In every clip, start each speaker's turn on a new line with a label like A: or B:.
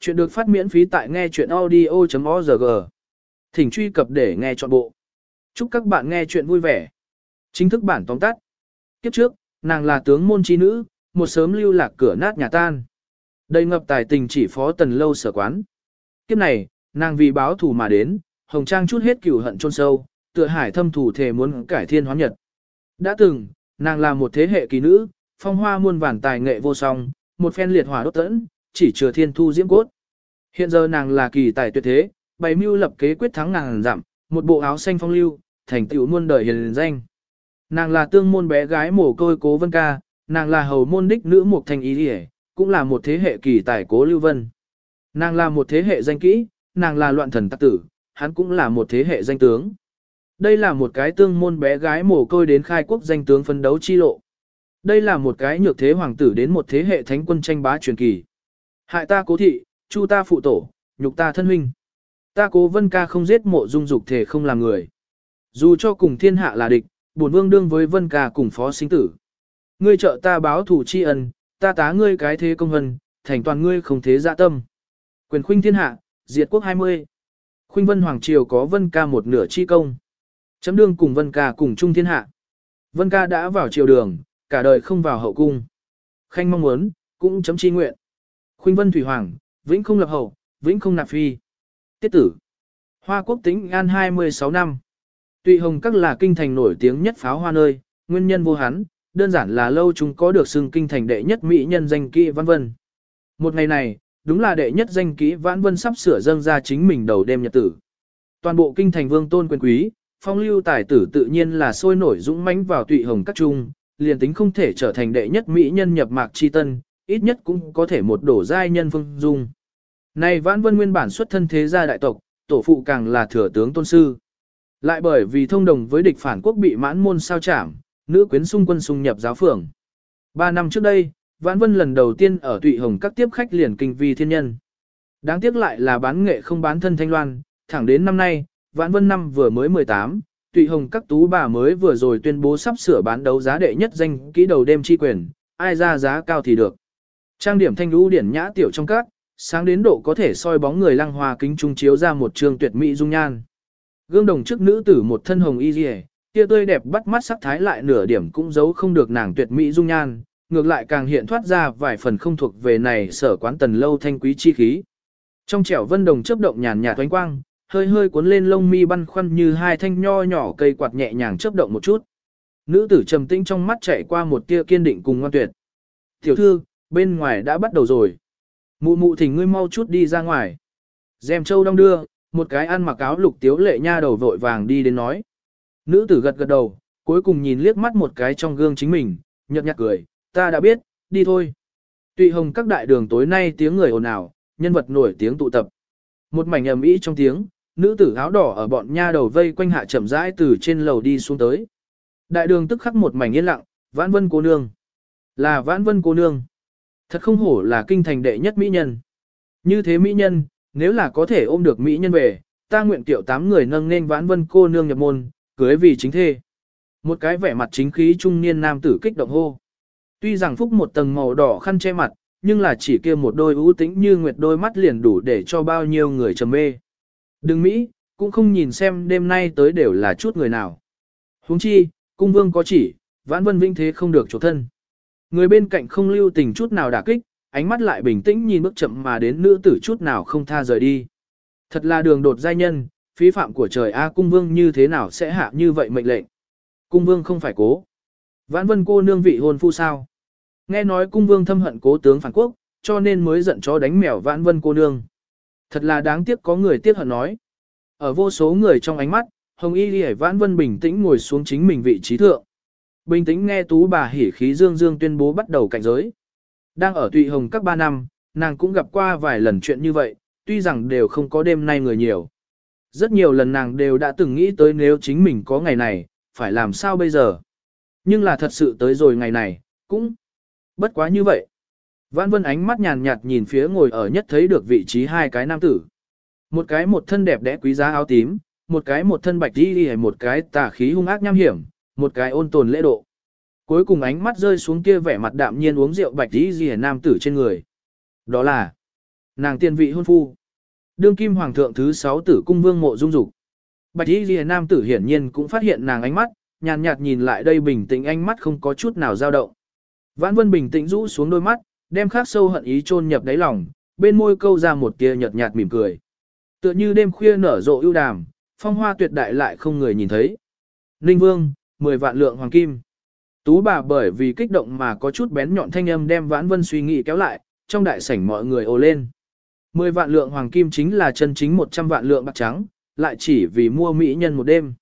A: Chuyện được phát miễn phí tại nghe chuyện audio.org. Thỉnh truy cập để nghe trọn bộ. Chúc các bạn nghe chuyện vui vẻ. Chính thức bản tóm tắt. Kiếp trước, nàng là tướng môn chi nữ, một sớm lưu lạc cửa nát nhà tan. Đầy ngập tài tình chỉ phó tần lâu sở quán. Kiếp này, nàng vì báo thù mà đến, hồng trang chút hết cửu hận chôn sâu, tựa hải thâm thù thể muốn cải thiên hóa nhật. Đã từng, nàng là một thế hệ kỳ nữ, phong hoa muôn vàn tài nghệ vô song, một phen liệt hỏa đốt tẫn, chỉ chừa thiên thu diễm cốt. Hiện giờ nàng là kỳ tài tuyệt thế, bày mưu lập kế quyết thắng nàng giảm, một bộ áo xanh phong lưu, thành tựu muôn đời hiền danh. Nàng là tương môn bé gái mồ côi cố vân ca, nàng là hầu môn đích nữ mục thành ý địa, cũng là một thế hệ kỳ tài cố lưu vân. Nàng là một thế hệ danh kỹ, nàng là loạn thần tắc tử, hắn cũng là một thế hệ danh tướng. Đây là một cái tương môn bé gái mồ côi đến khai quốc danh tướng phân đấu chi lộ. Đây là một cái nhược thế hoàng tử đến một thế hệ thánh quân tranh bá truyền kỳ. Hại ta cố thị, chu ta phụ tổ, nhục ta thân huynh. Ta cố vân ca không giết mộ dung dục thể không làm người. Dù cho cùng thiên hạ là địch, bổn vương đương với vân ca cùng phó sinh tử. Ngươi trợ ta báo thủ tri ân, ta tá ngươi cái thế công hân, thành toàn ngươi không thế dạ tâm. Quyền khuynh thiên hạ, diệt quốc 20. Khuynh vân hoàng triều có vân ca một nửa chi công. Chấm đương cùng vân ca cùng chung thiên hạ. Vân ca đã vào triều đường, cả đời không vào hậu cung. Khanh mong muốn, cũng chấm chi nguyện. Khuynh vân thủy hoàng, vĩnh không lập hậu, vĩnh không nạp phi. Tiết tử. Hoa quốc tính an 26 năm. Tụy hồng các là kinh thành nổi tiếng nhất pháo hoa nơi, nguyên nhân vô hắn, đơn giản là lâu chúng có được xưng kinh thành đệ nhất mỹ nhân danh kỹ văn vân. Một ngày này, đúng là đệ nhất danh kỹ vãn vân sắp sửa dâng ra chính mình đầu đêm nhật tử. Toàn bộ kinh thành vương tôn quyền quý, phong lưu tài tử tự nhiên là sôi nổi dũng mãnh vào tụy hồng các trung, liền tính không thể trở thành đệ nhất mỹ nhân nhập mạc chi tân, ít nhất cũng có thể một đổ giai nhân phương dung. Này Vãn Vân nguyên bản xuất thân thế gia đại tộc, tổ phụ càng là thừa tướng tôn sư. Lại bởi vì thông đồng với địch phản quốc bị mãn môn sao trảm, nữ quyến xung quân xung nhập giáo phường. Ba năm trước đây, Vãn Vân lần đầu tiên ở Tụy Hồng các tiếp khách liền kinh vi thiên nhân. Đáng tiếc lại là bán nghệ không bán thân thanh loan, thẳng đến năm nay, Vãn Vân năm vừa mới 18, Tụy Hồng các tú bà mới vừa rồi tuyên bố sắp sửa bán đấu giá đệ nhất danh kỹ đầu đêm chi quyền, ai ra giá cao thì được. Trang điểm thanh lũ điển nhã tiểu trong các, sáng đến độ có thể soi bóng người lăng hoa kính trung chiếu ra một trường tuyệt mỹ dung nhan. Gương đồng trước nữ tử một thân hồng y liễu, kia tươi đẹp bắt mắt sắc thái lại nửa điểm cũng giấu không được nàng tuyệt mỹ dung nhan, ngược lại càng hiện thoát ra vài phần không thuộc về này sở quán tần lâu thanh quý chi khí. Trong trẻo vân đồng chớp động nhàn nhạt thoánh quang, hơi hơi cuốn lên lông mi băn khoăn như hai thanh nho nhỏ cây quạt nhẹ nhàng chớp động một chút. Nữ tử trầm tĩnh trong mắt chạy qua một tia kiên định cùng ngoan tuyệt. Tiểu thư, bên ngoài đã bắt đầu rồi. Mụ mụ thỉnh ngươi mau chút đi ra ngoài. Dèm châu đong đưa, một cái ăn mặc áo lục tiếu lệ nha đầu vội vàng đi đến nói. Nữ tử gật gật đầu, cuối cùng nhìn liếc mắt một cái trong gương chính mình, nhợt nhạt cười, ta đã biết, đi thôi. Tụy hồng các đại đường tối nay tiếng người ồn ào, nhân vật nổi tiếng tụ tập. Một mảnh ầm ĩ trong tiếng, nữ tử áo đỏ ở bọn nha đầu vây quanh hạ chậm rãi từ trên lầu đi xuống tới. Đại đường tức khắc một mảnh yên lặng, vãn vân cô nương. Là vãn vân cô nương. Thật không hổ là kinh thành đệ nhất mỹ nhân. Như thế mỹ nhân, nếu là có thể ôm được mỹ nhân về, ta nguyện tiểu tám người nâng nên vãn vân cô nương nhập môn, cưới vì chính thê. Một cái vẻ mặt chính khí trung niên nam tử kích động hô. Tuy rằng phúc một tầng màu đỏ khăn che mặt, nhưng là chỉ kia một đôi ưu tĩnh như nguyệt đôi mắt liền đủ để cho bao nhiêu người trầm mê. Đừng Mỹ, cũng không nhìn xem đêm nay tới đều là chút người nào. huống chi, cung vương có chỉ, vãn vân vinh thế không được chỗ thân. Người bên cạnh không lưu tình chút nào đả kích, ánh mắt lại bình tĩnh nhìn bước chậm mà đến nữ tử chút nào không tha rời đi. Thật là đường đột giai nhân, phí phạm của trời A cung vương như thế nào sẽ hạ như vậy mệnh lệnh. Cung vương không phải cố. Vãn vân cô nương vị hôn phu sao. Nghe nói cung vương thâm hận cố tướng phản quốc, cho nên mới giận chó đánh mèo vãn vân cô nương. Thật là đáng tiếc có người tiếc hận nói. Ở vô số người trong ánh mắt, Hồng Y Ghi Vãn Vân bình tĩnh ngồi xuống chính mình vị trí thượng. Bình tĩnh nghe tú bà hỉ khí dương dương tuyên bố bắt đầu cảnh giới. Đang ở tụy hồng các ba năm, nàng cũng gặp qua vài lần chuyện như vậy, tuy rằng đều không có đêm nay người nhiều. Rất nhiều lần nàng đều đã từng nghĩ tới nếu chính mình có ngày này, phải làm sao bây giờ. Nhưng là thật sự tới rồi ngày này, cũng bất quá như vậy. Vãn Vân ánh mắt nhàn nhạt nhìn phía ngồi ở nhất thấy được vị trí hai cái nam tử. Một cái một thân đẹp đẽ quý giá áo tím, một cái một thân bạch đi đi một cái tà khí hung ác nham hiểm, một cái ôn tồn lễ độ. Cuối cùng ánh mắt rơi xuống kia vẻ mặt đạm nhiên uống rượu bạch tí gì nam tử trên người. Đó là Nàng tiên vị hôn phu. Đương kim hoàng thượng thứ sáu tử cung vương mộ dung dục. Bạch y lìa nam tử hiển nhiên cũng phát hiện nàng ánh mắt, nhàn nhạt nhìn lại đây bình tĩnh ánh mắt không có chút nào dao động. Vãn vân bình tĩnh rũ xuống đôi mắt, đem khắc sâu hận ý chôn nhập đáy lòng, bên môi câu ra một tia nhợt nhạt mỉm cười. Tựa như đêm khuya nở rộ ưu đàm, phong hoa tuyệt đại lại không người nhìn thấy. Ninh Vương, 10 vạn lượng hoàng kim. Tú bà bởi vì kích động mà có chút bén nhọn thanh âm đem Vãn Vân suy nghĩ kéo lại, trong đại sảnh mọi người ồ lên. 10 vạn lượng hoàng kim chính là chân chính 100 vạn lượng bạc trắng, lại chỉ vì mua mỹ nhân một đêm.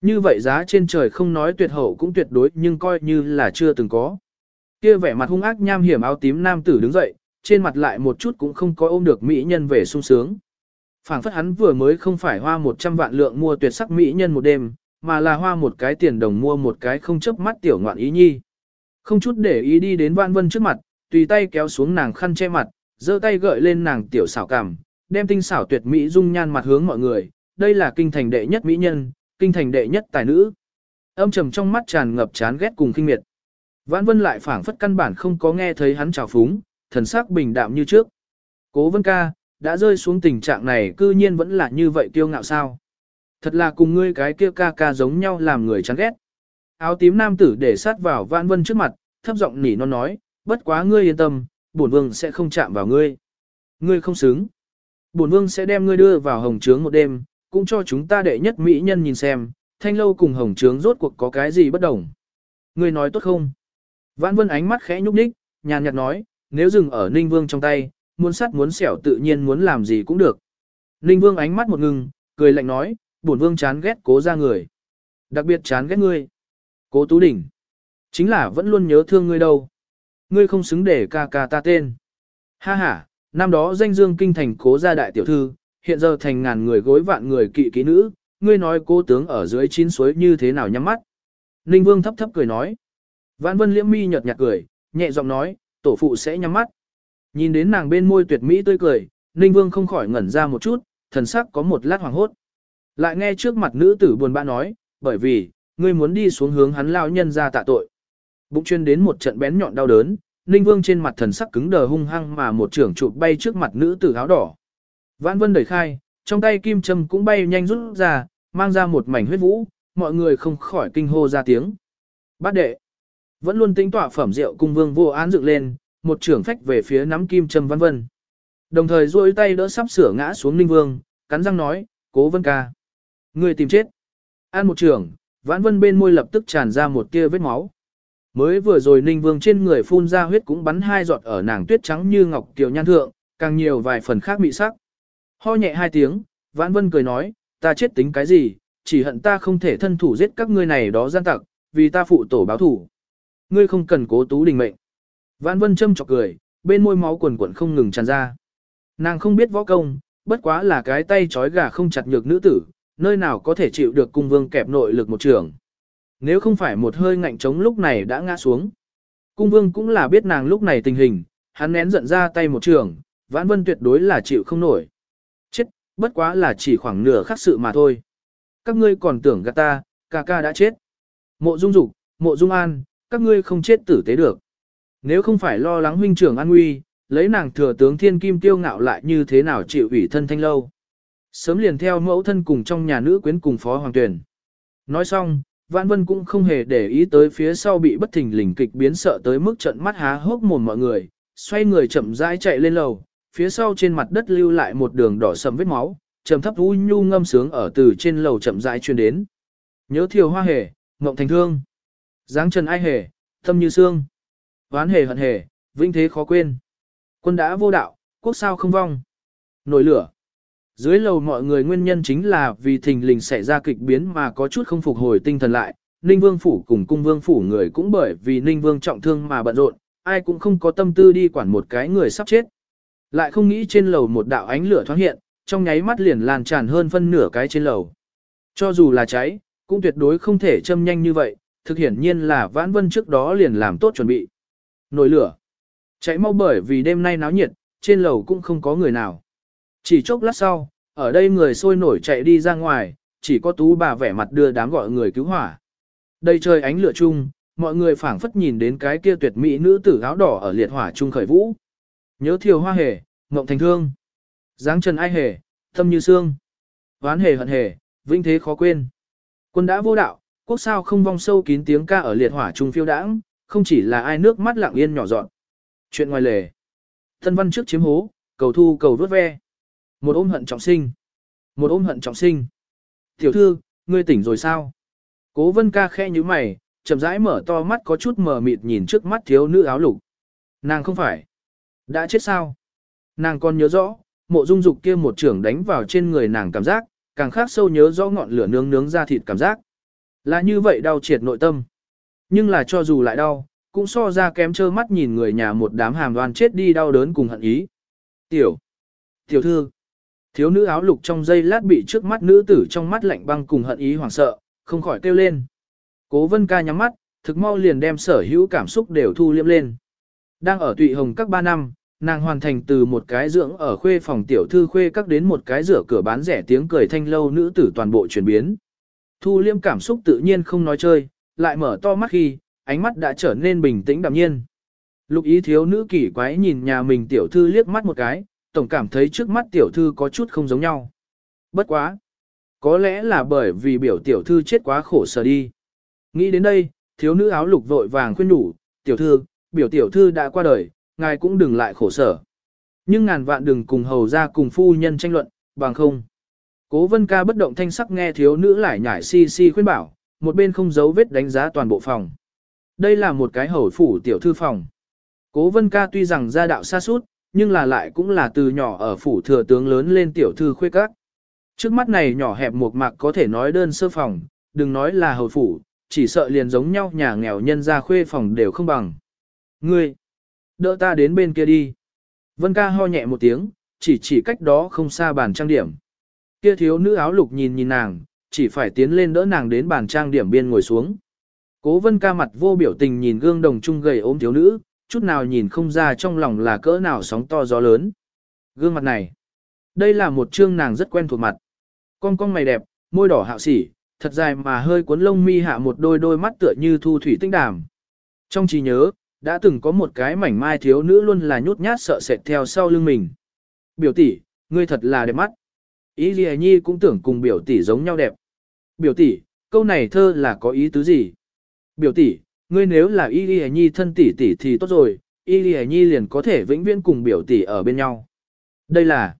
A: Như vậy giá trên trời không nói tuyệt hậu cũng tuyệt đối nhưng coi như là chưa từng có. Kia vẻ mặt hung ác nham hiểm áo tím nam tử đứng dậy, trên mặt lại một chút cũng không có ôm được mỹ nhân về sung sướng. phảng phất hắn vừa mới không phải hoa 100 vạn lượng mua tuyệt sắc mỹ nhân một đêm, mà là hoa một cái tiền đồng mua một cái không chấp mắt tiểu ngoạn ý nhi. Không chút để ý đi đến Vạn Vân trước mặt, tùy tay kéo xuống nàng khăn che mặt, giơ tay gợi lên nàng tiểu xảo cảm, đem tinh xảo tuyệt mỹ dung nhan mặt hướng mọi người, đây là kinh thành đệ nhất mỹ nhân, kinh thành đệ nhất tài nữ. Âm trầm trong mắt tràn ngập chán ghét cùng kinh miệt. Vãn Vân lại phảng phất căn bản không có nghe thấy hắn chào phúng, thần sắc bình đạm như trước. Cố Vân ca, đã rơi xuống tình trạng này cư nhiên vẫn là như vậy kiêu ngạo sao. Thật là cùng ngươi cái kia ca ca giống nhau làm người chán ghét. Áo tím nam tử để sát vào Vãn Vân trước mặt, thấp giọng nỉ non nói, bất quá ngươi yên tâm, bổn vương sẽ không chạm vào ngươi. Ngươi không xứng. Bổn vương sẽ đem ngươi đưa vào hồng trướng một đêm, cũng cho chúng ta đệ nhất mỹ nhân nhìn xem, thanh lâu cùng hồng trướng rốt cuộc có cái gì bất đồng. Ngươi nói tốt không? Vãn Vân ánh mắt khẽ nhúc nhích, nhàn nhạt nói, nếu dừng ở Ninh Vương trong tay, muốn sắt muốn xẻo tự nhiên muốn làm gì cũng được. Ninh Vương ánh mắt một ngừng, cười lạnh nói, bổn vương chán ghét cố ra người. Đặc biệt chán ghét ngươi. Cố Tú Đỉnh. Chính là vẫn luôn nhớ thương ngươi đâu. Ngươi không xứng để ca ca ta tên. Ha ha, năm đó danh dương kinh thành cố gia đại tiểu thư, hiện giờ thành ngàn người gối vạn người kỵ kỹ nữ, ngươi nói cố tướng ở dưới chín suối như thế nào nhắm mắt. Ninh Vương thấp thấp cười nói. Vãn Vân liễm mi nhợt nhạt cười, nhẹ giọng nói, tổ phụ sẽ nhắm mắt. Nhìn đến nàng bên môi tuyệt mỹ tươi cười, Ninh Vương không khỏi ngẩn ra một chút, thần sắc có một lát hoàng hốt. Lại nghe trước mặt nữ tử buồn bã nói, bởi vì, ngươi muốn đi xuống hướng hắn lao nhân ra tạ tội. Bụng chuyên đến một trận bén nhọn đau đớn, Ninh Vương trên mặt thần sắc cứng đờ hung hăng mà một trưởng chụp bay trước mặt nữ tử áo đỏ. Vãn Vân đẩy khai, trong tay kim châm cũng bay nhanh rút ra, mang ra một mảnh huyết vũ, mọi người không khỏi kinh hô ra tiếng. Bát đệ, vẫn luôn tính tỏa phẩm rượu cung vương vô án dựng lên, một trưởng phách về phía nắm kim châm Vãn Vân. Đồng thời duỗi tay đỡ sắp sửa ngã xuống Ninh Vương, cắn răng nói, cố vân ca. Người tìm chết. An một trưởng, Vãn Vân bên môi lập tức tràn ra một tia vết máu. Mới vừa rồi Ninh Vương trên người phun ra huyết cũng bắn hai giọt ở nàng tuyết trắng như ngọc kiều nhan thượng, càng nhiều vài phần khác mị sắc. Ho nhẹ hai tiếng, Vãn Vân cười nói, ta chết tính cái gì, chỉ hận ta không thể thân thủ giết các ngươi này đó gian tặc, vì ta phụ tổ báo thủ. Ngươi không cần cố tú đình mệnh. Vãn Vân châm chọc cười, bên môi máu quần quần không ngừng tràn ra. Nàng không biết võ công, bất quá là cái tay trói gà không chặt nhược nữ tử, nơi nào có thể chịu được cung vương kẹp nội lực một trường. Nếu không phải một hơi ngạnh trống lúc này đã ngã xuống. Cung vương cũng là biết nàng lúc này tình hình, hắn nén giận ra tay một trường, vãn vân tuyệt đối là chịu không nổi. Chết, bất quá là chỉ khoảng nửa khắc sự mà thôi. Các ngươi còn tưởng gạt ta, ca ca đã chết. Mộ dung dục, mộ dung an, các ngươi không chết tử tế được. Nếu không phải lo lắng huynh trưởng an nguy, lấy nàng thừa tướng thiên kim tiêu ngạo lại như thế nào chịu ủy thân thanh lâu. Sớm liền theo mẫu thân cùng trong nhà nữ quyến cùng phó hoàng tuyển. Nói xong, Vãn Vân cũng không hề để ý tới phía sau bị bất thình lình kịch biến sợ tới mức trận mắt há hốc mồm mọi người, xoay người chậm rãi chạy lên lầu, phía sau trên mặt đất lưu lại một đường đỏ sầm vết máu, trầm thấp u nhu ngâm sướng ở từ trên lầu chậm rãi truyền đến. Nhớ thiều hoa hề, ngộng thành thương, dáng trần ai hề, tâm như xương, ván hề hận hề, vinh thế khó quên. Quân đã vô đạo, quốc sao không vong. Nổi lửa. Dưới lầu mọi người nguyên nhân chính là vì thình lình xảy ra kịch biến mà có chút không phục hồi tinh thần lại, Ninh Vương Phủ cùng Cung Vương Phủ người cũng bởi vì Ninh Vương trọng thương mà bận rộn, ai cũng không có tâm tư đi quản một cái người sắp chết. Lại không nghĩ trên lầu một đạo ánh lửa thoáng hiện, trong nháy mắt liền lan tràn hơn phân nửa cái trên lầu. Cho dù là cháy, cũng tuyệt đối không thể châm nhanh như vậy, thực hiển nhiên là Vãn Vân trước đó liền làm tốt chuẩn bị. Nổi lửa. Cháy mau bởi vì đêm nay náo nhiệt, trên lầu cũng không có người nào. Chỉ chốc lát sau, ở đây người sôi nổi chạy đi ra ngoài, chỉ có tú bà vẻ mặt đưa đám gọi người cứu hỏa. Đây trời ánh lửa chung, mọi người phảng phất nhìn đến cái kia tuyệt mỹ nữ tử áo đỏ ở liệt hỏa chung khởi vũ. Nhớ thiều hoa hề, Ngộng thành thương. dáng trần ai hề, tâm như xương. Ván hề hận hề, vinh thế khó quên. Quân đã vô đạo, quốc sao không vong sâu kín tiếng ca ở liệt hỏa trung phiêu đãng, không chỉ là ai nước mắt lặng yên nhỏ dọn. Chuyện ngoài lề. Thân văn trước chiếm hố, cầu thu cầu vớt ve. Một ôm hận trọng sinh. Một ôm hận trọng sinh. Tiểu thư, ngươi tỉnh rồi sao? Cố vân ca khẽ như mày, chậm rãi mở to mắt có chút mờ mịt nhìn trước mắt thiếu nữ áo lục. Nàng không phải. Đã chết sao? Nàng còn nhớ rõ, mộ dung dục kia một trưởng đánh vào trên người nàng cảm giác, càng khác sâu nhớ rõ ngọn lửa nướng nướng ra thịt cảm giác. Là như vậy đau triệt nội tâm. Nhưng là cho dù lại đau, cũng so ra kém trơ mắt nhìn người nhà một đám hàm đoan chết đi đau đớn cùng hận ý. Tiểu. Tiểu thư. Thiếu nữ áo lục trong giây lát bị trước mắt nữ tử trong mắt lạnh băng cùng hận ý hoảng sợ, không khỏi kêu lên. Cố vân ca nhắm mắt, thực mau liền đem sở hữu cảm xúc đều thu liêm lên. Đang ở tụy hồng các ba năm, nàng hoàn thành từ một cái dưỡng ở khuê phòng tiểu thư khuê các đến một cái rửa cửa bán rẻ tiếng cười thanh lâu nữ tử toàn bộ chuyển biến. Thu liêm cảm xúc tự nhiên không nói chơi, lại mở to mắt khi, ánh mắt đã trở nên bình tĩnh đạm nhiên. Lục ý thiếu nữ kỳ quái nhìn nhà mình tiểu thư liếc mắt một cái, tổng cảm thấy trước mắt tiểu thư có chút không giống nhau. Bất quá. Có lẽ là bởi vì biểu tiểu thư chết quá khổ sở đi. Nghĩ đến đây, thiếu nữ áo lục vội vàng khuyên đủ, tiểu thư, biểu tiểu thư đã qua đời, ngài cũng đừng lại khổ sở. Nhưng ngàn vạn đừng cùng hầu ra cùng phu nhân tranh luận, bằng không. Cố vân ca bất động thanh sắc nghe thiếu nữ lại nhải si si khuyên bảo, một bên không giấu vết đánh giá toàn bộ phòng. Đây là một cái hầu phủ tiểu thư phòng. Cố vân ca tuy rằng gia đạo xa suốt, nhưng là lại cũng là từ nhỏ ở phủ thừa tướng lớn lên tiểu thư khuê các. Trước mắt này nhỏ hẹp một mạc có thể nói đơn sơ phòng, đừng nói là hầu phủ, chỉ sợ liền giống nhau nhà nghèo nhân ra khuê phòng đều không bằng. Ngươi, đỡ ta đến bên kia đi. Vân ca ho nhẹ một tiếng, chỉ chỉ cách đó không xa bàn trang điểm. Kia thiếu nữ áo lục nhìn nhìn nàng, chỉ phải tiến lên đỡ nàng đến bàn trang điểm biên ngồi xuống. Cố vân ca mặt vô biểu tình nhìn gương đồng trung gầy ốm thiếu nữ, chút nào nhìn không ra trong lòng là cỡ nào sóng to gió lớn. Gương mặt này, đây là một chương nàng rất quen thuộc mặt. Con con mày đẹp, môi đỏ hạo sỉ, thật dài mà hơi cuốn lông mi hạ một đôi đôi mắt tựa như thu thủy tinh đàm. Trong trí nhớ, đã từng có một cái mảnh mai thiếu nữ luôn là nhút nhát sợ sệt theo sau lưng mình. Biểu tỷ, ngươi thật là đẹp mắt. Ý Ghi Nhi cũng tưởng cùng biểu tỷ giống nhau đẹp. Biểu tỷ, câu này thơ là có ý tứ gì? Biểu tỷ, ngươi nếu là Y y Nhi thân tỷ tỷ thì tốt rồi, Y y Nhi liền có thể vĩnh viễn cùng biểu tỷ ở bên nhau. Đây là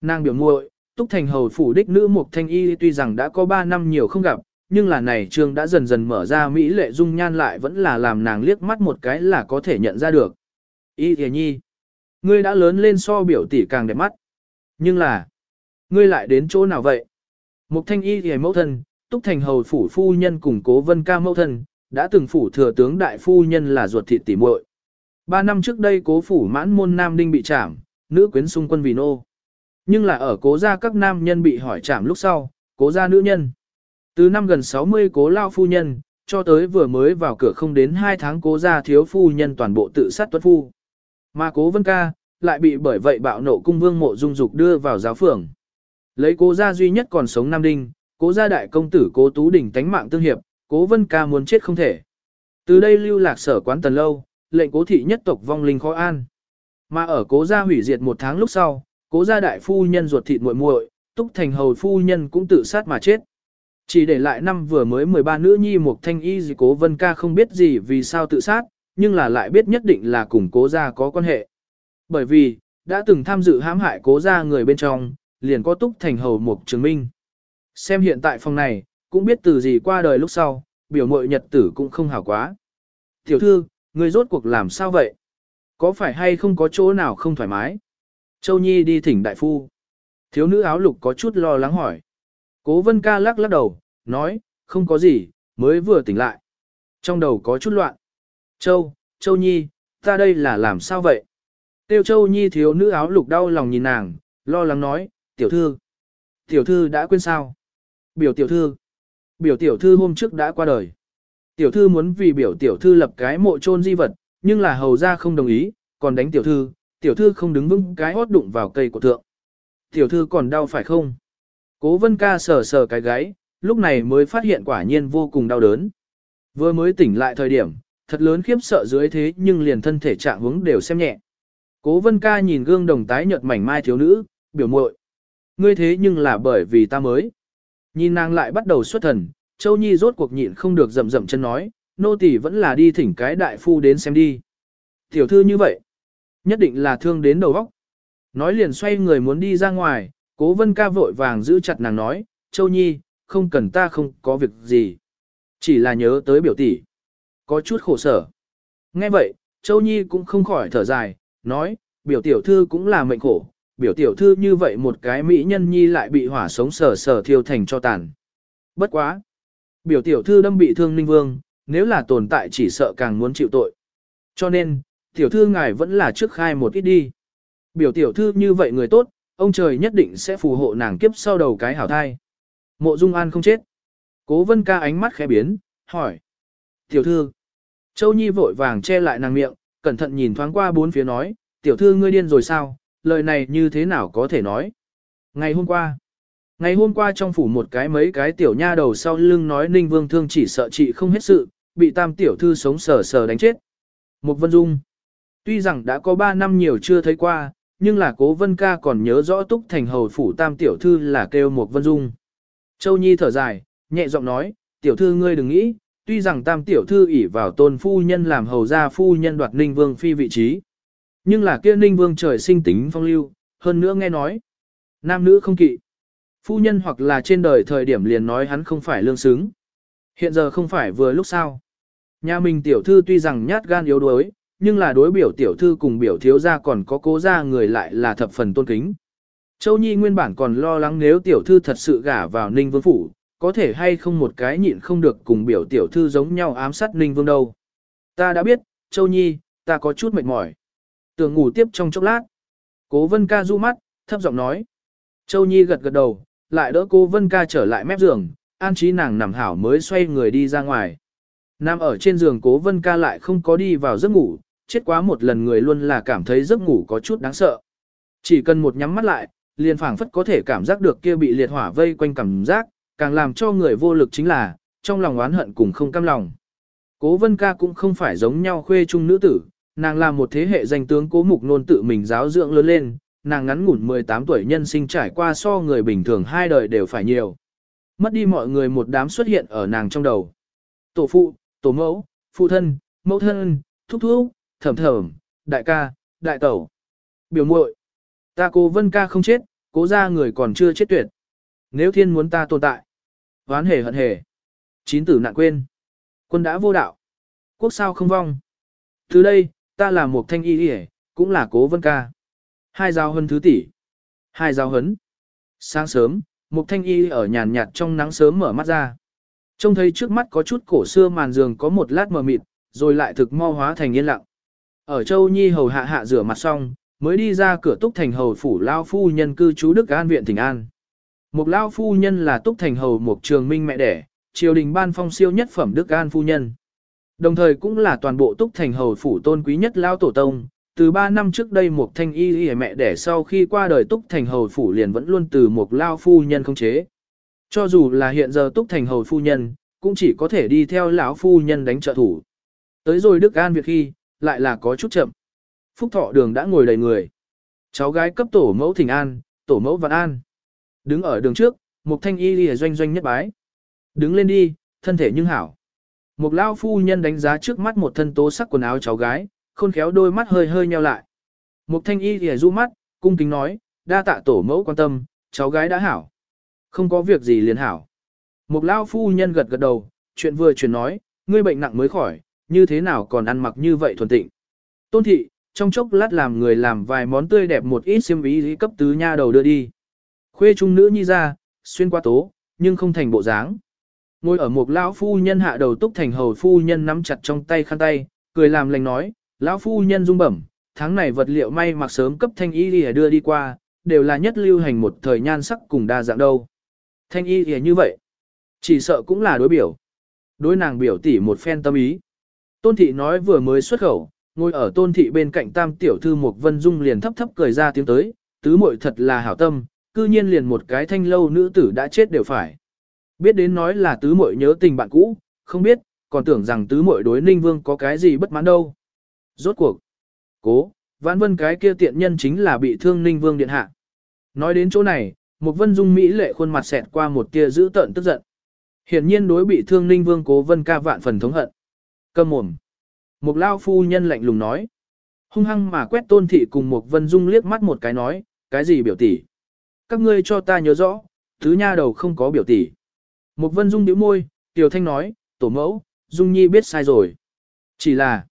A: nàng biểu muội, Túc Thành hầu phủ đích nữ Mục Thanh Y tuy rằng đã có 3 năm nhiều không gặp, nhưng là này trương đã dần dần mở ra mỹ lệ dung nhan lại vẫn là làm nàng liếc mắt một cái là có thể nhận ra được. Y y Nhi, ngươi đã lớn lên so biểu tỷ càng đẹp mắt. Nhưng là, ngươi lại đến chỗ nào vậy? Mục Thanh Y y mẫu thân, Túc Thành hầu phủ phu nhân cùng cố vân ca mẫu thân, đã từng phủ thừa tướng đại phu nhân là ruột thịt tỉ muội. Ba năm trước đây cố phủ mãn môn nam đinh bị trảm, nữ quyến xung quân vì nô. Nhưng là ở cố gia các nam nhân bị hỏi trảm lúc sau, cố gia nữ nhân. Từ năm gần 60 cố lao phu nhân, cho tới vừa mới vào cửa không đến 2 tháng cố gia thiếu phu nhân toàn bộ tự sát tuất phu. Mà cố vân ca, lại bị bởi vậy bạo nộ cung vương mộ dung dục đưa vào giáo phường. Lấy cố gia duy nhất còn sống nam đinh, cố gia đại công tử cố tú đỉnh tánh mạng tương hiệp, cố vân ca muốn chết không thể. Từ đây lưu lạc sở quán tần lâu, lệnh cố thị nhất tộc vong linh khó an. Mà ở cố gia hủy diệt một tháng lúc sau, cố gia đại phu nhân ruột thịt muội muội, túc thành hầu phu nhân cũng tự sát mà chết. Chỉ để lại năm vừa mới 13 nữ nhi một thanh y gì cố vân ca không biết gì vì sao tự sát, nhưng là lại biết nhất định là cùng cố gia có quan hệ. Bởi vì, đã từng tham dự hãm hại cố gia người bên trong, liền có túc thành hầu một chứng minh. Xem hiện tại phòng này, cũng biết từ gì qua đời lúc sau, biểu mội nhật tử cũng không hảo quá. Tiểu thư, người rốt cuộc làm sao vậy? Có phải hay không có chỗ nào không thoải mái? Châu Nhi đi thỉnh đại phu. Thiếu nữ áo lục có chút lo lắng hỏi. Cố vân ca lắc lắc đầu, nói, không có gì, mới vừa tỉnh lại. Trong đầu có chút loạn. Châu, Châu Nhi, ta đây là làm sao vậy? Tiêu Châu Nhi thiếu nữ áo lục đau lòng nhìn nàng, lo lắng nói, tiểu thư. Tiểu thư đã quên sao? Biểu tiểu thư, biểu tiểu thư hôm trước đã qua đời. Tiểu thư muốn vì biểu tiểu thư lập cái mộ chôn di vật, nhưng là hầu ra không đồng ý, còn đánh tiểu thư, tiểu thư không đứng vững cái hót đụng vào cây của thượng. Tiểu thư còn đau phải không? Cố vân ca sờ sờ cái gáy, lúc này mới phát hiện quả nhiên vô cùng đau đớn. Vừa mới tỉnh lại thời điểm, thật lớn khiếp sợ dưới thế nhưng liền thân thể trạng hướng đều xem nhẹ. Cố vân ca nhìn gương đồng tái nhợt mảnh mai thiếu nữ, biểu muội Ngươi thế nhưng là bởi vì ta mới. Nhìn nàng lại bắt đầu xuất thần, Châu Nhi rốt cuộc nhịn không được rậm rậm chân nói, nô tỳ vẫn là đi thỉnh cái đại phu đến xem đi. Tiểu thư như vậy, nhất định là thương đến đầu óc. Nói liền xoay người muốn đi ra ngoài, cố vân ca vội vàng giữ chặt nàng nói, Châu Nhi, không cần ta không có việc gì. Chỉ là nhớ tới biểu tỷ. Có chút khổ sở. Nghe vậy, Châu Nhi cũng không khỏi thở dài, nói, biểu tiểu thư cũng là mệnh khổ, biểu tiểu thư như vậy một cái mỹ nhân nhi lại bị hỏa sống sờ sờ thiêu thành cho tàn. Bất quá. Biểu tiểu thư đâm bị thương ninh vương, nếu là tồn tại chỉ sợ càng muốn chịu tội. Cho nên, tiểu thư ngài vẫn là trước khai một ít đi. Biểu tiểu thư như vậy người tốt, ông trời nhất định sẽ phù hộ nàng kiếp sau đầu cái hảo thai. Mộ Dung An không chết. Cố vân ca ánh mắt khẽ biến, hỏi. Tiểu thư. Châu Nhi vội vàng che lại nàng miệng, cẩn thận nhìn thoáng qua bốn phía nói, tiểu thư ngươi điên rồi sao, lời này như thế nào có thể nói. Ngày hôm qua, ngày hôm qua trong phủ một cái mấy cái tiểu nha đầu sau lưng nói Ninh Vương Thương chỉ sợ chị không hết sự, bị tam tiểu thư sống sờ sờ đánh chết. Một Vân Dung, tuy rằng đã có 3 năm nhiều chưa thấy qua, nhưng là cố Vân Ca còn nhớ rõ túc thành hầu phủ tam tiểu thư là kêu một Vân Dung. Châu Nhi thở dài, nhẹ giọng nói, tiểu thư ngươi đừng nghĩ, tuy rằng tam tiểu thư ỷ vào tôn phu nhân làm hầu gia phu nhân đoạt Ninh Vương phi vị trí. Nhưng là kia Ninh Vương trời sinh tính phong lưu, hơn nữa nghe nói. Nam nữ không kỵ. Phu nhân hoặc là trên đời thời điểm liền nói hắn không phải lương xứng. Hiện giờ không phải vừa lúc sao. Nhà mình tiểu thư tuy rằng nhát gan yếu đuối, nhưng là đối biểu tiểu thư cùng biểu thiếu gia còn có cố gia người lại là thập phần tôn kính. Châu Nhi nguyên bản còn lo lắng nếu tiểu thư thật sự gả vào Ninh Vương Phủ, có thể hay không một cái nhịn không được cùng biểu tiểu thư giống nhau ám sát Ninh Vương đâu. Ta đã biết, Châu Nhi, ta có chút mệt mỏi. Tưởng ngủ tiếp trong chốc lát. Cố Vân Ca du mắt, thấp giọng nói. Châu Nhi gật gật đầu, lại đỡ cô Vân Ca trở lại mép giường, an trí nàng nằm hảo mới xoay người đi ra ngoài. Nam ở trên giường cố Vân Ca lại không có đi vào giấc ngủ, chết quá một lần người luôn là cảm thấy giấc ngủ có chút đáng sợ. Chỉ cần một nhắm mắt lại, liền phảng phất có thể cảm giác được kia bị liệt hỏa vây quanh cảm giác, càng làm cho người vô lực chính là, trong lòng oán hận cùng không cam lòng. Cố Vân Ca cũng không phải giống nhau khuê trung nữ tử, nàng là một thế hệ danh tướng cố mục nôn tự mình giáo dưỡng lớn lên, nàng ngắn ngủn 18 tuổi nhân sinh trải qua so người bình thường hai đời đều phải nhiều. Mất đi mọi người một đám xuất hiện ở nàng trong đầu. Tổ phụ, tổ mẫu, phụ thân, mẫu thân, thúc thúc, thẩm thẩm, đại ca, đại tẩu. Biểu muội, ta cố vân ca không chết, cố ra người còn chưa chết tuyệt. Nếu thiên muốn ta tồn tại, hoán hề hận hề. Chín tử nạn quên. Quân đã vô đạo. Quốc sao không vong. Từ đây, ta là một thanh y y cũng là cố vân ca. Hai giao hân thứ tỷ. Hai giao hấn. Sáng sớm, một thanh y ở nhàn nhạt trong nắng sớm mở mắt ra. Trông thấy trước mắt có chút cổ xưa màn giường có một lát mờ mịt, rồi lại thực mo hóa thành yên lặng. Ở Châu Nhi hầu hạ hạ rửa mặt xong, mới đi ra cửa túc thành hầu phủ lao phu nhân cư trú Đức An viện Thịnh An. Một lao phu nhân là túc thành hầu một trường minh mẹ đẻ, triều đình ban phong siêu nhất phẩm Đức An phu nhân. Đồng thời cũng là toàn bộ túc thành hầu phủ tôn quý nhất lao tổ tông. Từ 3 năm trước đây một thanh y y mẹ đẻ sau khi qua đời túc thành hầu phủ liền vẫn luôn từ một lao phu nhân không chế. Cho dù là hiện giờ túc thành hầu phu nhân, cũng chỉ có thể đi theo lão phu nhân đánh trợ thủ. Tới rồi Đức An việc khi, lại là có chút chậm. Phúc thọ đường đã ngồi đầy người. Cháu gái cấp tổ mẫu thỉnh an, tổ mẫu vạn an. Đứng ở đường trước, một thanh y y doanh doanh nhất bái. Đứng lên đi, thân thể nhưng hảo. Một lao phu nhân đánh giá trước mắt một thân tố sắc quần áo cháu gái, khôn khéo đôi mắt hơi hơi nheo lại. Một thanh y lìa du mắt, cung kính nói, đa tạ tổ mẫu quan tâm, cháu gái đã hảo. Không có việc gì liền hảo. Một lao phu nhân gật gật đầu, chuyện vừa chuyển nói, ngươi bệnh nặng mới khỏi, như thế nào còn ăn mặc như vậy thuần tịnh. Tôn thị, trong chốc lát làm người làm vài món tươi đẹp một ít xiêm ý cấp tứ nha đầu đưa đi. Khuê trung nữ nhi ra, xuyên qua tố, nhưng không thành bộ dáng. Ngồi ở một lão phu nhân hạ đầu túc thành hầu phu nhân nắm chặt trong tay khăn tay, cười làm lành nói, lão phu nhân rung bẩm, tháng này vật liệu may mặc sớm cấp thanh y lìa đưa đi qua, đều là nhất lưu hành một thời nhan sắc cùng đa dạng đâu. Thanh y lìa như vậy, chỉ sợ cũng là đối biểu. Đối nàng biểu tỉ một phen tâm ý. Tôn thị nói vừa mới xuất khẩu, ngồi ở tôn thị bên cạnh tam tiểu thư một vân dung liền thấp thấp cười ra tiếng tới, tứ muội thật là hảo tâm, cư nhiên liền một cái thanh lâu nữ tử đã chết đều phải. Biết đến nói là tứ muội nhớ tình bạn cũ, không biết, còn tưởng rằng tứ muội đối ninh vương có cái gì bất mãn đâu. Rốt cuộc, cố, Vãn vân cái kia tiện nhân chính là bị thương ninh vương điện hạ. Nói đến chỗ này, một vân dung mỹ lệ khuôn mặt xẹt qua một tia dữ tợn tức giận. Hiển nhiên đối bị thương ninh vương cố vân ca vạn phần thống hận. Cầm mồm. Một lao phu nhân lạnh lùng nói. Hung hăng mà quét tôn thị cùng một vân dung liếc mắt một cái nói, cái gì biểu tỷ? Các ngươi cho ta nhớ rõ, thứ nha đầu không có biểu tỷ. Một vân dung nhíu môi, tiểu thanh nói, tổ mẫu, dung nhi biết sai rồi. Chỉ là,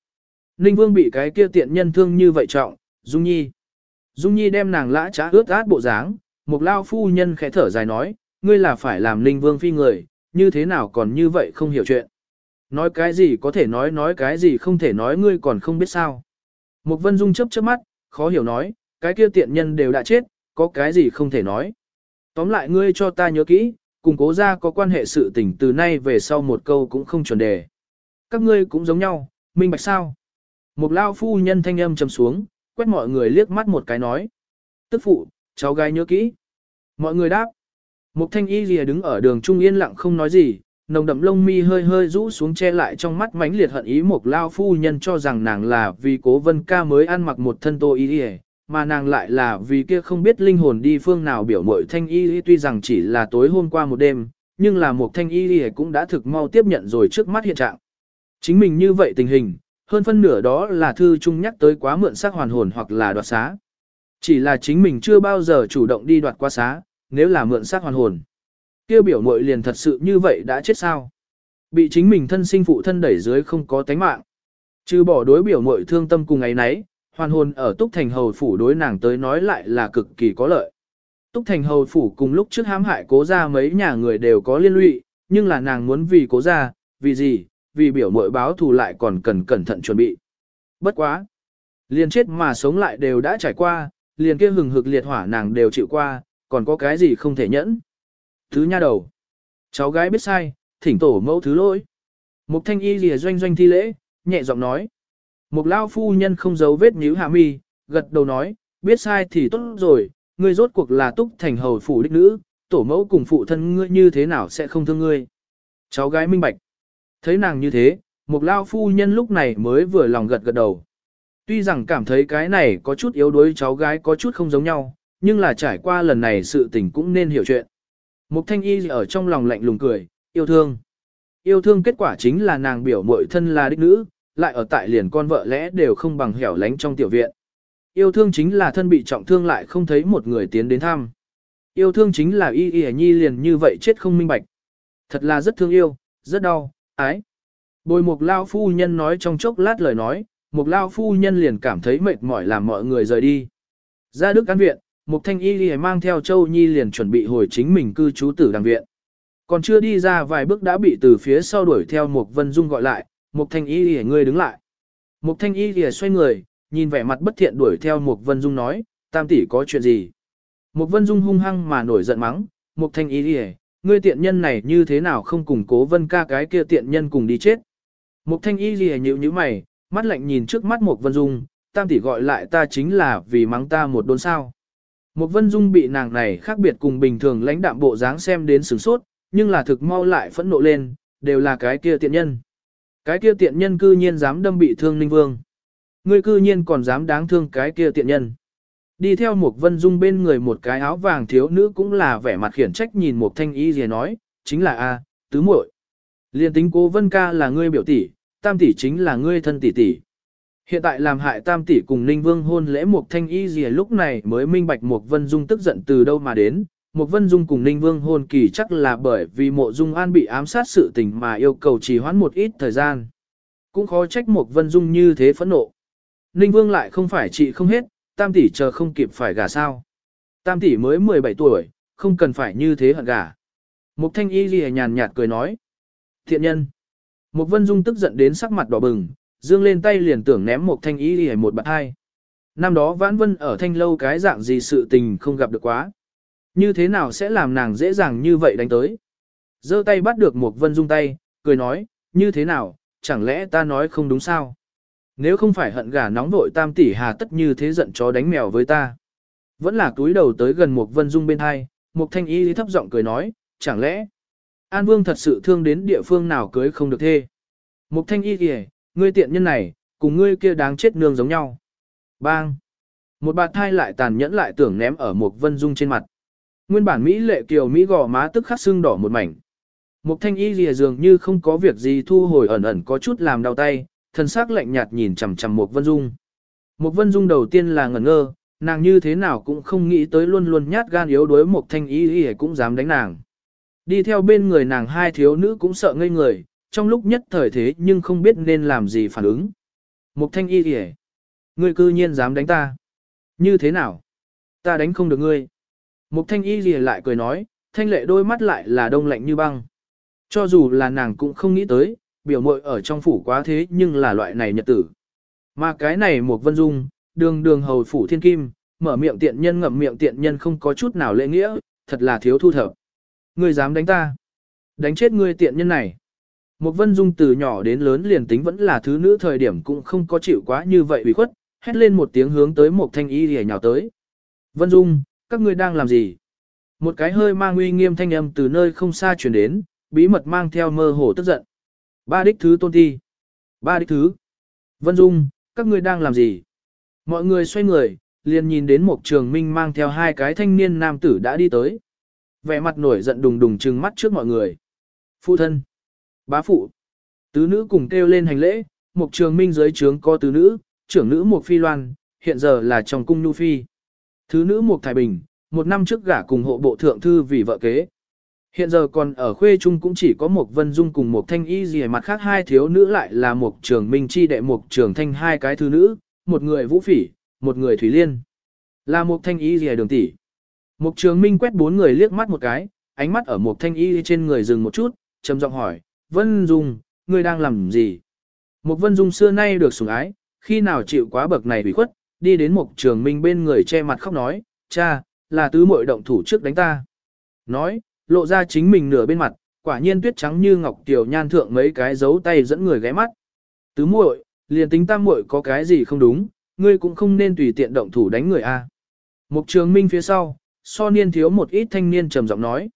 A: ninh vương bị cái kia tiện nhân thương như vậy trọng, dung nhi. Dung nhi đem nàng lã trá ướt át bộ dáng, một lao phu nhân khẽ thở dài nói, ngươi là phải làm ninh vương phi người, như thế nào còn như vậy không hiểu chuyện. Nói cái gì có thể nói nói cái gì không thể nói ngươi còn không biết sao. Một vân dung chấp chớp mắt, khó hiểu nói, cái kia tiện nhân đều đã chết, có cái gì không thể nói. Tóm lại ngươi cho ta nhớ kỹ, cùng cố ra có quan hệ sự tình từ nay về sau một câu cũng không chuẩn đề. Các ngươi cũng giống nhau, minh bạch sao. Một lao phu nhân thanh âm trầm xuống, quét mọi người liếc mắt một cái nói. Tức phụ, cháu gái nhớ kỹ. Mọi người đáp. Một thanh y lìa đứng ở đường trung yên lặng không nói gì, nồng đậm lông mi hơi hơi rũ xuống che lại trong mắt mánh liệt hận ý một lao phu nhân cho rằng nàng là vì cố vân ca mới ăn mặc một thân tô y lìa, mà nàng lại là vì kia không biết linh hồn đi phương nào biểu mội thanh y tuy rằng chỉ là tối hôm qua một đêm, nhưng là một thanh y cũng đã thực mau tiếp nhận rồi trước mắt hiện trạng. Chính mình như vậy tình hình, hơn phân nửa đó là thư trung nhắc tới quá mượn xác hoàn hồn hoặc là đoạt xá. Chỉ là chính mình chưa bao giờ chủ động đi đoạt qua xá, nếu là mượn xác hoàn hồn. kia biểu mội liền thật sự như vậy đã chết sao? Bị chính mình thân sinh phụ thân đẩy dưới không có tánh mạng. Trừ bỏ đối biểu mội thương tâm cùng ấy nấy, hoàn hồn ở Túc Thành Hầu Phủ đối nàng tới nói lại là cực kỳ có lợi. Túc Thành Hầu Phủ cùng lúc trước hãm hại cố ra mấy nhà người đều có liên lụy, nhưng là nàng muốn vì cố ra, vì gì, vì biểu mội báo thù lại còn cần cẩn thận chuẩn bị. Bất quá. Liền chết mà sống lại đều đã trải qua, liền kia hừng hực liệt hỏa nàng đều chịu qua, còn có cái gì không thể nhẫn. Thứ nha đầu. Cháu gái biết sai, thỉnh tổ mẫu thứ lỗi. Mục thanh y lìa doanh doanh thi lễ, nhẹ giọng nói. Một lao phu nhân không giấu vết nhíu hạ mi, gật đầu nói, biết sai thì tốt rồi, ngươi rốt cuộc là túc thành hầu phủ đích nữ, tổ mẫu cùng phụ thân ngươi như thế nào sẽ không thương ngươi. Cháu gái minh bạch. Thấy nàng như thế, một lao phu nhân lúc này mới vừa lòng gật gật đầu. Tuy rằng cảm thấy cái này có chút yếu đuối cháu gái có chút không giống nhau, nhưng là trải qua lần này sự tình cũng nên hiểu chuyện. Mục thanh y ở trong lòng lạnh lùng cười, yêu thương. Yêu thương kết quả chính là nàng biểu mội thân là đích nữ, lại ở tại liền con vợ lẽ đều không bằng hẻo lánh trong tiểu viện. Yêu thương chính là thân bị trọng thương lại không thấy một người tiến đến thăm. Yêu thương chính là y y nhi liền như vậy chết không minh bạch. Thật là rất thương yêu, rất đau, ái. Bồi một lao phu nhân nói trong chốc lát lời nói, một lao phu nhân liền cảm thấy mệt mỏi làm mọi người rời đi. Ra đức cán viện, một thanh y y mang theo châu nhi liền chuẩn bị hồi chính mình cư trú tử đằng viện. Còn chưa đi ra vài bước đã bị từ phía sau đuổi theo một vân dung gọi lại, Mục thanh y lìa ngươi đứng lại. Mục thanh y lìa xoay người, nhìn vẻ mặt bất thiện đuổi theo Mục Vân Dung nói, tam tỷ có chuyện gì? Mục Vân Dung hung hăng mà nổi giận mắng, Mục thanh y lìa, ngươi tiện nhân này như thế nào không cùng cố vân ca cái kia tiện nhân cùng đi chết? Mục thanh y lìa nhíu nhíu mày, mắt lạnh nhìn trước mắt Mục Vân Dung, tam tỷ gọi lại ta chính là vì mắng ta một đốn sao. Mục Vân Dung bị nàng này khác biệt cùng bình thường lãnh đạm bộ dáng xem đến sửng sốt, nhưng là thực mau lại phẫn nộ lên, đều là cái kia tiện nhân. Cái kia tiện nhân cư nhiên dám đâm bị thương Ninh Vương. Ngươi cư nhiên còn dám đáng thương cái kia tiện nhân. Đi theo một vân dung bên người một cái áo vàng thiếu nữ cũng là vẻ mặt khiển trách nhìn một thanh y gì nói, chính là A, tứ muội. Liên tính cố vân ca là ngươi biểu tỷ, tam tỷ chính là ngươi thân tỷ tỷ. Hiện tại làm hại tam tỷ cùng Ninh Vương hôn lễ một thanh y gì lúc này mới minh bạch một vân dung tức giận từ đâu mà đến, một Vân Dung cùng Ninh Vương hôn kỳ chắc là bởi vì mộ Dung An bị ám sát sự tình mà yêu cầu trì hoãn một ít thời gian. Cũng khó trách một Vân Dung như thế phẫn nộ. Ninh Vương lại không phải chị không hết, tam tỷ chờ không kịp phải gả sao. Tam tỷ mới 17 tuổi, không cần phải như thế hận gả. Mục thanh y lìa nhàn nhạt cười nói. Thiện nhân. Mục Vân Dung tức giận đến sắc mặt đỏ bừng, dương lên tay liền tưởng ném Mục thanh y lìa một bạt hai. Năm đó Vãn Vân ở thanh lâu cái dạng gì sự tình không gặp được quá. Như thế nào sẽ làm nàng dễ dàng như vậy đánh tới? giơ tay bắt được Mục vân dung tay, cười nói, như thế nào, chẳng lẽ ta nói không đúng sao? Nếu không phải hận gà nóng vội tam tỷ hà tất như thế giận chó đánh mèo với ta. Vẫn là túi đầu tới gần Mục vân dung bên hai, Mục thanh y thấp giọng cười nói, chẳng lẽ An Vương thật sự thương đến địa phương nào cưới không được thê. Mục thanh y kìa, ngươi tiện nhân này, cùng ngươi kia đáng chết nương giống nhau. Bang! Một bạt thai lại tàn nhẫn lại tưởng ném ở Mục vân dung trên mặt. Nguyên bản Mỹ lệ kiều Mỹ gò má tức khắc sưng đỏ một mảnh. Mục thanh y lìa dường như không có việc gì thu hồi ẩn ẩn có chút làm đau tay, thân xác lạnh nhạt nhìn chằm chằm một vân dung. Một vân dung đầu tiên là ngẩn ngơ, nàng như thế nào cũng không nghĩ tới luôn luôn nhát gan yếu đuối một thanh y lìa cũng dám đánh nàng. Đi theo bên người nàng hai thiếu nữ cũng sợ ngây người, trong lúc nhất thời thế nhưng không biết nên làm gì phản ứng. Mục thanh y lìa, ngươi cư nhiên dám đánh ta. Như thế nào? Ta đánh không được ngươi. Mục thanh y gì lại cười nói, thanh lệ đôi mắt lại là đông lạnh như băng. Cho dù là nàng cũng không nghĩ tới, biểu mội ở trong phủ quá thế nhưng là loại này nhật tử. Mà cái này một vân dung, đường đường hầu phủ thiên kim, mở miệng tiện nhân ngậm miệng tiện nhân không có chút nào lễ nghĩa, thật là thiếu thu thập. Ngươi dám đánh ta? Đánh chết ngươi tiện nhân này. Một vân dung từ nhỏ đến lớn liền tính vẫn là thứ nữ thời điểm cũng không có chịu quá như vậy ủy khuất, hét lên một tiếng hướng tới một thanh y rìa nhào tới. Vân dung, các ngươi đang làm gì? Một cái hơi mang uy nghiêm thanh âm từ nơi không xa truyền đến, bí mật mang theo mơ hồ tức giận. Ba đích thứ tôn thi. Ba đích thứ. Vân Dung, các ngươi đang làm gì? Mọi người xoay người, liền nhìn đến một trường minh mang theo hai cái thanh niên nam tử đã đi tới. Vẻ mặt nổi giận đùng đùng trừng mắt trước mọi người. Phụ thân. Bá phụ. Tứ nữ cùng kêu lên hành lễ, một trường minh dưới trướng có tứ nữ, trưởng nữ một phi loan, hiện giờ là trong cung nu phi. Thứ nữ một thái bình, một năm trước gả cùng hộ bộ thượng thư vì vợ kế. Hiện giờ còn ở khuê trung cũng chỉ có một vân dung cùng một thanh y gì mặt khác hai thiếu nữ lại là một trường minh chi đệ một trường thanh hai cái thứ nữ, một người vũ phỉ, một người thủy liên. Là một thanh y gì đường tỷ. Một trường minh quét bốn người liếc mắt một cái, ánh mắt ở một thanh y trên người dừng một chút, trầm giọng hỏi, vân dung, ngươi đang làm gì? Một vân dung xưa nay được sủng ái, khi nào chịu quá bậc này bị khuất, đi đến một trường minh bên người che mặt khóc nói, cha, là tứ muội động thủ trước đánh ta. Nói, lộ ra chính mình nửa bên mặt, quả nhiên tuyết trắng như ngọc tiểu nhan thượng mấy cái dấu tay dẫn người ghé mắt. Tứ muội, liền tính tam muội có cái gì không đúng, ngươi cũng không nên tùy tiện động thủ đánh người a. Mục trường minh phía sau, so niên thiếu một ít thanh niên trầm giọng nói.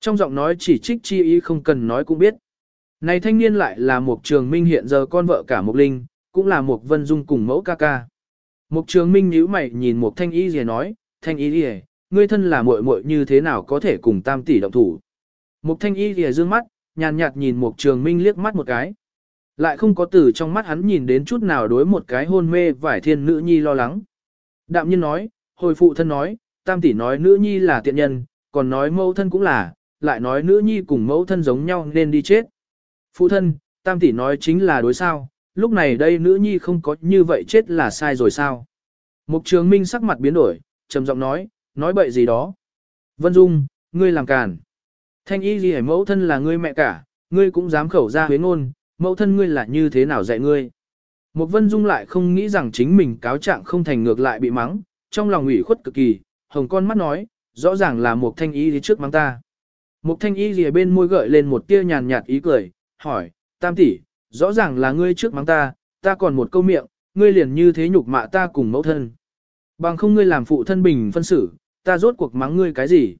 A: Trong giọng nói chỉ trích chi ý không cần nói cũng biết. Này thanh niên lại là một trường minh hiện giờ con vợ cả mục linh, cũng là một vân dung cùng mẫu ca ca. Mục trường minh nhíu mày nhìn một thanh y gì nói, thanh y gì, ngươi thân là muội muội như thế nào có thể cùng tam tỷ động thủ. Mục thanh y gì dương mắt, nhàn nhạt nhìn mục trường minh liếc mắt một cái. Lại không có từ trong mắt hắn nhìn đến chút nào đối một cái hôn mê vải thiên nữ nhi lo lắng. Đạm nhiên nói, hồi phụ thân nói, tam tỷ nói nữ nhi là tiện nhân, còn nói mẫu thân cũng là, lại nói nữ nhi cùng mẫu thân giống nhau nên đi chết. Phụ thân, tam tỷ nói chính là đối sao, lúc này đây nữ nhi không có như vậy chết là sai rồi sao. Mục trường minh sắc mặt biến đổi, trầm giọng nói, nói bậy gì đó. Vân Dung, ngươi làm càn. Thanh y gì mẫu thân là ngươi mẹ cả, ngươi cũng dám khẩu ra huyến ngôn, mẫu thân ngươi là như thế nào dạy ngươi. Mục Vân Dung lại không nghĩ rằng chính mình cáo trạng không thành ngược lại bị mắng, trong lòng ủy khuất cực kỳ, hồng con mắt nói, rõ ràng là một thanh y gì trước mắng ta. Một thanh y gì bên môi gợi lên một tia nhàn nhạt ý cười, hỏi, tam tỷ, rõ ràng là ngươi trước mắng ta, ta còn một câu miệng, ngươi liền như thế nhục mạ ta cùng mẫu thân. Bằng không ngươi làm phụ thân bình phân xử, ta rốt cuộc mắng ngươi cái gì.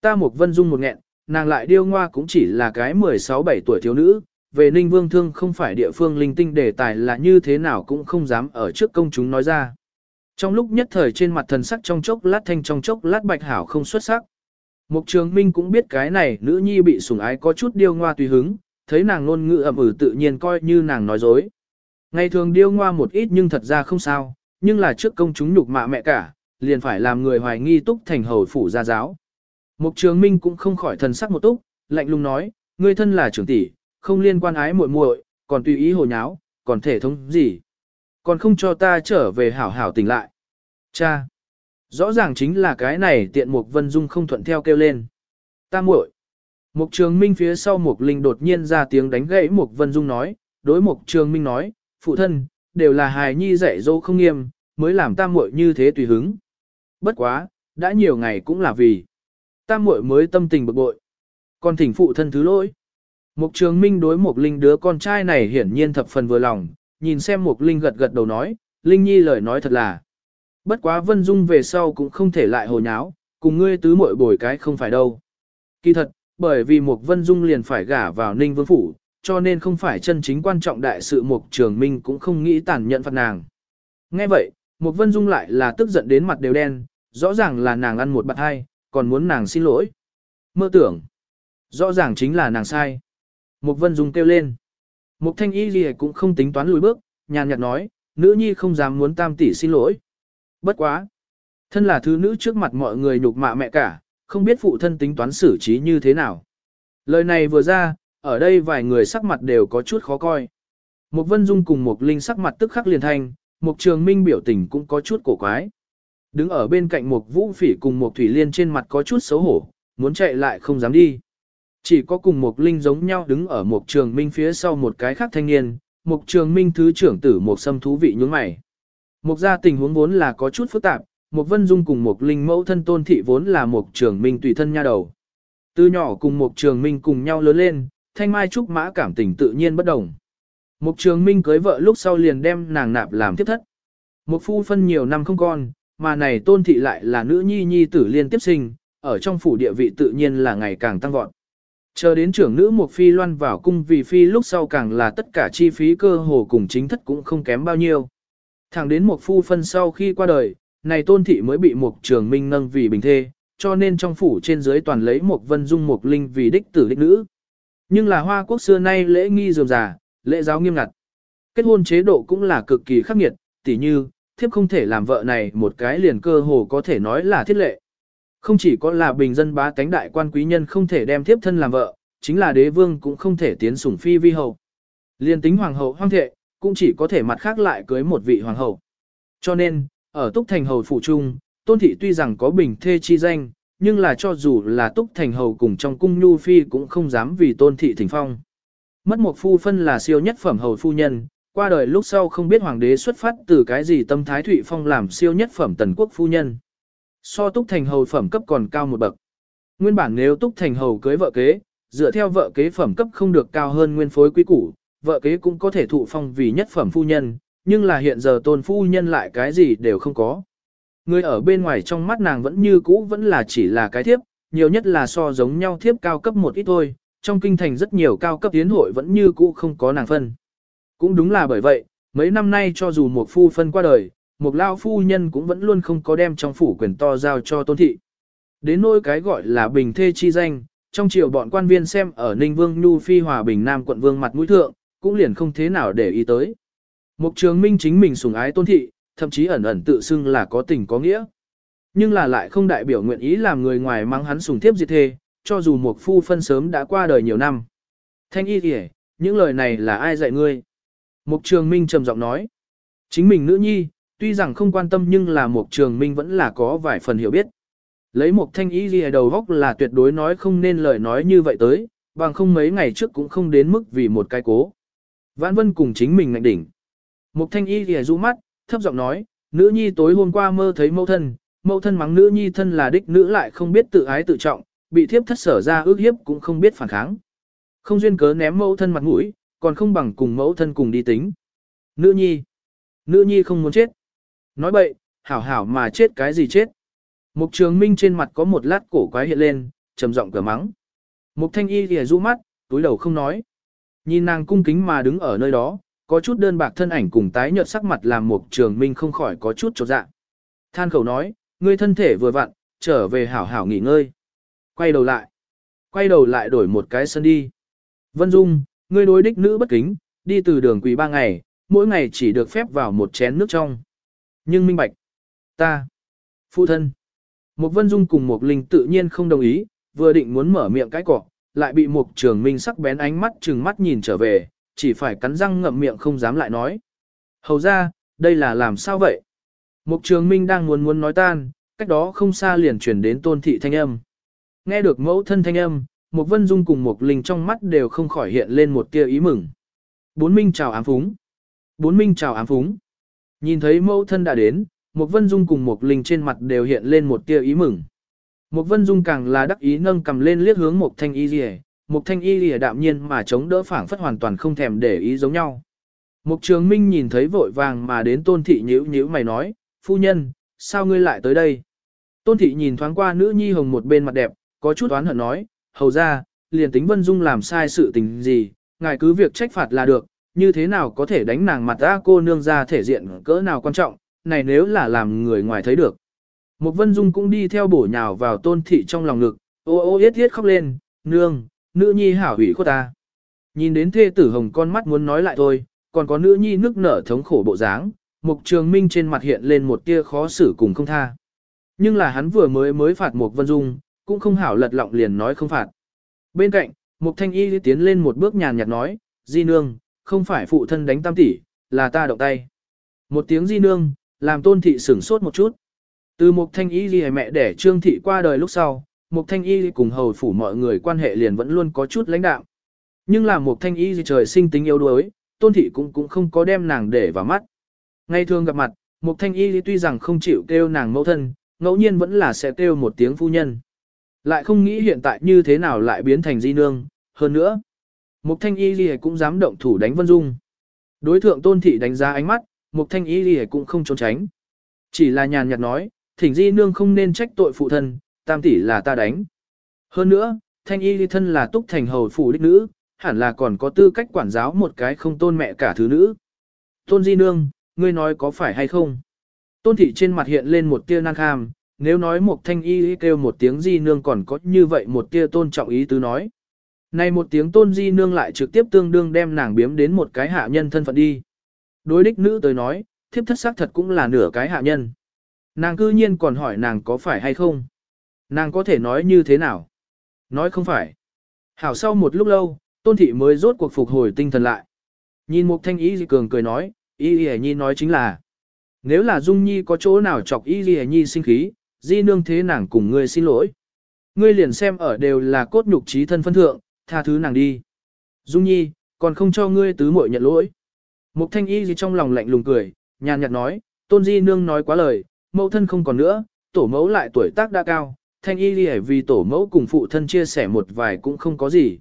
A: Ta một vân dung một nghẹn, nàng lại điêu ngoa cũng chỉ là cái 16-17 tuổi thiếu nữ, về ninh vương thương không phải địa phương linh tinh đề tài là như thế nào cũng không dám ở trước công chúng nói ra. Trong lúc nhất thời trên mặt thần sắc trong chốc lát thanh trong chốc lát bạch hảo không xuất sắc. Mục trường minh cũng biết cái này nữ nhi bị sủng ái có chút điêu ngoa tùy hứng, thấy nàng ngôn ngữ ẩm ử tự nhiên coi như nàng nói dối. Ngày thường điêu ngoa một ít nhưng thật ra không sao, nhưng là trước công chúng nhục mạ mẹ cả, liền phải làm người hoài nghi túc thành hầu phủ gia giáo. Mục trường minh cũng không khỏi thần sắc một túc, lạnh lùng nói, ngươi thân là trưởng tỷ, không liên quan ái muội muội, còn tùy ý hồ nháo, còn thể thống gì. Còn không cho ta trở về hảo hảo tỉnh lại. Cha! Rõ ràng chính là cái này tiện Mục Vân Dung không thuận theo kêu lên. Ta muội. Mục Trường Minh phía sau Mục Linh đột nhiên ra tiếng đánh gãy Mục Vân Dung nói, đối Mục Trường Minh nói, phụ thân, đều là hài nhi dạy dỗ không nghiêm, mới làm ta muội như thế tùy hứng. Bất quá, đã nhiều ngày cũng là vì ta muội mới tâm tình bực bội. Còn thỉnh phụ thân thứ lỗi. Mục Trường Minh đối Mục Linh đứa con trai này hiển nhiên thập phần vừa lòng, nhìn xem Mục Linh gật gật đầu nói, Linh Nhi lời nói thật là. Bất quá Vân Dung về sau cũng không thể lại hồ nháo, cùng ngươi tứ muội bồi cái không phải đâu. Kỳ thật, bởi vì Mục Vân Dung liền phải gả vào Ninh Vương Phủ, cho nên không phải chân chính quan trọng đại sự Mục Trường Minh cũng không nghĩ tàn nhẫn phạt nàng. Nghe vậy, Mục Vân Dung lại là tức giận đến mặt đều đen, rõ ràng là nàng ăn một bát hai, còn muốn nàng xin lỗi. Mơ tưởng, rõ ràng chính là nàng sai. Mục Vân Dung kêu lên. Mục Thanh Y gì cũng không tính toán lùi bước, nhàn nhạt nói, nữ nhi không dám muốn tam tỷ xin lỗi. Bất quá. Thân là thứ nữ trước mặt mọi người nhục mạ mẹ cả, không biết phụ thân tính toán xử trí như thế nào. Lời này vừa ra, ở đây vài người sắc mặt đều có chút khó coi. Mục Vân Dung cùng Mục Linh sắc mặt tức khắc liền thành, Mục Trường Minh biểu tình cũng có chút cổ quái. Đứng ở bên cạnh Mục Vũ Phỉ cùng Mục Thủy Liên trên mặt có chút xấu hổ, muốn chạy lại không dám đi. Chỉ có cùng Mục Linh giống nhau đứng ở Mục Trường Minh phía sau một cái khác thanh niên, Mục Trường Minh thứ trưởng tử một Sâm thú vị nhướng mày. Mục gia tình huống vốn là có chút phức tạp, một Vân Dung cùng một Linh mẫu thân tôn thị vốn là một Trường Minh tùy thân nha đầu. Từ nhỏ cùng một Trường Minh cùng nhau lớn lên, thanh mai trúc mã cảm tình tự nhiên bất đồng. Mục trường minh cưới vợ lúc sau liền đem nàng nạp làm tiếp thất. Một phu phân nhiều năm không con, mà này tôn thị lại là nữ nhi nhi tử liên tiếp sinh, ở trong phủ địa vị tự nhiên là ngày càng tăng vọt. Chờ đến trưởng nữ một phi loan vào cung vì phi lúc sau càng là tất cả chi phí cơ hồ cùng chính thất cũng không kém bao nhiêu. Thẳng đến một phu phân sau khi qua đời, này tôn thị mới bị một trường minh nâng vì bình thê, cho nên trong phủ trên dưới toàn lấy một vân dung một linh vì đích tử đích nữ. Nhưng là hoa quốc xưa nay lễ nghi dườm già, lễ giáo nghiêm ngặt. Kết hôn chế độ cũng là cực kỳ khắc nghiệt, tỉ như, thiếp không thể làm vợ này một cái liền cơ hồ có thể nói là thiết lệ. Không chỉ có là bình dân bá tánh đại quan quý nhân không thể đem thiếp thân làm vợ, chính là đế vương cũng không thể tiến sủng phi vi hậu. Liên tính hoàng hậu hoang thệ, cũng chỉ có thể mặt khác lại cưới một vị hoàng hậu. Cho nên, ở Túc Thành Hầu Phủ Trung, Tôn Thị tuy rằng có bình thê chi danh, nhưng là cho dù là Túc Thành Hầu cùng trong cung Nhu Phi cũng không dám vì Tôn Thị thỉnh phong. Mất một phu phân là siêu nhất phẩm hầu phu nhân, qua đời lúc sau không biết hoàng đế xuất phát từ cái gì tâm thái thụy phong làm siêu nhất phẩm tần quốc phu nhân. So túc thành hầu phẩm cấp còn cao một bậc. Nguyên bản nếu túc thành hầu cưới vợ kế, dựa theo vợ kế phẩm cấp không được cao hơn nguyên phối quý củ, vợ kế cũng có thể thụ phong vì nhất phẩm phu nhân, nhưng là hiện giờ tôn phu nhân lại cái gì đều không có. Người ở bên ngoài trong mắt nàng vẫn như cũ vẫn là chỉ là cái thiếp, nhiều nhất là so giống nhau thiếp cao cấp một ít thôi, trong kinh thành rất nhiều cao cấp tiến hội vẫn như cũ không có nàng phân. Cũng đúng là bởi vậy, mấy năm nay cho dù một phu phân qua đời, một lao phu nhân cũng vẫn luôn không có đem trong phủ quyền to giao cho tôn thị. Đến nỗi cái gọi là bình thê chi danh, trong triều bọn quan viên xem ở Ninh Vương Nhu Phi Hòa Bình Nam quận vương mặt mũi thượng, cũng liền không thế nào để ý tới. Mục trường minh chính mình sủng ái tôn thị, thậm chí ẩn ẩn tự xưng là có tình có nghĩa. Nhưng là lại không đại biểu nguyện ý làm người ngoài mang hắn sủng thiếp diệt thê, cho dù một phu phân sớm đã qua đời nhiều năm. Thanh y kìa, những lời này là ai dạy ngươi? Mục trường minh trầm giọng nói. Chính mình nữ nhi, tuy rằng không quan tâm nhưng là mục trường minh vẫn là có vài phần hiểu biết. Lấy một thanh y kìa đầu góc là tuyệt đối nói không nên lời nói như vậy tới, bằng không mấy ngày trước cũng không đến mức vì một cái cố. Vãn vân cùng chính mình ngạnh đỉnh. Mục thanh y kìa rũ mắt, thấp giọng nói, nữ nhi tối hôm qua mơ thấy mẫu thân, mẫu thân mắng nữ nhi thân là đích nữ lại không biết tự ái tự trọng, bị thiếp thất sở ra ước hiếp cũng không biết phản kháng. Không duyên cớ ném mẫu thân mặt mũi, còn không bằng cùng mẫu thân cùng đi tính. Nữ nhi. Nữ nhi không muốn chết. Nói bậy, hảo hảo mà chết cái gì chết. Mục trường minh trên mặt có một lát cổ quái hiện lên, trầm giọng cửa mắng. Mục thanh y thì rũ mắt, túi đầu không nói. Nhìn nàng cung kính mà đứng ở nơi đó, có chút đơn bạc thân ảnh cùng tái nhợt sắc mặt làm mục trường minh không khỏi có chút chột dạ. Than khẩu nói, ngươi thân thể vừa vặn, trở về hảo hảo nghỉ ngơi. Quay đầu lại. Quay đầu lại đổi một cái sân đi. Vân Dung, ngươi đối đích nữ bất kính, đi từ đường quỳ ba ngày, mỗi ngày chỉ được phép vào một chén nước trong. Nhưng minh bạch. Ta. Phụ thân. Một Vân Dung cùng một Linh tự nhiên không đồng ý, vừa định muốn mở miệng cái cỏ, lại bị một trường minh sắc bén ánh mắt chừng mắt nhìn trở về, chỉ phải cắn răng ngậm miệng không dám lại nói. Hầu ra, đây là làm sao vậy? Mục trường minh đang muốn muốn nói tan, cách đó không xa liền chuyển đến tôn thị thanh âm. Nghe được mẫu thân thanh âm, một vân dung cùng một linh trong mắt đều không khỏi hiện lên một tia ý mừng. Bốn minh chào ám phúng. Bốn minh chào ám phúng. Nhìn thấy mẫu thân đã đến, một vân dung cùng một linh trên mặt đều hiện lên một tia ý mừng. Một vân dung càng là đắc ý nâng cầm lên liếc hướng một thanh y rìa, một thanh y lìa đạm nhiên mà chống đỡ phảng phất hoàn toàn không thèm để ý giống nhau. Mục trường minh nhìn thấy vội vàng mà đến tôn thị nhíu nhíu mày nói, phu nhân, sao ngươi lại tới đây? Tôn thị nhìn thoáng qua nữ nhi hồng một bên mặt đẹp, có chút oán hận nói, hầu ra, liền tính Vân Dung làm sai sự tình gì, ngài cứ việc trách phạt là được, như thế nào có thể đánh nàng mặt ta cô nương ra thể diện cỡ nào quan trọng, này nếu là làm người ngoài thấy được. Một vân dung cũng đi theo bổ nhào vào tôn thị trong lòng ngực, ô ô yết yết khóc lên, nương, nữ nhi hảo hủy của ta. Nhìn đến thê tử hồng con mắt muốn nói lại thôi, còn có nữ nhi nước nở thống khổ bộ dáng, mục trường minh trên mặt hiện lên một tia khó xử cùng không tha. Nhưng là hắn vừa mới mới phạt một vân dung, cũng không hảo lật lọng liền nói không phạt. Bên cạnh, mục thanh y tiến lên một bước nhàn nhạt nói, di nương, không phải phụ thân đánh tam tỷ, là ta động tay. Một tiếng di nương, làm tôn thị sửng sốt một chút. Từ mục thanh y ghi mẹ đẻ trương thị qua đời lúc sau, mục thanh y cùng hầu phủ mọi người quan hệ liền vẫn luôn có chút lãnh đạo. Nhưng là mục thanh y trời sinh tính yếu đuối, tôn thị cũng cũng không có đem nàng để vào mắt. Ngay thường gặp mặt, mục thanh y tuy rằng không chịu kêu nàng mẫu thân, ngẫu nhiên vẫn là sẽ kêu một tiếng phu nhân. Lại không nghĩ hiện tại như thế nào lại biến thành di nương, hơn nữa. Mục thanh y gì cũng dám động thủ đánh Vân Dung. Đối thượng tôn thị đánh giá ánh mắt, mục thanh y gì cũng không trốn tránh. Chỉ là nhàn nhạt nói, thỉnh di nương không nên trách tội phụ thân, tam tỷ là ta đánh. Hơn nữa, thanh y ly thân là túc thành hầu phủ đích nữ, hẳn là còn có tư cách quản giáo một cái không tôn mẹ cả thứ nữ. Tôn di nương, ngươi nói có phải hay không? Tôn thị trên mặt hiện lên một tia năng kham, nếu nói một thanh y kêu một tiếng di nương còn có như vậy một tia tôn trọng ý tứ nói. Này một tiếng tôn di nương lại trực tiếp tương đương đem nàng biếm đến một cái hạ nhân thân phận đi. Đối đích nữ tới nói, thiếp thất xác thật cũng là nửa cái hạ nhân. Nàng cư nhiên còn hỏi nàng có phải hay không. Nàng có thể nói như thế nào? Nói không phải. Hảo sau một lúc lâu, tôn thị mới rốt cuộc phục hồi tinh thần lại. Nhìn mục thanh y cường cười nói, y y nhi nói chính là. Nếu là Dung Nhi có chỗ nào chọc y y nhi sinh khí, di nương thế nàng cùng ngươi xin lỗi. Ngươi liền xem ở đều là cốt nhục trí thân phân thượng, tha thứ nàng đi. Dung Nhi, còn không cho ngươi tứ muội nhận lỗi. Mục thanh y gì trong lòng lạnh lùng cười, nhàn nhạt nói, tôn di nương nói quá lời, mẫu thân không còn nữa, tổ mẫu lại tuổi tác đã cao, thanh y lìa vì tổ mẫu cùng phụ thân chia sẻ một vài cũng không có gì.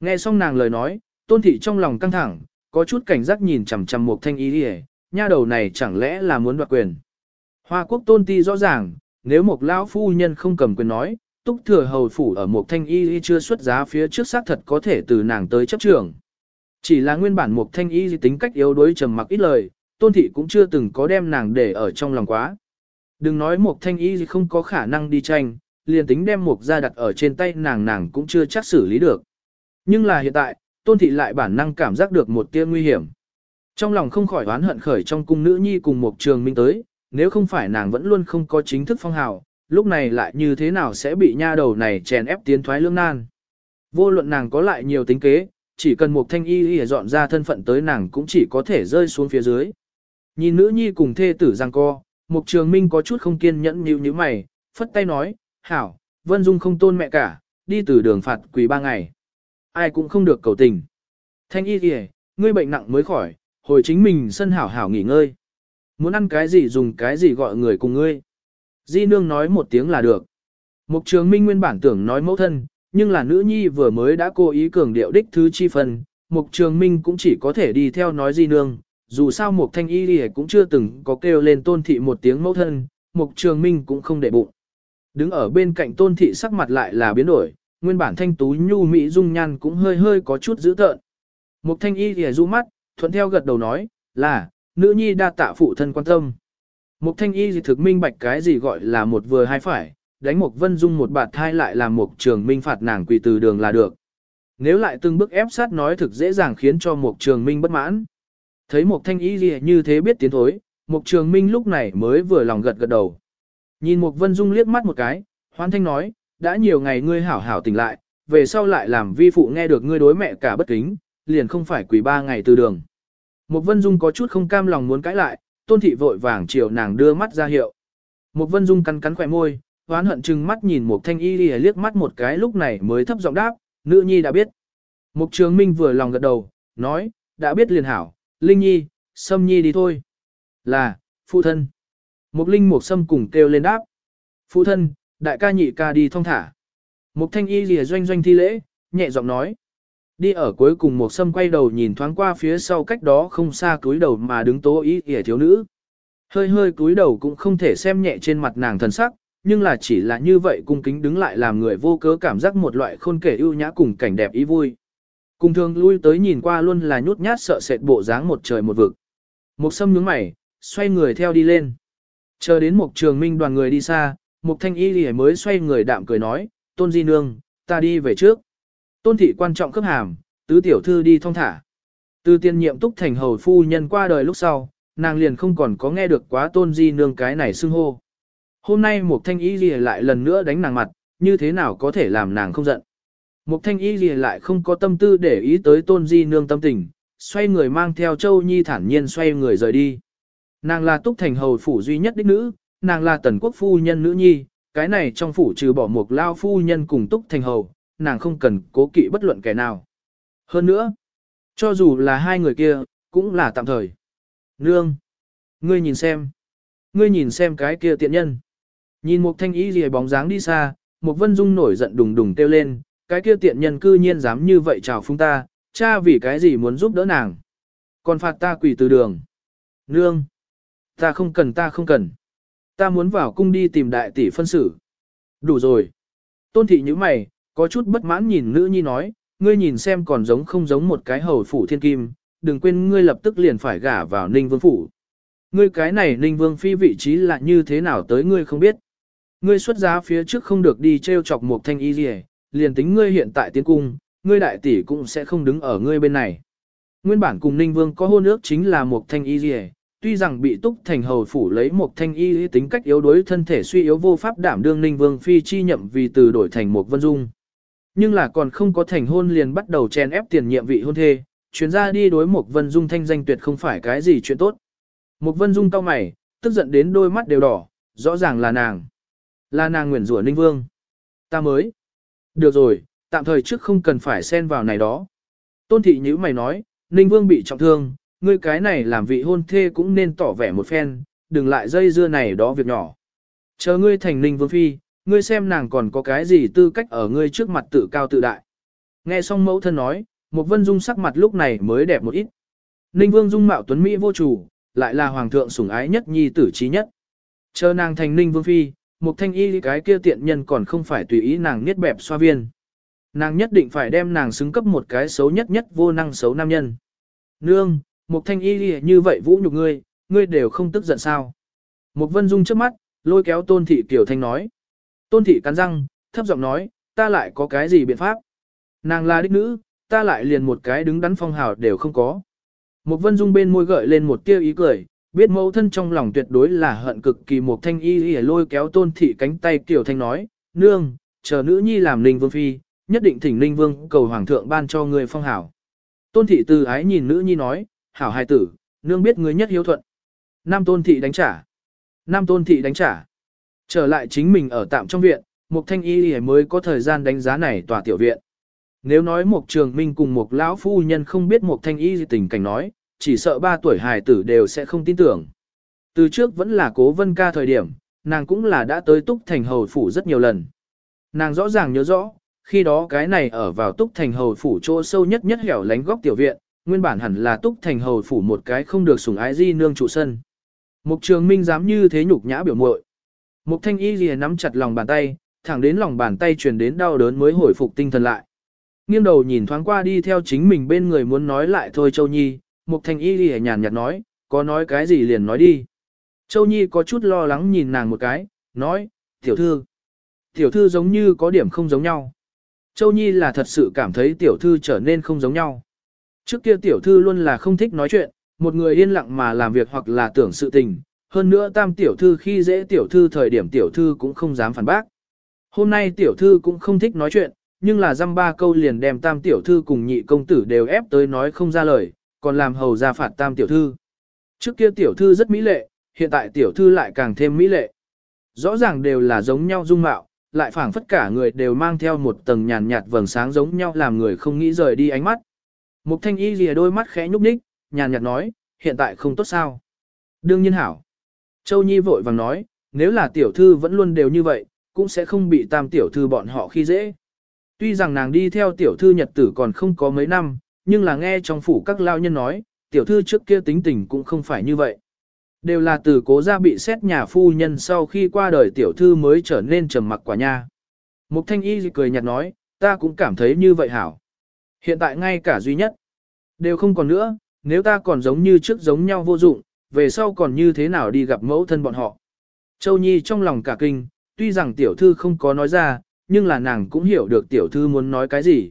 A: Nghe xong nàng lời nói, tôn thị trong lòng căng thẳng, có chút cảnh giác nhìn chằm chằm một thanh y lìa, nha đầu này chẳng lẽ là muốn đoạt quyền. Hoa quốc tôn ti rõ ràng, nếu một lão phu nhân không cầm quyền nói, túc thừa hầu phủ ở một thanh y chưa xuất giá phía trước xác thật có thể từ nàng tới chấp trường. Chỉ là nguyên bản một thanh y tính cách yếu đuối trầm mặc ít lời, tôn thị cũng chưa từng có đem nàng để ở trong lòng quá. Đừng nói một thanh y không có khả năng đi tranh, liền tính đem một ra đặt ở trên tay nàng nàng cũng chưa chắc xử lý được. Nhưng là hiện tại, tôn thị lại bản năng cảm giác được một tia nguy hiểm. Trong lòng không khỏi oán hận khởi trong cung nữ nhi cùng một trường minh tới, nếu không phải nàng vẫn luôn không có chính thức phong hào, lúc này lại như thế nào sẽ bị nha đầu này chèn ép tiến thoái lương nan. Vô luận nàng có lại nhiều tính kế, chỉ cần một thanh y y dọn ra thân phận tới nàng cũng chỉ có thể rơi xuống phía dưới. Nhìn nữ nhi cùng thê tử giang co, Mục Trường Minh có chút không kiên nhẫn nhíu như mày, phất tay nói, hảo, Vân Dung không tôn mẹ cả, đi từ đường phạt quỳ ba ngày. Ai cũng không được cầu tình. Thanh y kìa, ngươi bệnh nặng mới khỏi, hồi chính mình sân hảo hảo nghỉ ngơi. Muốn ăn cái gì dùng cái gì gọi người cùng ngươi. Di nương nói một tiếng là được. Mục Trường Minh nguyên bản tưởng nói mẫu thân, nhưng là nữ nhi vừa mới đã cố ý cường điệu đích thứ chi phần, Mục Trường Minh cũng chỉ có thể đi theo nói di nương, dù sao Mục Thanh Y kìa cũng chưa từng có kêu lên tôn thị một tiếng mẫu thân, Mục Trường Minh cũng không để bụng. Đứng ở bên cạnh tôn thị sắc mặt lại là biến đổi, nguyên bản thanh tú nhu mỹ dung nhan cũng hơi hơi có chút dữ tợn. Mục Thanh Y Lì du mắt, thuận theo gật đầu nói, là, nữ nhi đa tạ phụ thân quan tâm. Mục Thanh Y gì thực minh bạch cái gì gọi là một vừa hai phải, đánh Mục Vân Dung một bạt thai lại làm Mục Trường Minh phạt nàng quỳ từ đường là được. Nếu lại từng bước ép sát nói thực dễ dàng khiến cho Mục Trường Minh bất mãn. Thấy Mục Thanh Y như thế biết tiến thối, Mục Trường Minh lúc này mới vừa lòng gật gật đầu. Nhìn Mục Vân Dung liếc mắt một cái, Hoan Thanh nói, đã nhiều ngày ngươi hảo hảo tỉnh lại, về sau lại làm vi phụ nghe được ngươi đối mẹ cả bất kính, liền không phải quỳ ba ngày từ đường. Mục Vân Dung có chút không cam lòng muốn cãi lại, tôn thị vội vàng chiều nàng đưa mắt ra hiệu. Mục Vân Dung cắn cắn khỏe môi, hoán hận chừng mắt nhìn Mục Thanh Y đi liếc mắt một cái lúc này mới thấp giọng đáp, nữ nhi đã biết. Mục Trường Minh vừa lòng gật đầu, nói, đã biết liền hảo, Linh Nhi, Sâm Nhi đi thôi. Là, phụ thân. Mục Linh Mục Sâm cùng kêu lên đáp. Phụ thân, đại ca nhị ca đi thong thả. Mục Thanh Y lìa doanh doanh thi lễ, nhẹ giọng nói. Đi ở cuối cùng Mục sâm quay đầu nhìn thoáng qua phía sau cách đó không xa túi đầu mà đứng tố ý ỉa thiếu nữ. Hơi hơi túi đầu cũng không thể xem nhẹ trên mặt nàng thần sắc, nhưng là chỉ là như vậy cung kính đứng lại làm người vô cớ cảm giác một loại khôn kể ưu nhã cùng cảnh đẹp ý vui. Cùng thường lui tới nhìn qua luôn là nhút nhát sợ sệt bộ dáng một trời một vực. Mục sâm nhướng mày, xoay người theo đi lên. Chờ đến một trường minh đoàn người đi xa, một thanh y lì mới xoay người đạm cười nói, tôn di nương, ta đi về trước. Tôn thị quan trọng cấp hàm, tứ tiểu thư đi thong thả. Từ tiên nhiệm túc thành hầu phu nhân qua đời lúc sau, nàng liền không còn có nghe được quá tôn di nương cái này xưng hô. Hôm nay một thanh y lì lại lần nữa đánh nàng mặt, như thế nào có thể làm nàng không giận. Một thanh y lì lại không có tâm tư để ý tới tôn di nương tâm tình, xoay người mang theo châu nhi thản nhiên xoay người rời đi. Nàng là túc thành hầu phủ duy nhất đích nữ, nàng là tần quốc phu nhân nữ nhi, cái này trong phủ trừ bỏ một lao phu nhân cùng túc thành hầu, nàng không cần cố kỵ bất luận kẻ nào. Hơn nữa, cho dù là hai người kia, cũng là tạm thời. Nương, ngươi nhìn xem, ngươi nhìn xem cái kia tiện nhân. Nhìn một thanh ý gì bóng dáng đi xa, một vân dung nổi giận đùng đùng kêu lên, cái kia tiện nhân cư nhiên dám như vậy chào phung ta, cha vì cái gì muốn giúp đỡ nàng. Còn phạt ta quỷ từ đường. Nương, ta không cần ta không cần. Ta muốn vào cung đi tìm đại tỷ phân xử. Đủ rồi. Tôn thị như mày, có chút bất mãn nhìn nữ nhi nói, ngươi nhìn xem còn giống không giống một cái hầu phủ thiên kim, đừng quên ngươi lập tức liền phải gả vào ninh vương phủ. Ngươi cái này ninh vương phi vị trí là như thế nào tới ngươi không biết. Ngươi xuất giá phía trước không được đi treo chọc một thanh y gì liền tính ngươi hiện tại tiến cung, ngươi đại tỷ cũng sẽ không đứng ở ngươi bên này. Nguyên bản cùng ninh vương có hôn ước chính là một thanh y gì tuy rằng bị túc thành hầu phủ lấy một thanh y tính cách yếu đuối thân thể suy yếu vô pháp đảm đương ninh vương phi chi nhậm vì từ đổi thành một vân dung. Nhưng là còn không có thành hôn liền bắt đầu chen ép tiền nhiệm vị hôn thê, chuyến ra đi đối một vân dung thanh danh tuyệt không phải cái gì chuyện tốt. Một vân dung cau mày, tức giận đến đôi mắt đều đỏ, rõ ràng là nàng. Là nàng nguyền rủa ninh vương. Ta mới. Được rồi, tạm thời trước không cần phải xen vào này đó. Tôn thị nhữ mày nói, ninh vương bị trọng thương, ngươi cái này làm vị hôn thê cũng nên tỏ vẻ một phen, đừng lại dây dưa này đó việc nhỏ. Chờ ngươi thành ninh vương phi, ngươi xem nàng còn có cái gì tư cách ở ngươi trước mặt tự cao tự đại. Nghe xong mẫu thân nói, một vân dung sắc mặt lúc này mới đẹp một ít. Ninh vương dung mạo tuấn Mỹ vô chủ, lại là hoàng thượng sủng ái nhất nhi tử trí nhất. Chờ nàng thành ninh vương phi, một thanh y cái kia tiện nhân còn không phải tùy ý nàng niết bẹp xoa viên. Nàng nhất định phải đem nàng xứng cấp một cái xấu nhất nhất vô năng xấu nam nhân. Nương, một thanh y như vậy vũ nhục ngươi, ngươi đều không tức giận sao. Một vân dung trước mắt, lôi kéo tôn thị tiểu thanh nói. Tôn thị cắn răng, thấp giọng nói, ta lại có cái gì biện pháp. Nàng là đích nữ, ta lại liền một cái đứng đắn phong hào đều không có. Một vân dung bên môi gợi lên một tia ý cười, biết mẫu thân trong lòng tuyệt đối là hận cực kỳ một thanh y y lôi kéo tôn thị cánh tay tiểu thanh nói, nương, chờ nữ nhi làm ninh vương phi, nhất định thỉnh ninh vương cầu hoàng thượng ban cho người phong hảo. Tôn thị từ ái nhìn nữ nhi nói, hảo hài tử, nương biết người nhất hiếu thuận. Nam tôn thị đánh trả. Nam tôn thị đánh trả. Trở lại chính mình ở tạm trong viện, Mục Thanh Y mới có thời gian đánh giá này tòa tiểu viện. Nếu nói Mục Trường Minh cùng Mục lão phu nhân không biết Mục Thanh Y tình cảnh nói, chỉ sợ ba tuổi hài tử đều sẽ không tin tưởng. Từ trước vẫn là cố vân ca thời điểm, nàng cũng là đã tới túc thành hầu phủ rất nhiều lần. Nàng rõ ràng nhớ rõ, khi đó cái này ở vào túc thành hầu phủ chỗ sâu nhất nhất hẻo lánh góc tiểu viện, nguyên bản hẳn là túc thành hầu phủ một cái không được sủng ái di nương trụ sân. Mục trường minh dám như thế nhục nhã biểu muội Mục thanh y gì nắm chặt lòng bàn tay, thẳng đến lòng bàn tay truyền đến đau đớn mới hồi phục tinh thần lại. Nghiêng đầu nhìn thoáng qua đi theo chính mình bên người muốn nói lại thôi Châu Nhi, Mục thanh y gì nhàn nhạt nói, có nói cái gì liền nói đi. Châu Nhi có chút lo lắng nhìn nàng một cái, nói, tiểu thư. Tiểu thư giống như có điểm không giống nhau. Châu Nhi là thật sự cảm thấy tiểu thư trở nên không giống nhau. Trước kia tiểu thư luôn là không thích nói chuyện, một người yên lặng mà làm việc hoặc là tưởng sự tình, hơn nữa tam tiểu thư khi dễ tiểu thư thời điểm tiểu thư cũng không dám phản bác. Hôm nay tiểu thư cũng không thích nói chuyện, nhưng là dăm ba câu liền đem tam tiểu thư cùng nhị công tử đều ép tới nói không ra lời, còn làm hầu ra phạt tam tiểu thư. Trước kia tiểu thư rất mỹ lệ, hiện tại tiểu thư lại càng thêm mỹ lệ. Rõ ràng đều là giống nhau dung mạo, lại phảng phất cả người đều mang theo một tầng nhàn nhạt vầng sáng giống nhau làm người không nghĩ rời đi ánh mắt. Mục thanh y lìa đôi mắt khẽ nhúc nhích, nhàn nhạt nói, hiện tại không tốt sao. Đương nhiên hảo. Châu Nhi vội vàng nói, nếu là tiểu thư vẫn luôn đều như vậy, cũng sẽ không bị tam tiểu thư bọn họ khi dễ. Tuy rằng nàng đi theo tiểu thư nhật tử còn không có mấy năm, nhưng là nghe trong phủ các lao nhân nói, tiểu thư trước kia tính tình cũng không phải như vậy. Đều là từ cố gia bị xét nhà phu nhân sau khi qua đời tiểu thư mới trở nên trầm mặc quả nha. Mục thanh y cười nhạt nói, ta cũng cảm thấy như vậy hảo. Hiện tại ngay cả duy nhất, đều không còn nữa, nếu ta còn giống như trước giống nhau vô dụng, về sau còn như thế nào đi gặp mẫu thân bọn họ. Châu Nhi trong lòng cả kinh, tuy rằng tiểu thư không có nói ra, nhưng là nàng cũng hiểu được tiểu thư muốn nói cái gì.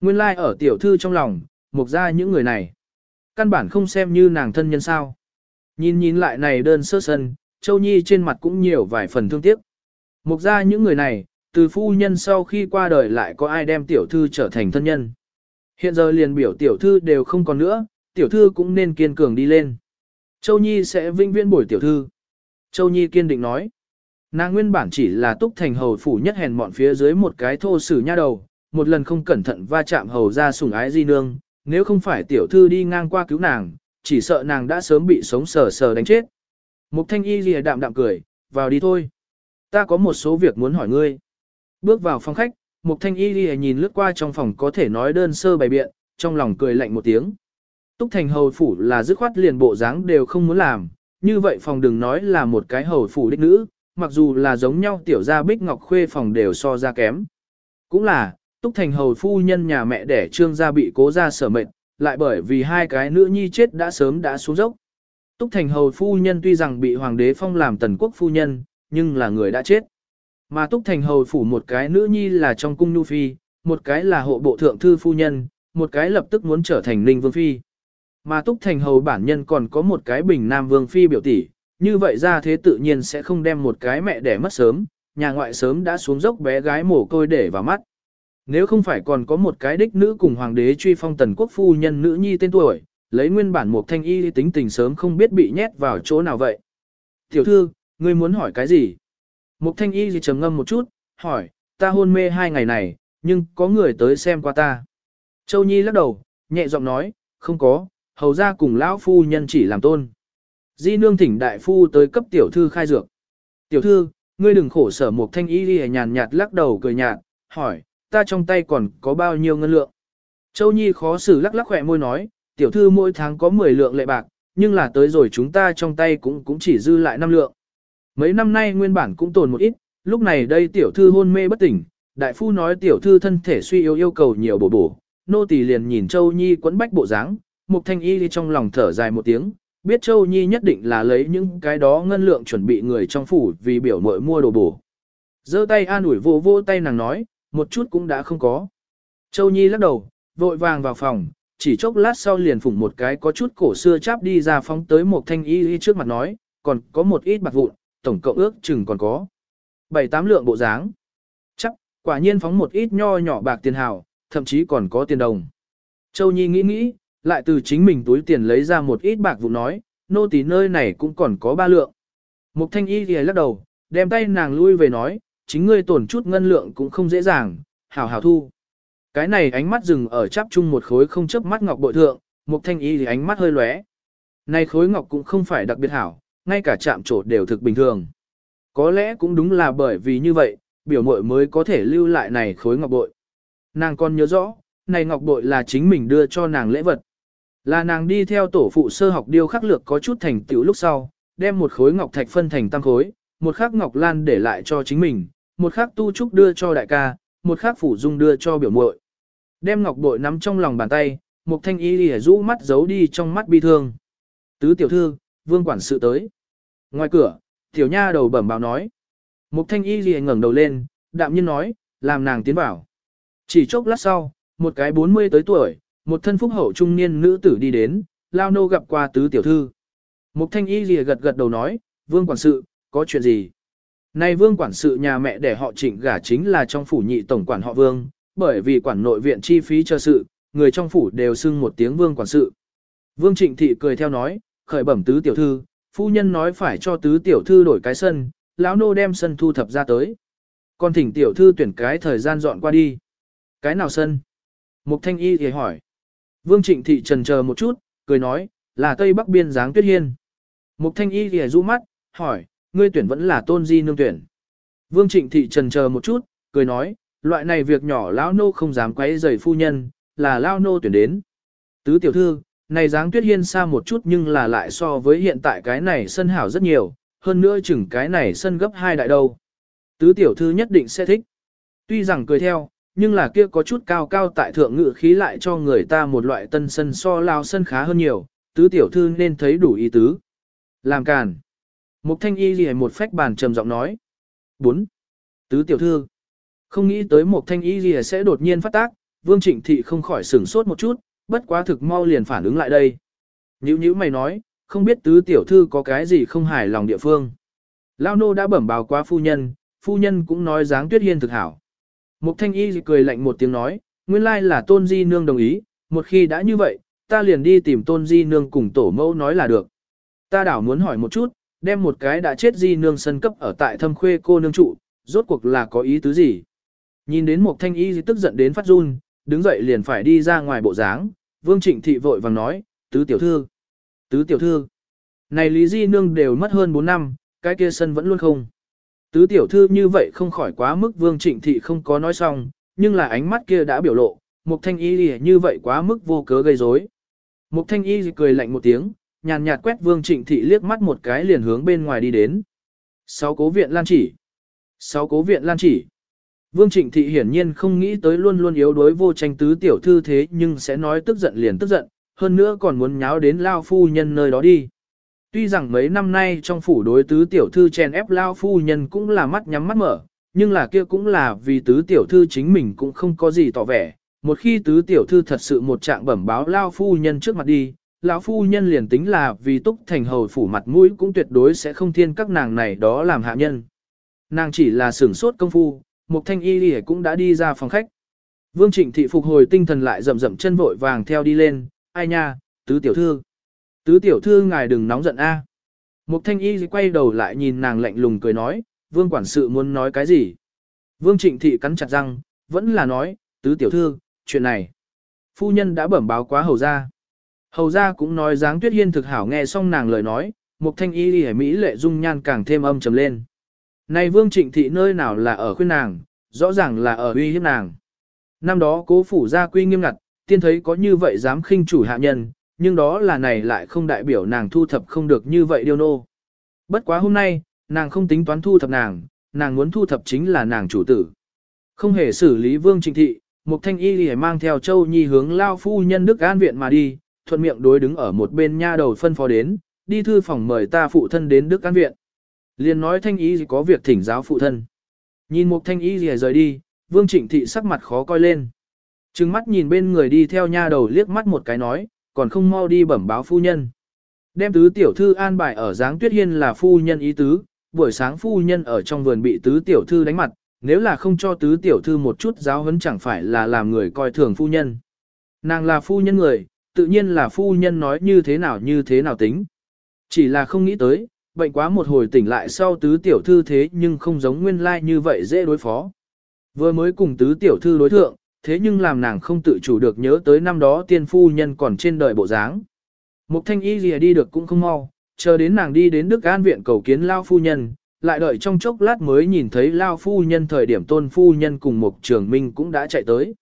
A: Nguyên lai like ở tiểu thư trong lòng, mục ra những người này. Căn bản không xem như nàng thân nhân sao. Nhìn nhìn lại này đơn sơ sân, Châu Nhi trên mặt cũng nhiều vài phần thương tiếc. Mục ra những người này, từ phu nhân sau khi qua đời lại có ai đem tiểu thư trở thành thân nhân. Hiện giờ liền biểu tiểu thư đều không còn nữa, tiểu thư cũng nên kiên cường đi lên. Châu Nhi sẽ vinh viễn bồi tiểu thư. Châu Nhi kiên định nói. Nàng nguyên bản chỉ là túc thành hầu phủ nhất hèn mọn phía dưới một cái thô sử nha đầu, một lần không cẩn thận va chạm hầu ra sủng ái di nương, nếu không phải tiểu thư đi ngang qua cứu nàng, chỉ sợ nàng đã sớm bị sống sờ sờ đánh chết. Mục thanh y lìa đạm đạm cười, vào đi thôi. Ta có một số việc muốn hỏi ngươi. Bước vào phòng khách, mục thanh y đi nhìn lướt qua trong phòng có thể nói đơn sơ bày biện, trong lòng cười lạnh một tiếng. Túc thành hầu phủ là dứt khoát liền bộ dáng đều không muốn làm, như vậy phòng đừng nói là một cái hầu phủ đích nữ, mặc dù là giống nhau tiểu gia bích ngọc khuê phòng đều so ra kém. Cũng là, túc thành hầu phu nhân nhà mẹ đẻ trương gia bị cố gia sở mệnh, lại bởi vì hai cái nữ nhi chết đã sớm đã xuống dốc. Túc thành hầu phu nhân tuy rằng bị hoàng đế phong làm tần quốc phu nhân, nhưng là người đã chết. Mà túc thành hầu phủ một cái nữ nhi là trong cung nhu phi, một cái là hộ bộ thượng thư phu nhân, một cái lập tức muốn trở thành ninh vương phi. Mà túc thành hầu bản nhân còn có một cái bình nam vương phi biểu tỷ, như vậy ra thế tự nhiên sẽ không đem một cái mẹ đẻ mất sớm, nhà ngoại sớm đã xuống dốc bé gái mồ côi để vào mắt. Nếu không phải còn có một cái đích nữ cùng hoàng đế truy phong tần quốc phu nhân nữ nhi tên tuổi, lấy nguyên bản một thanh y tính tình sớm không biết bị nhét vào chỗ nào vậy. Tiểu thư, ngươi muốn hỏi cái gì? Mục thanh y gì trầm ngâm một chút, hỏi, ta hôn mê hai ngày này, nhưng có người tới xem qua ta. Châu Nhi lắc đầu, nhẹ giọng nói, không có, hầu ra cùng lão phu nhân chỉ làm tôn. Di nương thỉnh đại phu tới cấp tiểu thư khai dược. Tiểu thư, ngươi đừng khổ sở một thanh y đi nhàn nhạt lắc đầu cười nhạt, hỏi, ta trong tay còn có bao nhiêu ngân lượng. Châu Nhi khó xử lắc lắc khỏe môi nói, tiểu thư mỗi tháng có 10 lượng lệ bạc, nhưng là tới rồi chúng ta trong tay cũng cũng chỉ dư lại 5 lượng. Mấy năm nay nguyên bản cũng tồn một ít, lúc này đây tiểu thư hôn mê bất tỉnh, đại phu nói tiểu thư thân thể suy yếu yêu cầu nhiều bổ bổ, nô tỳ liền nhìn Châu Nhi quấn bách bộ dáng, Mục Thanh Y đi trong lòng thở dài một tiếng, biết Châu Nhi nhất định là lấy những cái đó ngân lượng chuẩn bị người trong phủ vì biểu muội mua đồ bổ. giơ tay an ủi vô vô tay nàng nói, một chút cũng đã không có. Châu Nhi lắc đầu, vội vàng vào phòng, chỉ chốc lát sau liền phủng một cái có chút cổ xưa cháp đi ra phóng tới một thanh y y trước mặt nói, còn có một ít bạc vụn, tổng cộng ước chừng còn có. Bảy tám lượng bộ dáng. Chắc, quả nhiên phóng một ít nho nhỏ bạc tiền hào, thậm chí còn có tiền đồng. Châu Nhi nghĩ nghĩ, lại từ chính mình túi tiền lấy ra một ít bạc vụ nói, nô tỳ nơi này cũng còn có ba lượng. Mục thanh y thì lắc đầu, đem tay nàng lui về nói, chính ngươi tổn chút ngân lượng cũng không dễ dàng, hảo hảo thu. Cái này ánh mắt dừng ở chắp chung một khối không chớp mắt ngọc bội thượng, mục thanh y thì ánh mắt hơi lóe. Này khối ngọc cũng không phải đặc biệt hảo, ngay cả chạm trổ đều thực bình thường. Có lẽ cũng đúng là bởi vì như vậy, biểu muội mới có thể lưu lại này khối ngọc bội. Nàng còn nhớ rõ, này ngọc bội là chính mình đưa cho nàng lễ vật. Là nàng đi theo tổ phụ sơ học điêu khắc lược có chút thành tựu lúc sau, đem một khối ngọc thạch phân thành tăng khối, một khắc ngọc lan để lại cho chính mình, một khắc tu trúc đưa cho đại ca, một khắc phủ dung đưa cho biểu muội. Đem ngọc bội nắm trong lòng bàn tay, một thanh y lìa rũ mắt giấu đi trong mắt bi thương. Tứ tiểu thư, vương quản sự tới. Ngoài cửa, tiểu nha đầu bẩm báo nói. Một thanh y gì ngẩng đầu lên, đạm nhiên nói, làm nàng tiến vào. Chỉ chốc lát sau, một cái 40 tới tuổi, một thân phúc hậu trung niên nữ tử đi đến, lao nô gặp qua tứ tiểu thư. Mục thanh y gì gật gật đầu nói, vương quản sự, có chuyện gì? Này vương quản sự nhà mẹ để họ trịnh gả chính là trong phủ nhị tổng quản họ vương, bởi vì quản nội viện chi phí cho sự, người trong phủ đều xưng một tiếng vương quản sự. Vương trịnh thị cười theo nói, khởi bẩm tứ tiểu thư, phu nhân nói phải cho tứ tiểu thư đổi cái sân, lão nô đem sân thu thập ra tới. Còn thỉnh tiểu thư tuyển cái thời gian dọn qua đi. Cái nào sân? Mục thanh y thì hỏi. Vương Trịnh Thị trần chờ một chút, cười nói, là Tây Bắc biên dáng tuyết hiên. Mục Thanh Y thì rũ mắt, hỏi, ngươi tuyển vẫn là tôn di nương tuyển. Vương Trịnh Thị trần chờ một chút, cười nói, loại này việc nhỏ lão nô không dám quấy rầy phu nhân, là lão nô tuyển đến. Tứ tiểu thư, này dáng tuyết hiên xa một chút nhưng là lại so với hiện tại cái này sân hảo rất nhiều, hơn nữa chừng cái này sân gấp hai đại đâu. Tứ tiểu thư nhất định sẽ thích. Tuy rằng cười theo, nhưng là kia có chút cao cao tại thượng ngự khí lại cho người ta một loại tân sân so lao sân khá hơn nhiều, tứ tiểu thư nên thấy đủ ý tứ. Làm càn. Mục thanh y gì một phách bàn trầm giọng nói. 4. Tứ tiểu thư. Không nghĩ tới một thanh y gì sẽ đột nhiên phát tác, vương trịnh thị không khỏi sửng sốt một chút, bất quá thực mau liền phản ứng lại đây. Nhữ nhữ mày nói, không biết tứ tiểu thư có cái gì không hài lòng địa phương. Lao nô đã bẩm báo qua phu nhân, phu nhân cũng nói dáng tuyết hiên thực hảo. Mục thanh y cười lạnh một tiếng nói, nguyên lai là tôn di nương đồng ý, một khi đã như vậy, ta liền đi tìm tôn di nương cùng tổ mẫu nói là được. Ta đảo muốn hỏi một chút, đem một cái đã chết di nương sân cấp ở tại thâm khuê cô nương trụ, rốt cuộc là có ý tứ gì. Nhìn đến một thanh y tức giận đến phát run, đứng dậy liền phải đi ra ngoài bộ dáng, vương trịnh thị vội vàng nói, tứ tiểu thư, tứ tiểu thư. Này lý di nương đều mất hơn 4 năm, cái kia sân vẫn luôn không. Tứ tiểu thư như vậy không khỏi quá mức vương trịnh thị không có nói xong, nhưng là ánh mắt kia đã biểu lộ, một thanh y như vậy quá mức vô cớ gây rối. Một thanh y cười lạnh một tiếng, nhàn nhạt quét vương trịnh thị liếc mắt một cái liền hướng bên ngoài đi đến. Sáu cố viện lan chỉ. Sáu cố viện lan chỉ. Vương trịnh thị hiển nhiên không nghĩ tới luôn luôn yếu đối vô tranh tứ tiểu thư thế nhưng sẽ nói tức giận liền tức giận, hơn nữa còn muốn nháo đến lao phu nhân nơi đó đi. Tuy rằng mấy năm nay trong phủ đối tứ tiểu thư chèn ép lao phu nhân cũng là mắt nhắm mắt mở, nhưng là kia cũng là vì tứ tiểu thư chính mình cũng không có gì tỏ vẻ. Một khi tứ tiểu thư thật sự một trạng bẩm báo lao phu nhân trước mặt đi, lão phu nhân liền tính là vì túc thành hầu phủ mặt mũi cũng tuyệt đối sẽ không thiên các nàng này đó làm hạ nhân. Nàng chỉ là sửng sốt công phu, Mục thanh y lì cũng đã đi ra phòng khách. Vương trịnh thị phục hồi tinh thần lại rậm rậm chân vội vàng theo đi lên, ai nha, tứ tiểu thư. Tứ tiểu thư ngài đừng nóng giận a. À. Mục thanh y quay đầu lại nhìn nàng lạnh lùng cười nói, vương quản sự muốn nói cái gì. Vương trịnh thị cắn chặt răng, vẫn là nói, tứ tiểu thư, chuyện này. Phu nhân đã bẩm báo quá hầu ra. Hầu ra cũng nói dáng tuyết hiên thực hảo nghe xong nàng lời nói, mục thanh y lìa Mỹ lệ dung nhan càng thêm âm trầm lên. Này vương trịnh thị nơi nào là ở khuyên nàng, rõ ràng là ở uy hiếp nàng. Năm đó cố phủ gia quy nghiêm ngặt, tiên thấy có như vậy dám khinh chủ hạ nhân, nhưng đó là này lại không đại biểu nàng thu thập không được như vậy điêu nô. Bất quá hôm nay, nàng không tính toán thu thập nàng, nàng muốn thu thập chính là nàng chủ tử. Không hề xử lý vương trịnh thị, một thanh y lìa mang theo châu nhi hướng lao phu nhân đức an viện mà đi, thuận miệng đối đứng ở một bên nha đầu phân phó đến, đi thư phòng mời ta phụ thân đến đức an viện. Liền nói thanh y có việc thỉnh giáo phụ thân. Nhìn một thanh y rìa rời đi, vương trịnh thị sắc mặt khó coi lên. Trừng mắt nhìn bên người đi theo nha đầu liếc mắt một cái nói, còn không mau đi bẩm báo phu nhân. Đem tứ tiểu thư an bài ở dáng tuyết hiên là phu nhân ý tứ, buổi sáng phu nhân ở trong vườn bị tứ tiểu thư đánh mặt, nếu là không cho tứ tiểu thư một chút giáo huấn chẳng phải là làm người coi thường phu nhân. Nàng là phu nhân người, tự nhiên là phu nhân nói như thế nào như thế nào tính. Chỉ là không nghĩ tới, bệnh quá một hồi tỉnh lại sau tứ tiểu thư thế nhưng không giống nguyên lai like như vậy dễ đối phó. Vừa mới cùng tứ tiểu thư đối thượng, thế nhưng làm nàng không tự chủ được nhớ tới năm đó tiên phu nhân còn trên đời bộ dáng. Mục thanh y lìa đi được cũng không mau, chờ đến nàng đi đến Đức An viện cầu kiến Lao phu nhân, lại đợi trong chốc lát mới nhìn thấy Lao phu nhân thời điểm tôn phu nhân cùng Mục trường minh cũng đã chạy tới.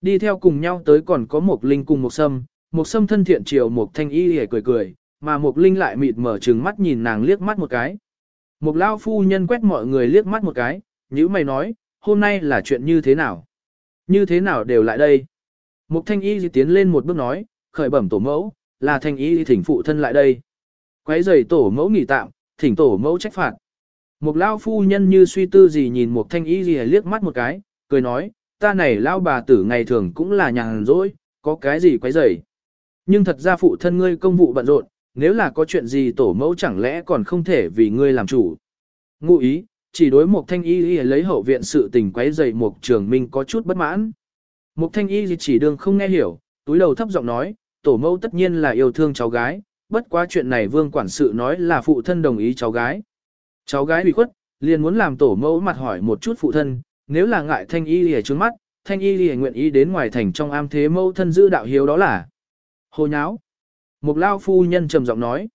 A: Đi theo cùng nhau tới còn có Mục Linh cùng Mục Sâm, Mục Sâm thân thiện chiều Mục thanh y lìa cười cười, mà Mục Linh lại mịt mở trừng mắt nhìn nàng liếc mắt một cái. Mục Lao phu nhân quét mọi người liếc mắt một cái, như mày nói, hôm nay là chuyện như thế nào? Như thế nào đều lại đây? Mục thanh y tiến lên một bước nói, khởi bẩm tổ mẫu, là thanh y thỉnh phụ thân lại đây. Quấy giày tổ mẫu nghỉ tạm, thỉnh tổ mẫu trách phạt. mục lao phu nhân như suy tư gì nhìn mục thanh y liếc mắt một cái, cười nói, ta này lao bà tử ngày thường cũng là nhàn rỗi, có cái gì quấy giày. Nhưng thật ra phụ thân ngươi công vụ bận rộn, nếu là có chuyện gì tổ mẫu chẳng lẽ còn không thể vì ngươi làm chủ. Ngụ ý, chỉ đối một thanh y lấy hậu viện sự tình quấy giày một trường minh có chút bất mãn. Một thanh y chỉ đương không nghe hiểu, túi đầu thấp giọng nói, tổ mẫu tất nhiên là yêu thương cháu gái, bất quá chuyện này vương quản sự nói là phụ thân đồng ý cháu gái. Cháu gái bị khuất, liền muốn làm tổ mẫu mặt hỏi một chút phụ thân, nếu là ngại thanh y lìa trước mắt, thanh y lìa nguyện ý đến ngoài thành trong am thế mẫu thân giữ đạo hiếu đó là hồ nháo. Mục lao phu nhân trầm giọng nói,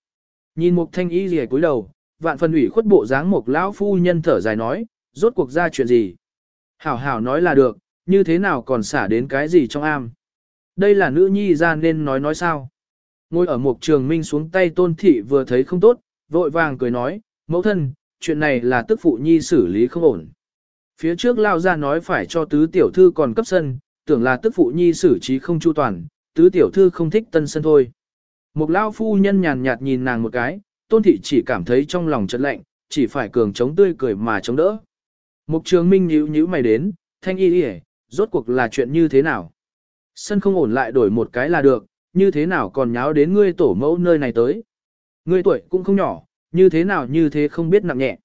A: nhìn mục thanh y lìa cúi đầu, vạn phần ủy khuất bộ dáng mục lão phu nhân thở dài nói, rốt cuộc ra chuyện gì. Hảo hảo nói là được, như thế nào còn xả đến cái gì trong am. Đây là nữ nhi ra nên nói nói sao. Ngồi ở mục trường minh xuống tay tôn thị vừa thấy không tốt, vội vàng cười nói, mẫu thân, chuyện này là tức phụ nhi xử lý không ổn. Phía trước lao ra nói phải cho tứ tiểu thư còn cấp sân, tưởng là tức phụ nhi xử trí không chu toàn, tứ tiểu thư không thích tân sân thôi. Một lao phu nhân nhàn nhạt nhìn nàng một cái, tôn thị chỉ cảm thấy trong lòng chợt lạnh, chỉ phải cường chống tươi cười mà chống đỡ. Mục trường minh nhíu nhíu mày đến, thanh y đi rốt cuộc là chuyện như thế nào? Sân không ổn lại đổi một cái là được, như thế nào còn nháo đến ngươi tổ mẫu nơi này tới? Ngươi tuổi cũng không nhỏ, như thế nào như thế không biết nặng nhẹ.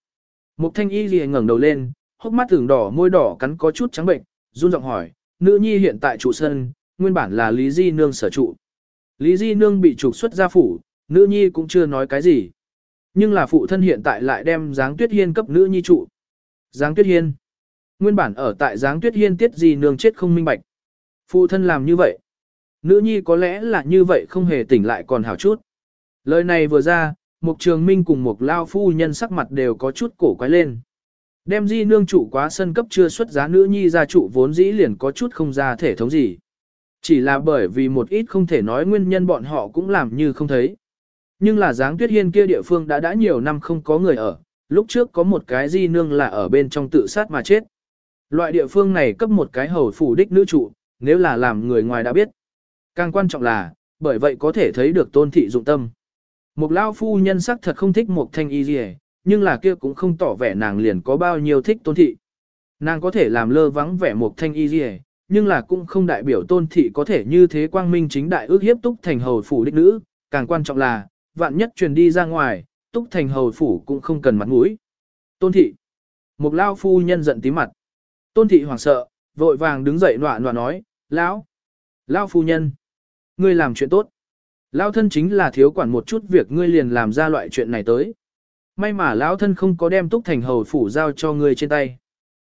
A: Mục thanh y gì ngẩng đầu lên, hốc mắt tưởng đỏ môi đỏ cắn có chút trắng bệnh, run giọng hỏi, nữ nhi hiện tại trụ sân, nguyên bản là Lý Di Nương sở trụ. Lý Di Nương bị trục xuất ra phủ, nữ nhi cũng chưa nói cái gì. Nhưng là phụ thân hiện tại lại đem giáng tuyết hiên cấp nữ nhi trụ. Giáng tuyết hiên. Nguyên bản ở tại giáng tuyết hiên tiết Di Nương chết không minh bạch. Phụ thân làm như vậy. Nữ nhi có lẽ là như vậy không hề tỉnh lại còn hảo chút. Lời này vừa ra, Mục Trường Minh cùng một lao phu nhân sắc mặt đều có chút cổ quái lên. Đem di nương trụ quá sân cấp chưa xuất giá nữ nhi ra trụ vốn dĩ liền có chút không ra thể thống gì. Chỉ là bởi vì một ít không thể nói nguyên nhân bọn họ cũng làm như không thấy. Nhưng là dáng tuyết hiên kia địa phương đã đã nhiều năm không có người ở, lúc trước có một cái di nương là ở bên trong tự sát mà chết. Loại địa phương này cấp một cái hầu phủ đích nữ trụ, nếu là làm người ngoài đã biết. Càng quan trọng là, bởi vậy có thể thấy được tôn thị dụng tâm. Một lao phu nhân sắc thật không thích một thanh y gì nhưng là kia cũng không tỏ vẻ nàng liền có bao nhiêu thích tôn thị. Nàng có thể làm lơ vắng vẻ một thanh y gì nhưng là cũng không đại biểu tôn thị có thể như thế quang minh chính đại ước hiếp túc thành hầu phủ đích nữ, càng quan trọng là, vạn nhất truyền đi ra ngoài, túc thành hầu phủ cũng không cần mặt mũi. Tôn thị. Một lao phu nhân giận tí mặt. Tôn thị hoảng sợ, vội vàng đứng dậy nọa nọa nói, lão, lao phu nhân, ngươi làm chuyện tốt. Lao thân chính là thiếu quản một chút việc ngươi liền làm ra loại chuyện này tới. May mà lão thân không có đem túc thành hầu phủ giao cho ngươi trên tay.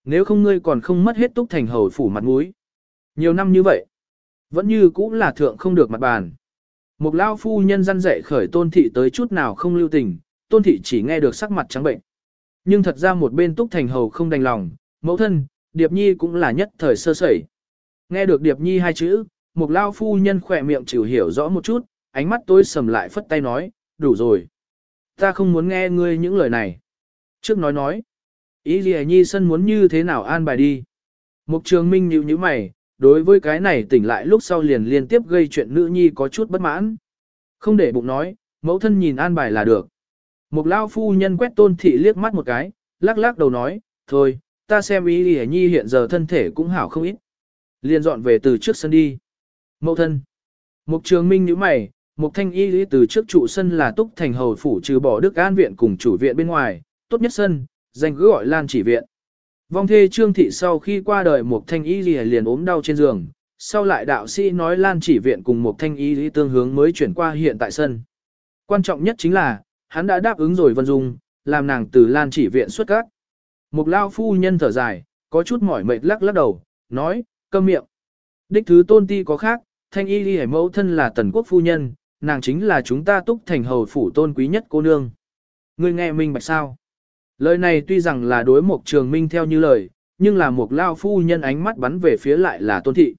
A: Nếu không ngươi còn không mất hết túc thành hầu phủ mặt mũi. Nhiều năm như vậy, vẫn như cũng là thượng không được mặt bàn. Một lao phu nhân răn dạy khởi tôn thị tới chút nào không lưu tình, tôn thị chỉ nghe được sắc mặt trắng bệnh. Nhưng thật ra một bên túc thành hầu không đành lòng, mẫu thân, Điệp Nhi cũng là nhất thời sơ sẩy. Nghe được Điệp Nhi hai chữ, một lao phu nhân khỏe miệng chịu hiểu rõ một chút, ánh mắt tối sầm lại phất tay nói, đủ rồi. Ta không muốn nghe ngươi những lời này. Trước nói nói, ý gì nhi sân muốn như thế nào an bài đi. Mục trường minh nhíu như mày, đối với cái này tỉnh lại lúc sau liền liên tiếp gây chuyện nữ nhi có chút bất mãn. Không để bụng nói, mẫu thân nhìn an bài là được. một lao phu nhân quét tôn thị liếc mắt một cái, lắc lắc đầu nói, thôi, ta xem ý gì nhi hiện giờ thân thể cũng hảo không ít. Liền dọn về từ trước sân đi. Mẫu thân. Mục trường minh nhíu mày, Mục thanh y lý từ trước trụ sân là túc thành hầu phủ trừ bỏ đức an viện cùng chủ viện bên ngoài, tốt nhất sân, danh cứ gọi lan chỉ viện. Vong thê trương thị sau khi qua đời một thanh y liền ốm đau trên giường, sau lại đạo sĩ nói lan chỉ viện cùng một thanh y tương hướng mới chuyển qua hiện tại sân. Quan trọng nhất chính là, hắn đã đáp ứng rồi vân dung, làm nàng từ lan chỉ viện xuất cát. Một lao phu nhân thở dài, có chút mỏi mệt lắc lắc đầu, nói, câm miệng. Đích thứ tôn ti có khác, thanh y lý mẫu thân là tần quốc phu nhân, nàng chính là chúng ta túc thành hầu phủ tôn quý nhất cô nương. Ngươi nghe minh bạch sao? Lời này tuy rằng là đối một trường minh theo như lời, nhưng là một lao phu nhân ánh mắt bắn về phía lại là tôn thị.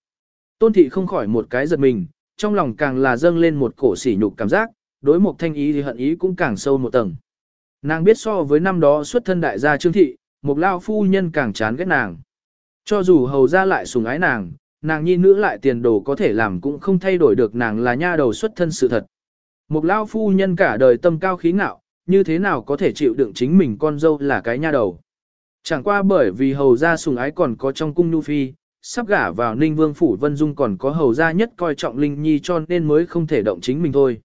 A: Tôn thị không khỏi một cái giật mình, trong lòng càng là dâng lên một cổ sỉ nhục cảm giác, đối một thanh ý thì hận ý cũng càng sâu một tầng. Nàng biết so với năm đó xuất thân đại gia trương thị, một lao phu nhân càng chán ghét nàng. Cho dù hầu ra lại sùng ái nàng, nàng nhi nữ lại tiền đồ có thể làm cũng không thay đổi được nàng là nha đầu xuất thân sự thật. Một lao phu nhân cả đời tâm cao khí ngạo, như thế nào có thể chịu đựng chính mình con dâu là cái nha đầu. Chẳng qua bởi vì hầu gia sùng ái còn có trong cung nhu phi, sắp gả vào ninh vương phủ vân dung còn có hầu gia nhất coi trọng linh nhi cho nên mới không thể động chính mình thôi.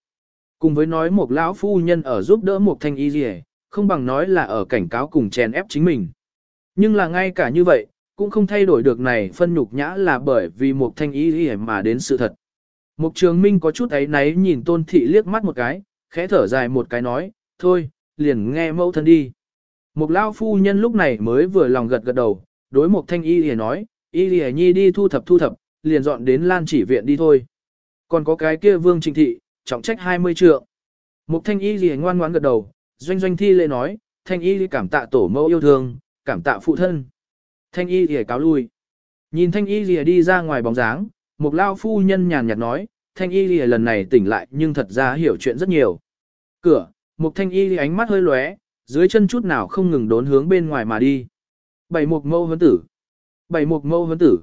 A: Cùng với nói một lão phu nhân ở giúp đỡ một thanh y gì không bằng nói là ở cảnh cáo cùng chèn ép chính mình. Nhưng là ngay cả như vậy, cũng không thay đổi được này phân nhục nhã là bởi vì một thanh y ý mà đến sự thật. Mục trường minh có chút ấy náy nhìn tôn thị liếc mắt một cái, khẽ thở dài một cái nói, thôi, liền nghe mẫu thân đi. một lao phu nhân lúc này mới vừa lòng gật gật đầu, đối một thanh y lìa nói, y lìa nhi đi thu thập thu thập, liền dọn đến lan chỉ viện đi thôi. Còn có cái kia vương trình thị, trọng trách 20 trượng. một thanh y lìa ngoan ngoãn gật đầu, doanh doanh thi lễ nói, thanh y cảm tạ tổ mẫu yêu thương, cảm tạ phụ thân. Thanh y lìa cáo lui. Nhìn thanh y lìa đi ra ngoài bóng dáng, một lao phu nhân nhàn nhạt nói, thanh y lìa lần này tỉnh lại nhưng thật ra hiểu chuyện rất nhiều. Cửa, Mục thanh y ánh mắt hơi lóe, dưới chân chút nào không ngừng đốn hướng bên ngoài mà đi. Bảy mục mâu huấn tử. Bảy mục mâu huấn tử.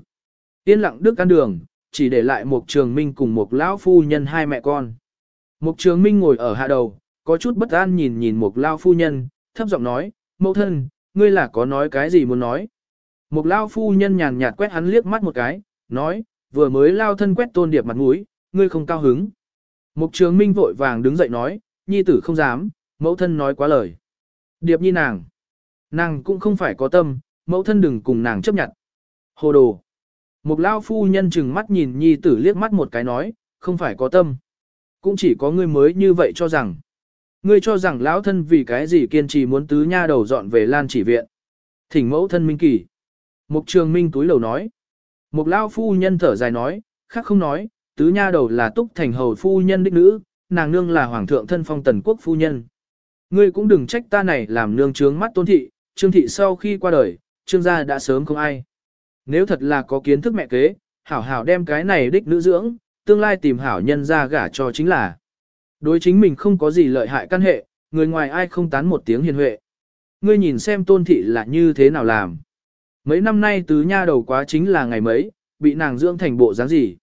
A: Yên lặng đức ăn đường, chỉ để lại một trường minh cùng một lão phu nhân hai mẹ con. Một trường minh ngồi ở hạ đầu, có chút bất an nhìn nhìn một Lão phu nhân, thấp giọng nói, mẫu thân, ngươi là có nói cái gì muốn nói. Một Lão phu nhân nhàn nhạt quét hắn liếc mắt một cái, nói, vừa mới lao thân quét tôn điệp mặt mũi, ngươi không cao hứng. Mục trường minh vội vàng đứng dậy nói, nhi tử không dám, mẫu thân nói quá lời. Điệp nhi nàng. Nàng cũng không phải có tâm, mẫu thân đừng cùng nàng chấp nhận. Hồ đồ. Một lao phu nhân chừng mắt nhìn nhi tử liếc mắt một cái nói, không phải có tâm. Cũng chỉ có ngươi mới như vậy cho rằng. Ngươi cho rằng lão thân vì cái gì kiên trì muốn tứ nha đầu dọn về lan chỉ viện. Thỉnh mẫu thân minh kỳ. Mục trường minh túi lầu nói. Mục lao phu nhân thở dài nói, khác không nói, tứ nha đầu là túc thành hầu phu nhân đích nữ, nàng nương là hoàng thượng thân phong tần quốc phu nhân. Ngươi cũng đừng trách ta này làm nương trướng mắt tôn thị, trương thị sau khi qua đời, trương gia đã sớm không ai. Nếu thật là có kiến thức mẹ kế, hảo hảo đem cái này đích nữ dưỡng, tương lai tìm hảo nhân ra gả cho chính là. Đối chính mình không có gì lợi hại căn hệ, người ngoài ai không tán một tiếng hiền huệ. Ngươi nhìn xem tôn thị là như thế nào làm. Mấy năm nay tứ nha đầu quá chính là ngày mấy, bị nàng dưỡng thành bộ dáng gì.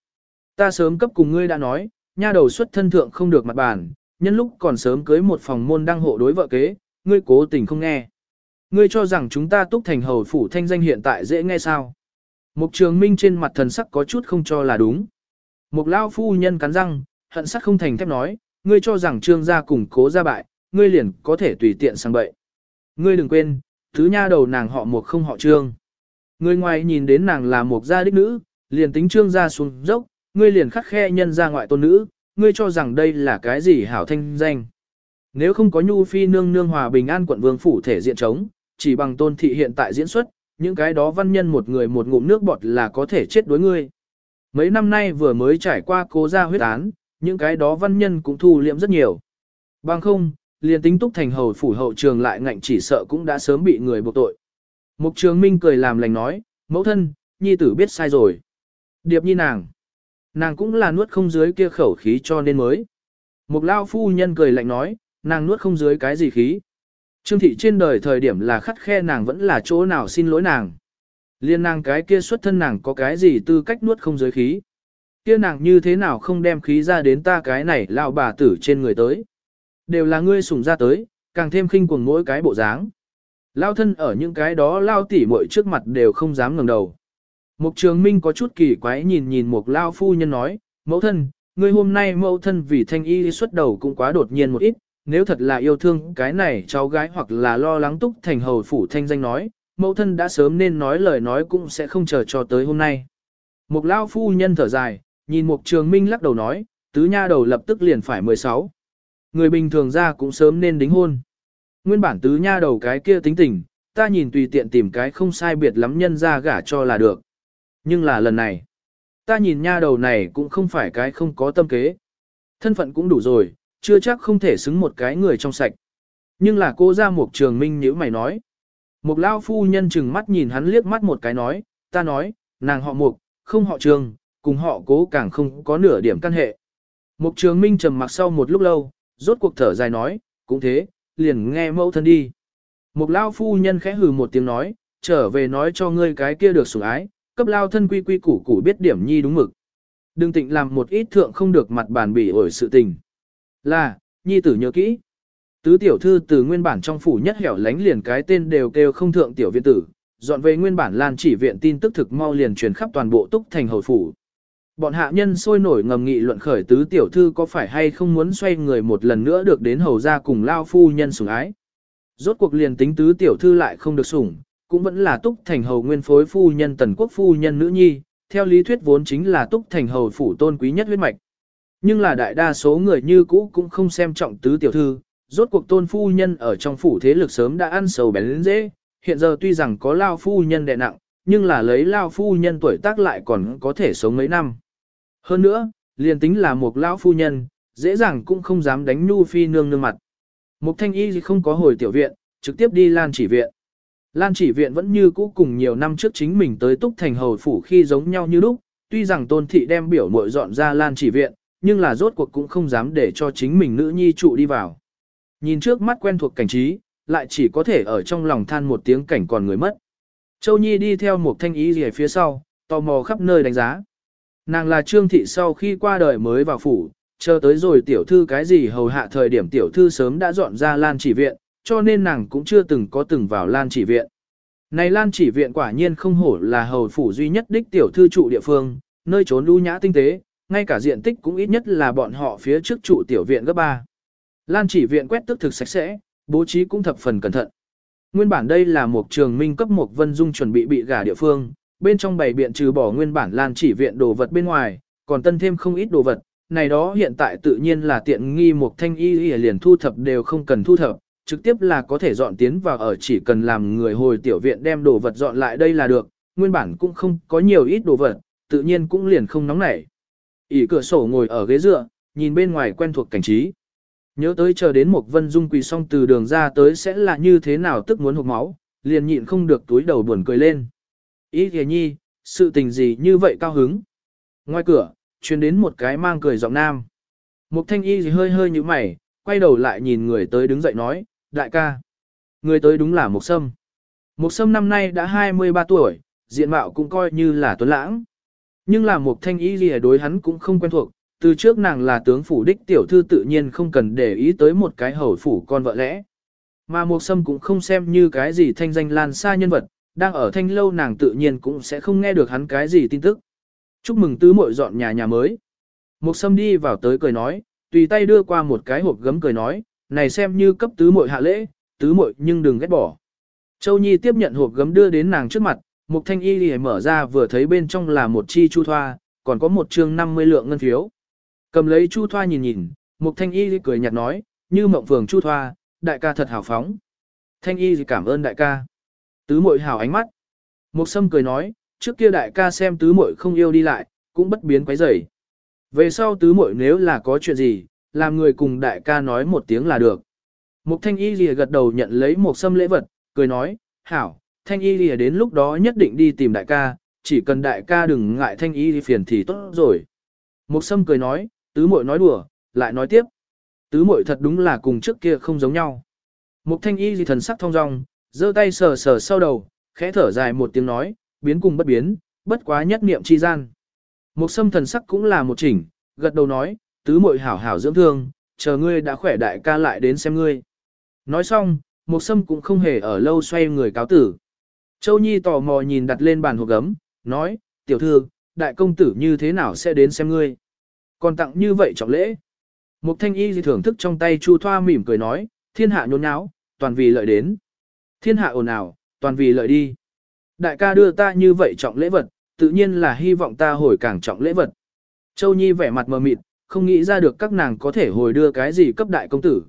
A: Ta sớm cấp cùng ngươi đã nói, nha đầu xuất thân thượng không được mặt bàn, nhân lúc còn sớm cưới một phòng môn đăng hộ đối vợ kế, ngươi cố tình không nghe. Ngươi cho rằng chúng ta túc thành hầu phủ thanh danh hiện tại dễ nghe sao. Mục trường minh trên mặt thần sắc có chút không cho là đúng. Mục lao phu nhân cắn răng, hận sắc không thành thép nói, ngươi cho rằng trương gia cùng cố gia bại, ngươi liền có thể tùy tiện sang bậy. Ngươi đừng quên, thứ nha đầu nàng họ mục không họ trương. Ngươi ngoài nhìn đến nàng là một gia đích nữ, liền tính trương gia xuống dốc, ngươi liền khắc khe nhân gia ngoại tôn nữ, ngươi cho rằng đây là cái gì hảo thanh danh. Nếu không có nhu phi nương nương hòa bình an quận vương phủ thể diện chống, chỉ bằng tôn thị hiện tại diễn xuất, những cái đó văn nhân một người một ngụm nước bọt là có thể chết đối ngươi. Mấy năm nay vừa mới trải qua cố gia huyết án, những cái đó văn nhân cũng thu liệm rất nhiều. Bằng không, liền tính túc thành hầu phủ hậu trường lại ngạnh chỉ sợ cũng đã sớm bị người buộc tội. Mục trường minh cười làm lành nói, mẫu thân, nhi tử biết sai rồi. Điệp nhi nàng. Nàng cũng là nuốt không dưới kia khẩu khí cho nên mới. Mục lao phu nhân cười lạnh nói, nàng nuốt không dưới cái gì khí. Trương thị trên đời thời điểm là khắt khe nàng vẫn là chỗ nào xin lỗi nàng. Liên nàng cái kia xuất thân nàng có cái gì tư cách nuốt không dưới khí. Kia nàng như thế nào không đem khí ra đến ta cái này lão bà tử trên người tới. Đều là ngươi sủng ra tới, càng thêm khinh cuồng mỗi cái bộ dáng. Lao thân ở những cái đó lao tỉ muội trước mặt đều không dám ngẩng đầu. Mục trường minh có chút kỳ quái nhìn nhìn một lao phu nhân nói, mẫu thân, ngươi hôm nay mẫu thân vì thanh y xuất đầu cũng quá đột nhiên một ít, nếu thật là yêu thương cái này cháu gái hoặc là lo lắng túc thành hầu phủ thanh danh nói, mẫu thân đã sớm nên nói lời nói cũng sẽ không chờ cho tới hôm nay. Một lao phu nhân thở dài, nhìn Mục trường minh lắc đầu nói, tứ nha đầu lập tức liền phải 16. Người bình thường ra cũng sớm nên đính hôn. Nguyên bản tứ nha đầu cái kia tính tình, ta nhìn tùy tiện tìm cái không sai biệt lắm nhân ra gả cho là được. Nhưng là lần này, ta nhìn nha đầu này cũng không phải cái không có tâm kế. Thân phận cũng đủ rồi, chưa chắc không thể xứng một cái người trong sạch. Nhưng là cô ra một trường minh nếu mày nói. Một lao phu nhân chừng mắt nhìn hắn liếc mắt một cái nói, ta nói, nàng họ mục, không họ trường, cùng họ cố càng không có nửa điểm căn hệ. Mục trường minh trầm mặc sau một lúc lâu, rốt cuộc thở dài nói, cũng thế, liền nghe mẫu thân đi. một lao phu nhân khẽ hừ một tiếng nói, trở về nói cho ngươi cái kia được sủng ái, cấp lao thân quy quy củ củ biết điểm nhi đúng mực. Đừng tịnh làm một ít thượng không được mặt bàn bỉ ổi sự tình. Là, nhi tử nhớ kỹ. Tứ tiểu thư từ nguyên bản trong phủ nhất hẻo lánh liền cái tên đều kêu không thượng tiểu viện tử, dọn về nguyên bản lan chỉ viện tin tức thực mau liền truyền khắp toàn bộ túc thành hầu phủ. Bọn hạ nhân sôi nổi ngầm nghị luận khởi tứ tiểu thư có phải hay không muốn xoay người một lần nữa được đến hầu ra cùng lao phu nhân sủng ái. Rốt cuộc liền tính tứ tiểu thư lại không được sủng, cũng vẫn là túc thành hầu nguyên phối phu nhân tần quốc phu nhân nữ nhi, theo lý thuyết vốn chính là túc thành hầu phủ tôn quý nhất huyết mạch. Nhưng là đại đa số người như cũ cũng không xem trọng tứ tiểu thư, rốt cuộc tôn phu nhân ở trong phủ thế lực sớm đã ăn sầu bén dễ, hiện giờ tuy rằng có lao phu nhân đè nặng, nhưng là lấy lao phu nhân tuổi tác lại còn có thể sống mấy năm. Hơn nữa, liền tính là một lão phu nhân, dễ dàng cũng không dám đánh nhu phi nương nương mặt. Mục thanh y gì không có hồi tiểu viện, trực tiếp đi lan chỉ viện. Lan chỉ viện vẫn như cũ cùng nhiều năm trước chính mình tới túc thành hầu phủ khi giống nhau như lúc, tuy rằng tôn thị đem biểu muội dọn ra lan chỉ viện, nhưng là rốt cuộc cũng không dám để cho chính mình nữ nhi trụ đi vào. Nhìn trước mắt quen thuộc cảnh trí, lại chỉ có thể ở trong lòng than một tiếng cảnh còn người mất. Châu Nhi đi theo một thanh ý gì phía sau, tò mò khắp nơi đánh giá. Nàng là trương thị sau khi qua đời mới vào phủ, chờ tới rồi tiểu thư cái gì hầu hạ thời điểm tiểu thư sớm đã dọn ra lan chỉ viện, cho nên nàng cũng chưa từng có từng vào lan chỉ viện. Này lan chỉ viện quả nhiên không hổ là hầu phủ duy nhất đích tiểu thư trụ địa phương, nơi trốn lưu nhã tinh tế, ngay cả diện tích cũng ít nhất là bọn họ phía trước trụ tiểu viện gấp 3. Lan chỉ viện quét tức thực sạch sẽ, bố trí cũng thập phần cẩn thận. Nguyên bản đây là một trường minh cấp một vân dung chuẩn bị bị gả địa phương, bên trong bày biện trừ bỏ nguyên bản lan chỉ viện đồ vật bên ngoài, còn tân thêm không ít đồ vật, này đó hiện tại tự nhiên là tiện nghi một thanh y y liền thu thập đều không cần thu thập, trực tiếp là có thể dọn tiến vào ở chỉ cần làm người hồi tiểu viện đem đồ vật dọn lại đây là được, nguyên bản cũng không có nhiều ít đồ vật, tự nhiên cũng liền không nóng nảy. ỉ cửa sổ ngồi ở ghế dựa, nhìn bên ngoài quen thuộc cảnh trí. Nhớ tới chờ đến một vân dung quỳ xong từ đường ra tới sẽ là như thế nào tức muốn hụt máu, liền nhịn không được túi đầu buồn cười lên. Ý kìa nhi, sự tình gì như vậy cao hứng. Ngoài cửa, truyền đến một cái mang cười giọng nam. Mục thanh y gì hơi hơi như mày, quay đầu lại nhìn người tới đứng dậy nói, đại ca. Người tới đúng là Mục Sâm. Mục Sâm năm nay đã 23 tuổi, diện mạo cũng coi như là tuấn lãng. Nhưng là Mục thanh y gì đối hắn cũng không quen thuộc, từ trước nàng là tướng phủ đích tiểu thư tự nhiên không cần để ý tới một cái hầu phủ con vợ lẽ. Mà Mục Sâm cũng không xem như cái gì thanh danh lan xa nhân vật, đang ở thanh lâu nàng tự nhiên cũng sẽ không nghe được hắn cái gì tin tức. Chúc mừng tứ muội dọn nhà nhà mới. Mục Sâm đi vào tới cười nói, tùy tay đưa qua một cái hộp gấm cười nói, này xem như cấp tứ muội hạ lễ, tứ muội nhưng đừng ghét bỏ. Châu Nhi tiếp nhận hộp gấm đưa đến nàng trước mặt, Mục Thanh Y lìa mở ra vừa thấy bên trong là một chi chu thoa, còn có một chương 50 lượng ngân phiếu. Cầm lấy chu thoa nhìn nhìn, Mục Thanh Y cười nhạt nói, như mộng phường chu thoa, đại ca thật hào phóng. Thanh Y cảm ơn đại ca. Tứ muội hào ánh mắt. Mục Sâm cười nói, trước kia đại ca xem tứ muội không yêu đi lại, cũng bất biến quấy rầy. Về sau tứ muội nếu là có chuyện gì, làm người cùng đại ca nói một tiếng là được. Mục thanh y lìa gật đầu nhận lấy một sâm lễ vật, cười nói, hảo, thanh y lìa đến lúc đó nhất định đi tìm đại ca, chỉ cần đại ca đừng ngại thanh y phiền thì tốt rồi. Mục sâm cười nói, tứ muội nói đùa, lại nói tiếp. Tứ muội thật đúng là cùng trước kia không giống nhau. Mục thanh y gì thần sắc thong dong, giơ tay sờ sờ sau đầu, khẽ thở dài một tiếng nói, biến cùng bất biến, bất quá nhất niệm chi gian. Mục sâm thần sắc cũng là một chỉnh, gật đầu nói, tứ muội hảo hảo dưỡng thương, chờ ngươi đã khỏe đại ca lại đến xem ngươi. Nói xong, Mộc sâm cũng không hề ở lâu xoay người cáo tử. Châu Nhi tò mò nhìn đặt lên bàn hộp gấm, nói, tiểu thư, đại công tử như thế nào sẽ đến xem ngươi. Còn tặng như vậy trọng lễ. Mục thanh y thưởng thức trong tay chu thoa mỉm cười nói, thiên hạ nhốn nháo, toàn vì lợi đến. Thiên hạ ồn ào, toàn vì lợi đi. Đại ca đưa ta như vậy trọng lễ vật, tự nhiên là hy vọng ta hồi càng trọng lễ vật. Châu Nhi vẻ mặt mờ mịt, không nghĩ ra được các nàng có thể hồi đưa cái gì cấp đại công tử.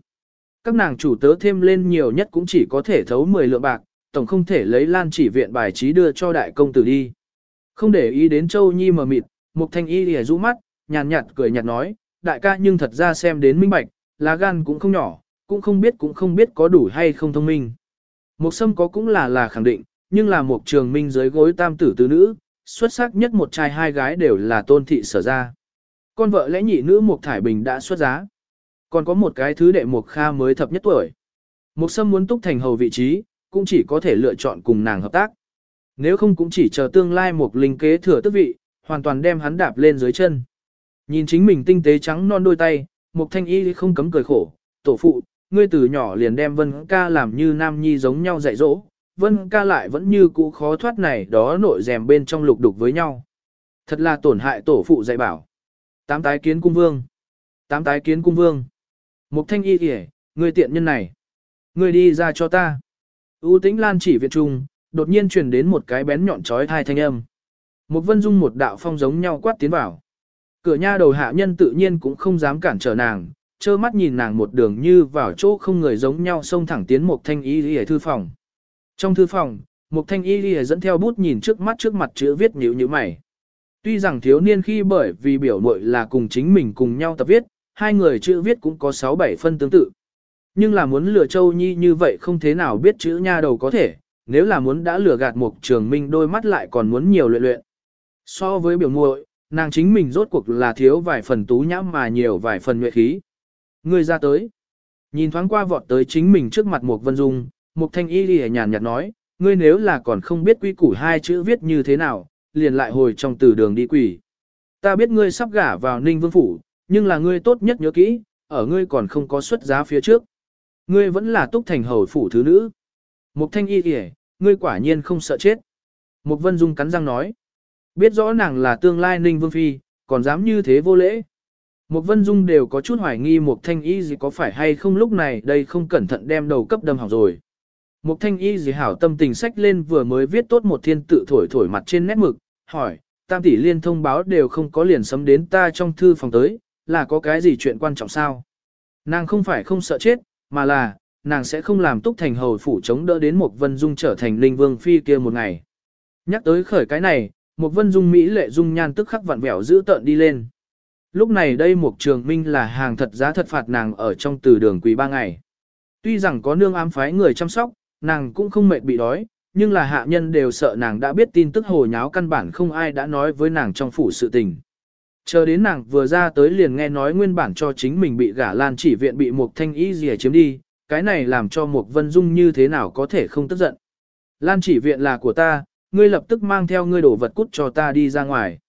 A: Các nàng chủ tớ thêm lên nhiều nhất cũng chỉ có thể thấu 10 lượng bạc, tổng không thể lấy lan chỉ viện bài trí đưa cho đại công tử đi. Không để ý đến Châu Nhi mờ mịt, Mục Thanh Y lìa rũ mắt, nhàn nhạt cười nhạt nói, đại ca nhưng thật ra xem đến minh bạch, lá gan cũng không nhỏ, cũng không biết cũng không biết có đủ hay không thông minh. Mục Sâm có cũng là là khẳng định, nhưng là một trường minh dưới gối tam tử tứ nữ, xuất sắc nhất một trai hai gái đều là tôn thị sở ra. Con vợ lẽ nhị nữ Mục Thải Bình đã xuất giá. Còn có một cái thứ đệ Mục Kha mới thập nhất tuổi. Mục Sâm muốn túc thành hầu vị trí, cũng chỉ có thể lựa chọn cùng nàng hợp tác. Nếu không cũng chỉ chờ tương lai Mục Linh kế thừa tước vị, hoàn toàn đem hắn đạp lên dưới chân. Nhìn chính mình tinh tế trắng non đôi tay, Mục Thanh Y không cấm cười khổ, tổ phụ, ngươi từ nhỏ liền đem Vân ca làm như nam nhi giống nhau dạy dỗ, Vân ca lại vẫn như cũ khó thoát này đó nội rèm bên trong lục đục với nhau. Thật là tổn hại tổ phụ dạy bảo. Tám tái kiến cung vương. Tám tái kiến cung vương. Mục thanh y kìa, người tiện nhân này. Người đi ra cho ta. U tĩnh lan chỉ viện trung, đột nhiên truyền đến một cái bén nhọn chói thai thanh âm. Mục vân dung một đạo phong giống nhau quát tiến vào. Cửa nha đầu hạ nhân tự nhiên cũng không dám cản trở nàng, trơ mắt nhìn nàng một đường như vào chỗ không người giống nhau xông thẳng tiến một thanh y lìa thư phòng. Trong thư phòng, một thanh y lìa dẫn theo bút nhìn trước mắt trước mặt chữ viết nhữ như mày. Tuy rằng thiếu niên khi bởi vì biểu muội là cùng chính mình cùng nhau tập viết, hai người chữ viết cũng có 6-7 phân tương tự. Nhưng là muốn lừa Châu Nhi như vậy không thế nào biết chữ nha đầu có thể, nếu là muốn đã lừa gạt một trường minh đôi mắt lại còn muốn nhiều luyện luyện. So với biểu muội, nàng chính mình rốt cuộc là thiếu vài phần tú nhãm mà nhiều vài phần nguyện khí. Người ra tới, nhìn thoáng qua vọt tới chính mình trước mặt một vân dung, Mục thanh y lìa nhàn nhạt nói, ngươi nếu là còn không biết quy củ hai chữ viết như thế nào, liền lại hồi trong từ đường đi quỷ. Ta biết ngươi sắp gả vào ninh vương phủ, nhưng là ngươi tốt nhất nhớ kỹ, ở ngươi còn không có xuất giá phía trước. Ngươi vẫn là túc thành hầu phủ thứ nữ. Mục thanh y kìa, ngươi quả nhiên không sợ chết. Mục vân dung cắn răng nói. Biết rõ nàng là tương lai ninh vương phi, còn dám như thế vô lễ. Mục vân dung đều có chút hoài nghi mục thanh y gì có phải hay không lúc này đây không cẩn thận đem đầu cấp đâm hỏng rồi. Mục thanh y gì hảo tâm tình sách lên vừa mới viết tốt một thiên tự thổi thổi mặt trên nét mực, hỏi, tam tỷ liên thông báo đều không có liền sấm đến ta trong thư phòng tới, là có cái gì chuyện quan trọng sao? Nàng không phải không sợ chết, mà là, nàng sẽ không làm túc thành hầu phủ chống đỡ đến một vân dung trở thành linh vương phi kia một ngày. Nhắc tới khởi cái này, một vân dung Mỹ lệ dung nhan tức khắc vặn vẹo giữ tợn đi lên. Lúc này đây một trường minh là hàng thật giá thật phạt nàng ở trong từ đường quý ba ngày. Tuy rằng có nương ám phái người chăm sóc, nàng cũng không mệt bị đói, nhưng là hạ nhân đều sợ nàng đã biết tin tức hồ nháo căn bản không ai đã nói với nàng trong phủ sự tình. Chờ đến nàng vừa ra tới liền nghe nói nguyên bản cho chính mình bị gả lan chỉ viện bị một thanh y gì chiếm đi, cái này làm cho một vân dung như thế nào có thể không tức giận. Lan chỉ viện là của ta, ngươi lập tức mang theo ngươi đổ vật cút cho ta đi ra ngoài.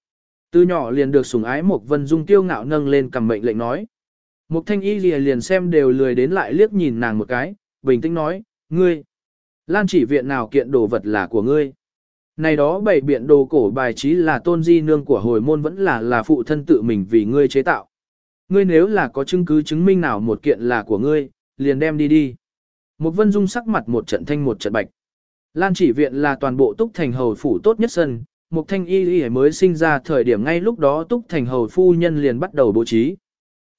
A: Từ nhỏ liền được sủng ái một vân dung tiêu ngạo nâng lên cầm mệnh lệnh nói. Một thanh y liền liền xem đều lười đến lại liếc nhìn nàng một cái, bình tĩnh nói, ngươi. Lan chỉ viện nào kiện đồ vật là của ngươi. Này đó bảy biện đồ cổ bài trí là tôn di nương của hồi môn vẫn là là phụ thân tự mình vì ngươi chế tạo. Ngươi nếu là có chứng cứ chứng minh nào một kiện là của ngươi, liền đem đi đi. Một vân dung sắc mặt một trận thanh một trận bạch. Lan chỉ viện là toàn bộ túc thành hầu phủ tốt nhất sân, một thanh y y mới sinh ra thời điểm ngay lúc đó túc thành hầu phu nhân liền bắt đầu bố trí.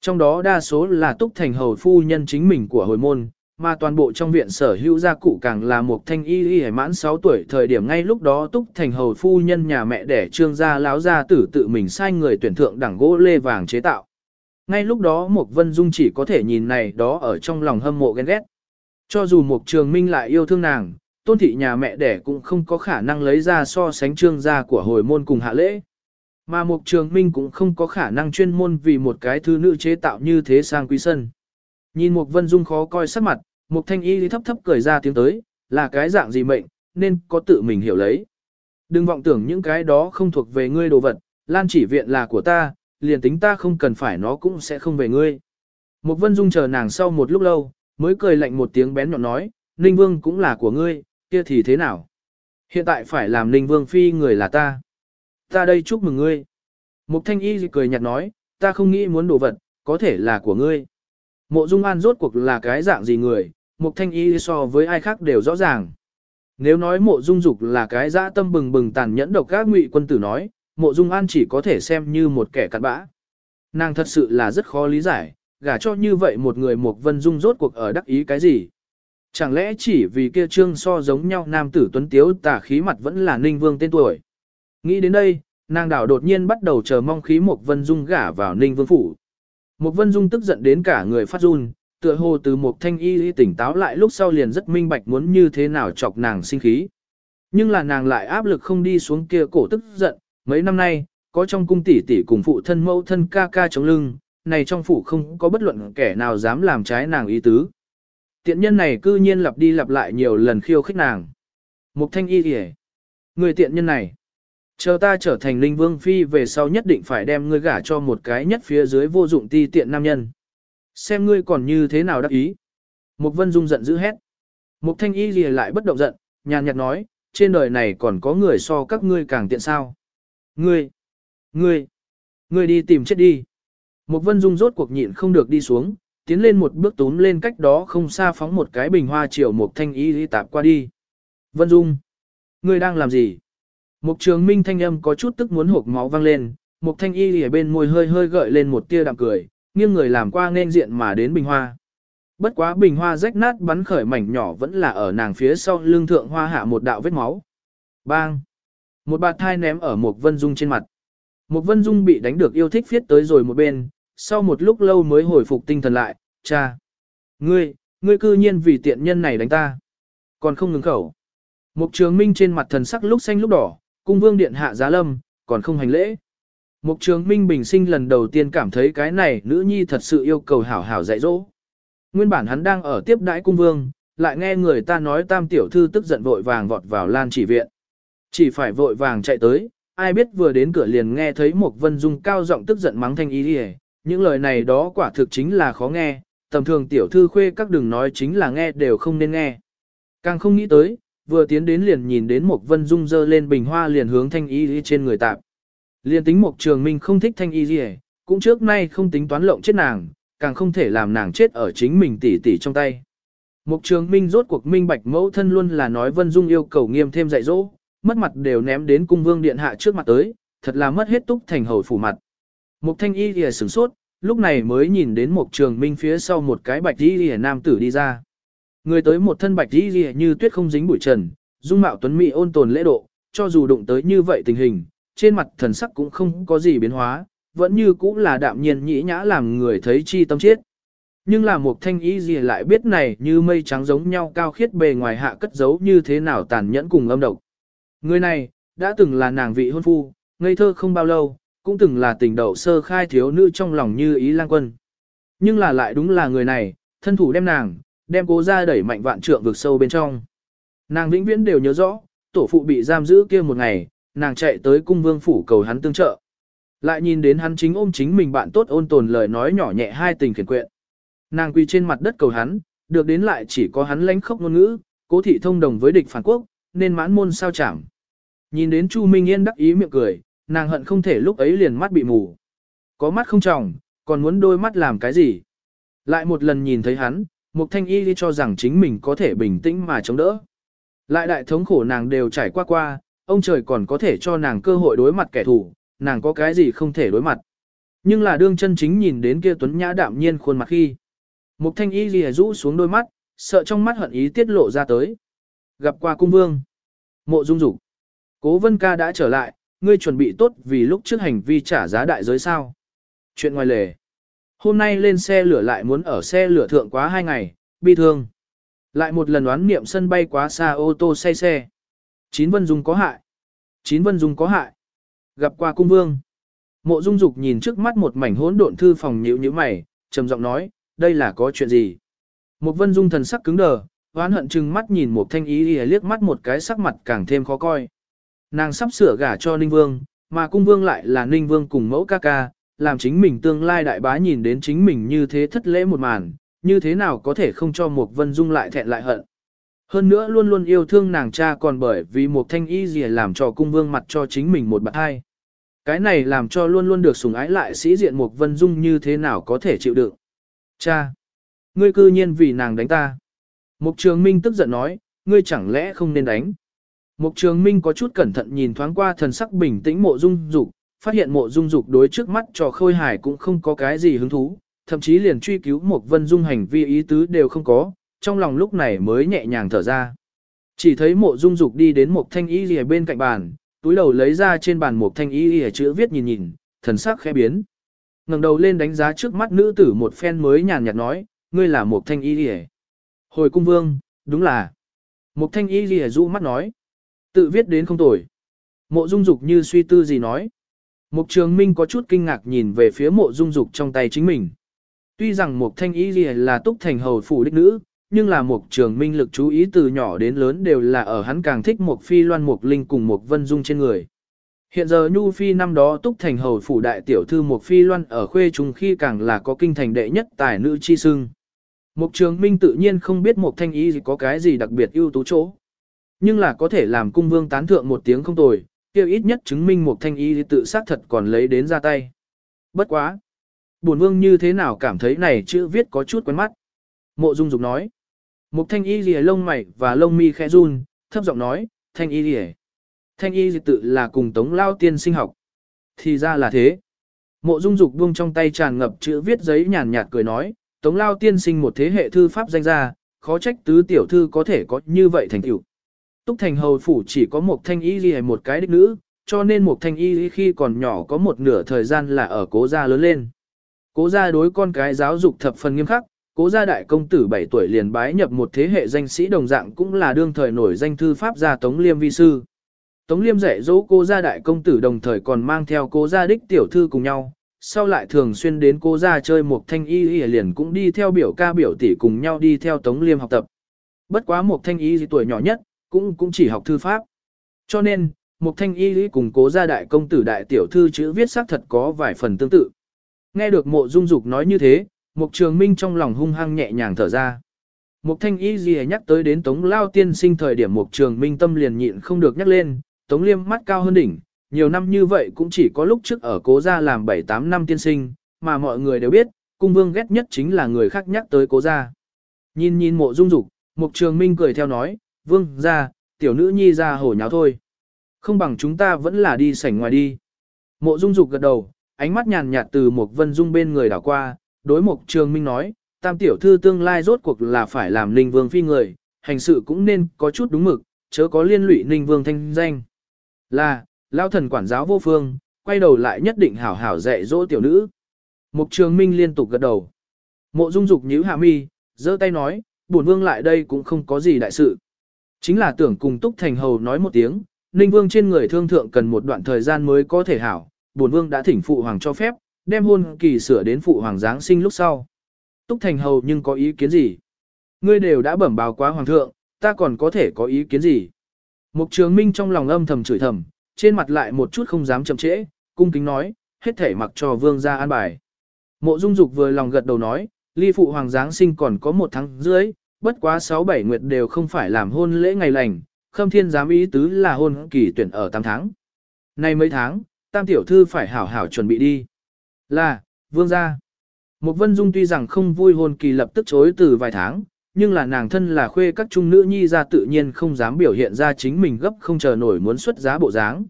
A: Trong đó đa số là túc thành hầu phu nhân chính mình của hồi môn, mà toàn bộ trong viện sở hữu gia cụ càng là một thanh y y mãn 6 tuổi thời điểm ngay lúc đó túc thành hầu phu nhân nhà mẹ đẻ trương gia láo gia tử tự mình sai người tuyển thượng đẳng gỗ lê vàng chế tạo. Ngay lúc đó một vân dung chỉ có thể nhìn này đó ở trong lòng hâm mộ ghen ghét. Cho dù một trường minh lại yêu thương nàng, tôn thị nhà mẹ đẻ cũng không có khả năng lấy ra so sánh trương gia của hồi môn cùng hạ lễ. Mà một trường minh cũng không có khả năng chuyên môn vì một cái thứ nữ chế tạo như thế sang quý sân. Nhìn một vân dung khó coi sắc mặt, Mục thanh y thấp thấp cười ra tiếng tới, là cái dạng gì mệnh, nên có tự mình hiểu lấy. Đừng vọng tưởng những cái đó không thuộc về ngươi đồ vật, lan chỉ viện là của ta, liền tính ta không cần phải nó cũng sẽ không về ngươi. Mục vân dung chờ nàng sau một lúc lâu, mới cười lạnh một tiếng bén nhọn nói, Ninh Vương cũng là của ngươi, kia thì thế nào? Hiện tại phải làm Ninh Vương phi người là ta. Ta đây chúc mừng ngươi. Mục thanh y cười nhạt nói, ta không nghĩ muốn đồ vật, có thể là của ngươi. Mộ Dung An rốt cuộc là cái dạng gì người, Mục Thanh Y so với ai khác đều rõ ràng. Nếu nói Mộ Dung Dục là cái dã tâm bừng bừng tàn nhẫn độc các ngụy quân tử nói, Mộ Dung An chỉ có thể xem như một kẻ cặn bã. Nàng thật sự là rất khó lý giải, gả cho như vậy một người Mục Vân Dung rốt cuộc ở đắc ý cái gì. Chẳng lẽ chỉ vì kia trương so giống nhau nam tử tuấn tiếu tà khí mặt vẫn là Ninh Vương tên tuổi. Nghĩ đến đây, nàng đảo đột nhiên bắt đầu chờ mong khí Mục Vân Dung gả vào Ninh Vương phủ. Mục Vân Dung tức giận đến cả người phát run, tựa hồ từ một thanh y tỉnh táo lại lúc sau liền rất minh bạch muốn như thế nào chọc nàng sinh khí. Nhưng là nàng lại áp lực không đi xuống kia cổ tức giận, mấy năm nay, có trong cung tỷ tỷ cùng phụ thân mẫu thân ca ca chống lưng, này trong phủ không có bất luận kẻ nào dám làm trái nàng ý tứ. Tiện nhân này cư nhiên lặp đi lặp lại nhiều lần khiêu khích nàng. Mục thanh y kìa. Người tiện nhân này. Chờ ta trở thành linh vương phi về sau nhất định phải đem ngươi gả cho một cái nhất phía dưới vô dụng ti tiện nam nhân. Xem ngươi còn như thế nào đắc ý. Mục vân dung giận dữ hét. Mục thanh y gì lại bất động giận, nhàn nhạt nói, trên đời này còn có người so các ngươi càng tiện sao. Ngươi, ngươi, ngươi đi tìm chết đi. Mục vân dung rốt cuộc nhịn không được đi xuống, tiến lên một bước túm lên cách đó không xa phóng một cái bình hoa chiều mục thanh y gì tạp qua đi. Vân dung, ngươi đang làm gì? Mục trường minh thanh âm có chút tức muốn hộp máu vang lên, mục thanh y ở bên môi hơi hơi gợi lên một tia đạm cười, nghiêng người làm qua nên diện mà đến bình hoa. Bất quá bình hoa rách nát bắn khởi mảnh nhỏ vẫn là ở nàng phía sau lưng thượng hoa hạ một đạo vết máu. Bang! Một bạt thai ném ở một vân dung trên mặt. Một vân dung bị đánh được yêu thích phiết tới rồi một bên, sau một lúc lâu mới hồi phục tinh thần lại, cha. Ngươi, ngươi cư nhiên vì tiện nhân này đánh ta. Còn không ngừng khẩu. Mục trường minh trên mặt thần sắc lúc xanh lúc đỏ, cung vương điện hạ giá lâm, còn không hành lễ. Mục trường minh bình sinh lần đầu tiên cảm thấy cái này nữ nhi thật sự yêu cầu hảo hảo dạy dỗ. Nguyên bản hắn đang ở tiếp đãi cung vương, lại nghe người ta nói tam tiểu thư tức giận vội vàng vọt vào lan chỉ viện. Chỉ phải vội vàng chạy tới, ai biết vừa đến cửa liền nghe thấy một vân dung cao giọng tức giận mắng thanh ý đi Những lời này đó quả thực chính là khó nghe, tầm thường tiểu thư khuê các đừng nói chính là nghe đều không nên nghe. Càng không nghĩ tới, vừa tiến đến liền nhìn đến một vân dung dơ lên bình hoa liền hướng thanh y trên người tạp liên tính một trường minh không thích thanh y gì cũng trước nay không tính toán lộng chết nàng, càng không thể làm nàng chết ở chính mình tỉ tỉ trong tay. Mục trường minh rốt cuộc minh bạch mẫu thân luôn là nói Vân Dung yêu cầu nghiêm thêm dạy dỗ, mất mặt đều ném đến cung vương điện hạ trước mặt tới, thật là mất hết túc thành hầu phủ mặt. Mục thanh y lìa sửng sốt, lúc này mới nhìn đến mục trường minh phía sau một cái bạch y lìa nam tử đi ra. Người tới một thân bạch y lìa như tuyết không dính bụi trần, dung mạo tuấn mỹ ôn tồn lễ độ, cho dù đụng tới như vậy tình hình, trên mặt thần sắc cũng không có gì biến hóa, vẫn như cũng là đạm nhiên nhĩ nhã làm người thấy chi tâm chết. Nhưng là một thanh ý gì lại biết này như mây trắng giống nhau cao khiết bề ngoài hạ cất giấu như thế nào tàn nhẫn cùng âm độc. Người này, đã từng là nàng vị hôn phu, ngây thơ không bao lâu, cũng từng là tình đậu sơ khai thiếu nữ trong lòng như ý lang quân. Nhưng là lại đúng là người này, thân thủ đem nàng, đem cố ra đẩy mạnh vạn trượng vực sâu bên trong. Nàng vĩnh viễn đều nhớ rõ, tổ phụ bị giam giữ kia một ngày, nàng chạy tới cung vương phủ cầu hắn tương trợ. Lại nhìn đến hắn chính ôm chính mình bạn tốt ôn tồn lời nói nhỏ nhẹ hai tình khiển quyện. Nàng quỳ trên mặt đất cầu hắn, được đến lại chỉ có hắn lánh khóc ngôn ngữ, cố thị thông đồng với địch phản quốc, nên mãn môn sao chảm. Nhìn đến Chu Minh Yên đắc ý miệng cười, nàng hận không thể lúc ấy liền mắt bị mù. Có mắt không tròng, còn muốn đôi mắt làm cái gì? Lại một lần nhìn thấy hắn, Mục Thanh Y cho rằng chính mình có thể bình tĩnh mà chống đỡ. Lại đại thống khổ nàng đều trải qua qua, ông trời còn có thể cho nàng cơ hội đối mặt kẻ thù, nàng có cái gì không thể đối mặt. Nhưng là đương chân chính nhìn đến kia tuấn nhã đạm nhiên khuôn mặt khi. Mục thanh y lìa rũ xuống đôi mắt, sợ trong mắt hận ý tiết lộ ra tới. Gặp qua cung vương. Mộ dung dục Cố vân ca đã trở lại, ngươi chuẩn bị tốt vì lúc trước hành vi trả giá đại giới sao. Chuyện ngoài lề. Hôm nay lên xe lửa lại muốn ở xe lửa thượng quá hai ngày, bi thương. Lại một lần đoán niệm sân bay quá xa ô tô say xe. Chín vân dung có hại. Chín vân dung có hại. Gặp qua cung vương. Mộ dung dục nhìn trước mắt một mảnh hỗn độn thư phòng nhíu như mày, trầm giọng nói, đây là có chuyện gì? Một vân dung thần sắc cứng đờ, oán hận chừng mắt nhìn một thanh ý y liếc mắt một cái sắc mặt càng thêm khó coi. Nàng sắp sửa gả cho Ninh Vương, mà cung vương lại là Ninh Vương cùng mẫu ca ca, làm chính mình tương lai đại bá nhìn đến chính mình như thế thất lễ một màn, như thế nào có thể không cho một vân dung lại thẹn lại hận. Hơn nữa luôn luôn yêu thương nàng cha còn bởi vì một thanh y gì làm cho cung vương mặt cho chính mình một bạn hai. Cái này làm cho luôn luôn được sủng ái lại sĩ diện một vân dung như thế nào có thể chịu đựng. Cha! Ngươi cư nhiên vì nàng đánh ta. Mục trường minh tức giận nói, ngươi chẳng lẽ không nên đánh. Mục trường minh có chút cẩn thận nhìn thoáng qua thần sắc bình tĩnh mộ dung dục, phát hiện mộ dung dục đối trước mắt trò khôi hài cũng không có cái gì hứng thú, thậm chí liền truy cứu một vân dung hành vi ý tứ đều không có, trong lòng lúc này mới nhẹ nhàng thở ra. Chỉ thấy mộ dung dục đi đến một thanh y lìa bên cạnh bàn, túi đầu lấy ra trên bàn một thanh y lìa chữ viết nhìn nhìn, thần sắc khẽ biến ngẩng đầu lên đánh giá trước mắt nữ tử một phen mới nhàn nhạt nói, ngươi là một thanh y lìa. Hồi cung vương, đúng là. Một thanh y lìa rũ mắt nói. Tự viết đến không tồi. Mộ dung dục như suy tư gì nói. Mục trường minh có chút kinh ngạc nhìn về phía mộ dung dục trong tay chính mình. Tuy rằng một thanh y lìa là túc thành hầu phủ đích nữ, nhưng là một trường minh lực chú ý từ nhỏ đến lớn đều là ở hắn càng thích một phi loan một linh cùng một vân dung trên người. Hiện giờ Nhu Phi năm đó túc thành hầu phủ đại tiểu thư một Phi Loan ở khuê trùng khi càng là có kinh thành đệ nhất tài nữ chi sưng. Mục Trường Minh tự nhiên không biết một Thanh Y có cái gì đặc biệt ưu tú chỗ. Nhưng là có thể làm cung vương tán thượng một tiếng không tồi, kêu ít nhất chứng minh một Thanh Y tự xác thật còn lấy đến ra tay. Bất quá. Bổn vương như thế nào cảm thấy này chữ viết có chút quen mắt. Mộ Dung Dục nói. Mục Thanh Y lìa lông mày và lông mi khẽ run, thấp giọng nói, Thanh Y lìa. Thanh y tự là cùng tống lao tiên sinh học. Thì ra là thế. Mộ dung dục buông trong tay tràn ngập chữ viết giấy nhàn nhạt cười nói, tống lao tiên sinh một thế hệ thư pháp danh gia, khó trách tứ tiểu thư có thể có như vậy thành tựu. Túc thành hầu phủ chỉ có một thanh y gì một cái đích nữ, cho nên một thanh y khi còn nhỏ có một nửa thời gian là ở cố gia lớn lên. Cố gia đối con cái giáo dục thập phần nghiêm khắc, cố gia đại công tử 7 tuổi liền bái nhập một thế hệ danh sĩ đồng dạng cũng là đương thời nổi danh thư pháp gia Tống Liêm Vi Sư. Tống Liêm dạy dỗ cô gia đại công tử đồng thời còn mang theo cô gia đích tiểu thư cùng nhau, sau lại thường xuyên đến cô gia chơi một thanh y y liền cũng đi theo biểu ca biểu tỷ cùng nhau đi theo Tống Liêm học tập. Bất quá một thanh y tuổi nhỏ nhất, cũng cũng chỉ học thư pháp. Cho nên, một thanh y cùng cố gia đại công tử đại tiểu thư chữ viết xác thật có vài phần tương tự. Nghe được mộ dung dục nói như thế, mục trường minh trong lòng hung hăng nhẹ nhàng thở ra. Mục thanh y gì nhắc tới đến tống lao tiên sinh thời điểm mục trường minh tâm liền nhịn không được nhắc lên, tống liêm mắt cao hơn đỉnh, nhiều năm như vậy cũng chỉ có lúc trước ở cố gia làm 7-8 năm tiên sinh, mà mọi người đều biết, cung vương ghét nhất chính là người khác nhắc tới cố gia. Nhìn nhìn mộ dung dục, mục trường minh cười theo nói, vương ra, tiểu nữ nhi ra hổ nháo thôi. Không bằng chúng ta vẫn là đi sảnh ngoài đi. Mộ dung dục gật đầu, ánh mắt nhàn nhạt từ một vân dung bên người đảo qua, đối mục trường minh nói, tam tiểu thư tương lai rốt cuộc là phải làm ninh vương phi người, hành sự cũng nên có chút đúng mực, chớ có liên lụy ninh vương thanh danh. Là, lao thần quản giáo vô phương, quay đầu lại nhất định hảo hảo dạy dỗ tiểu nữ. Mục trường minh liên tục gật đầu. Mộ dung dục nhíu hạ mi, giơ tay nói, bổn vương lại đây cũng không có gì đại sự. Chính là tưởng cùng Túc Thành Hầu nói một tiếng, Ninh Vương trên người thương thượng cần một đoạn thời gian mới có thể hảo, bổn vương đã thỉnh phụ hoàng cho phép, đem hôn kỳ sửa đến phụ hoàng giáng sinh lúc sau. Túc Thành Hầu nhưng có ý kiến gì? Ngươi đều đã bẩm báo quá hoàng thượng, ta còn có thể có ý kiến gì? Mục Trường Minh trong lòng âm thầm chửi thầm, trên mặt lại một chút không dám chậm trễ, cung kính nói, hết thể mặc cho vương gia an bài. Mộ Dung Dục vừa lòng gật đầu nói, ly phụ hoàng giáng sinh còn có một tháng dưới, bất quá 6-7 nguyệt đều không phải làm hôn lễ ngày lành, khâm thiên giám ý tứ là hôn kỳ tuyển ở 8 tháng. Nay mấy tháng, tam tiểu thư phải hảo hảo chuẩn bị đi. Là, vương gia. Một vân dung tuy rằng không vui hôn kỳ lập tức chối từ vài tháng, nhưng là nàng thân là khuê các trung nữ nhi ra tự nhiên không dám biểu hiện ra chính mình gấp không chờ nổi muốn xuất giá bộ dáng.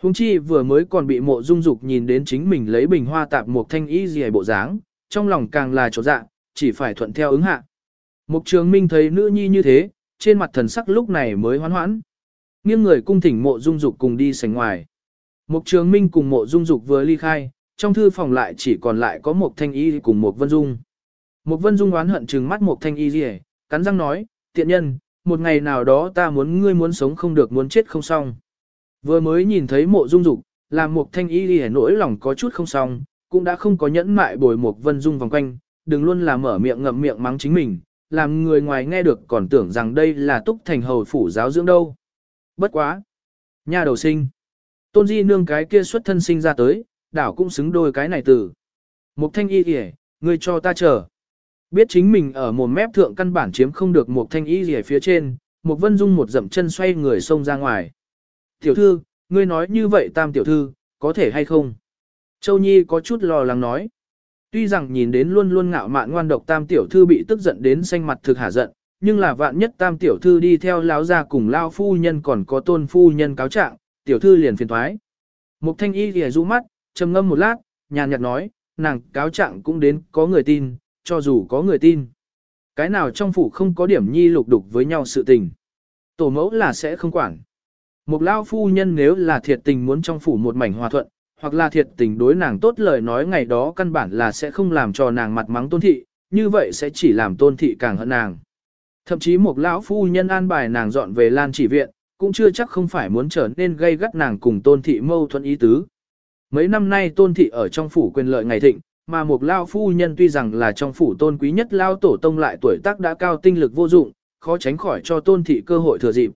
A: Hùng chi vừa mới còn bị mộ dung dục nhìn đến chính mình lấy bình hoa tạp một thanh y gì bộ dáng, trong lòng càng là chỗ dạ, chỉ phải thuận theo ứng hạ. Mục trường minh thấy nữ nhi như thế, trên mặt thần sắc lúc này mới hoán hoãn. Nghiêng người cung thỉnh mộ dung dục cùng đi sánh ngoài. Mục trường minh cùng mộ dung dục vừa ly khai, trong thư phòng lại chỉ còn lại có một thanh y cùng một vân dung. Một vân dung oán hận trừng mắt một thanh y gì cắn răng nói, tiện nhân, một ngày nào đó ta muốn ngươi muốn sống không được muốn chết không xong. Vừa mới nhìn thấy mộ dung dục, làm một thanh y gì nỗi lòng có chút không xong, cũng đã không có nhẫn mại bồi một vân dung vòng quanh, đừng luôn là mở miệng ngậm miệng mắng chính mình, làm người ngoài nghe được còn tưởng rằng đây là túc thành hầu phủ giáo dưỡng đâu. Bất quá. Nhà đầu sinh. Tôn di nương cái kia xuất thân sinh ra tới, đảo cũng xứng đôi cái này từ. Mục thanh y kìa, ngươi cho ta chờ. Biết chính mình ở một mép thượng căn bản chiếm không được một thanh y kìa phía trên, một vân dung một dậm chân xoay người xông ra ngoài. Tiểu thư, ngươi nói như vậy tam tiểu thư, có thể hay không? Châu Nhi có chút lo lắng nói. Tuy rằng nhìn đến luôn luôn ngạo mạn ngoan độc tam tiểu thư bị tức giận đến xanh mặt thực hả giận, nhưng là vạn nhất tam tiểu thư đi theo lão gia cùng lao phu nhân còn có tôn phu nhân cáo trạng, tiểu thư liền phiền thoái. Mục thanh y lìa rũ mắt, trầm ngâm một lát, nhàn nhạt nói, nàng cáo trạng cũng đến có người tin, cho dù có người tin. Cái nào trong phủ không có điểm nhi lục đục với nhau sự tình. Tổ mẫu là sẽ không quản. một lao phu nhân nếu là thiệt tình muốn trong phủ một mảnh hòa thuận, hoặc là thiệt tình đối nàng tốt lời nói ngày đó căn bản là sẽ không làm cho nàng mặt mắng tôn thị, như vậy sẽ chỉ làm tôn thị càng hận nàng. Thậm chí một lão phu nhân an bài nàng dọn về lan chỉ viện, cũng chưa chắc không phải muốn trở nên gây gắt nàng cùng tôn thị mâu thuẫn ý tứ. Mấy năm nay tôn thị ở trong phủ quyền lợi ngày thịnh, mà một lao phu nhân tuy rằng là trong phủ tôn quý nhất lao tổ tông lại tuổi tác đã cao tinh lực vô dụng, khó tránh khỏi cho tôn thị cơ hội thừa dịp.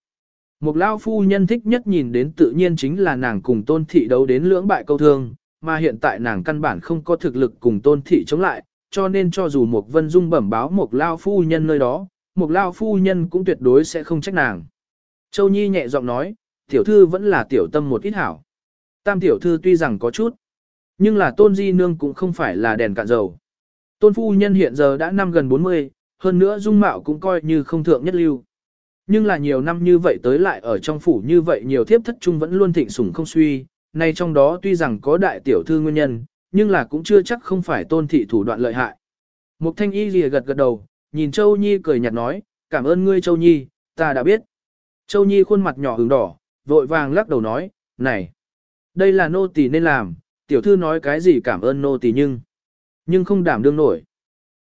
A: Một lao phu nhân thích nhất nhìn đến tự nhiên chính là nàng cùng tôn thị đấu đến lưỡng bại câu thương, mà hiện tại nàng căn bản không có thực lực cùng tôn thị chống lại, cho nên cho dù một vân dung bẩm báo một lao phu nhân nơi đó, một lao phu nhân cũng tuyệt đối sẽ không trách nàng. Châu Nhi nhẹ giọng nói, tiểu thư vẫn là tiểu tâm một ít hảo. Tam tiểu thư tuy rằng có chút, nhưng là tôn di nương cũng không phải là đèn cạn dầu. Tôn phu nhân hiện giờ đã năm gần 40, hơn nữa dung mạo cũng coi như không thượng nhất lưu. Nhưng là nhiều năm như vậy tới lại ở trong phủ như vậy nhiều thiếp thất trung vẫn luôn thịnh sủng không suy, nay trong đó tuy rằng có đại tiểu thư nguyên nhân, nhưng là cũng chưa chắc không phải tôn thị thủ đoạn lợi hại. Mục thanh y lìa gật gật đầu, nhìn Châu Nhi cười nhạt nói, cảm ơn ngươi Châu Nhi, ta đã biết. Châu Nhi khuôn mặt nhỏ hứng đỏ, vội vàng lắc đầu nói, này, đây là nô tỳ nên làm, tiểu thư nói cái gì cảm ơn nô tỳ nhưng, nhưng không đảm đương nổi.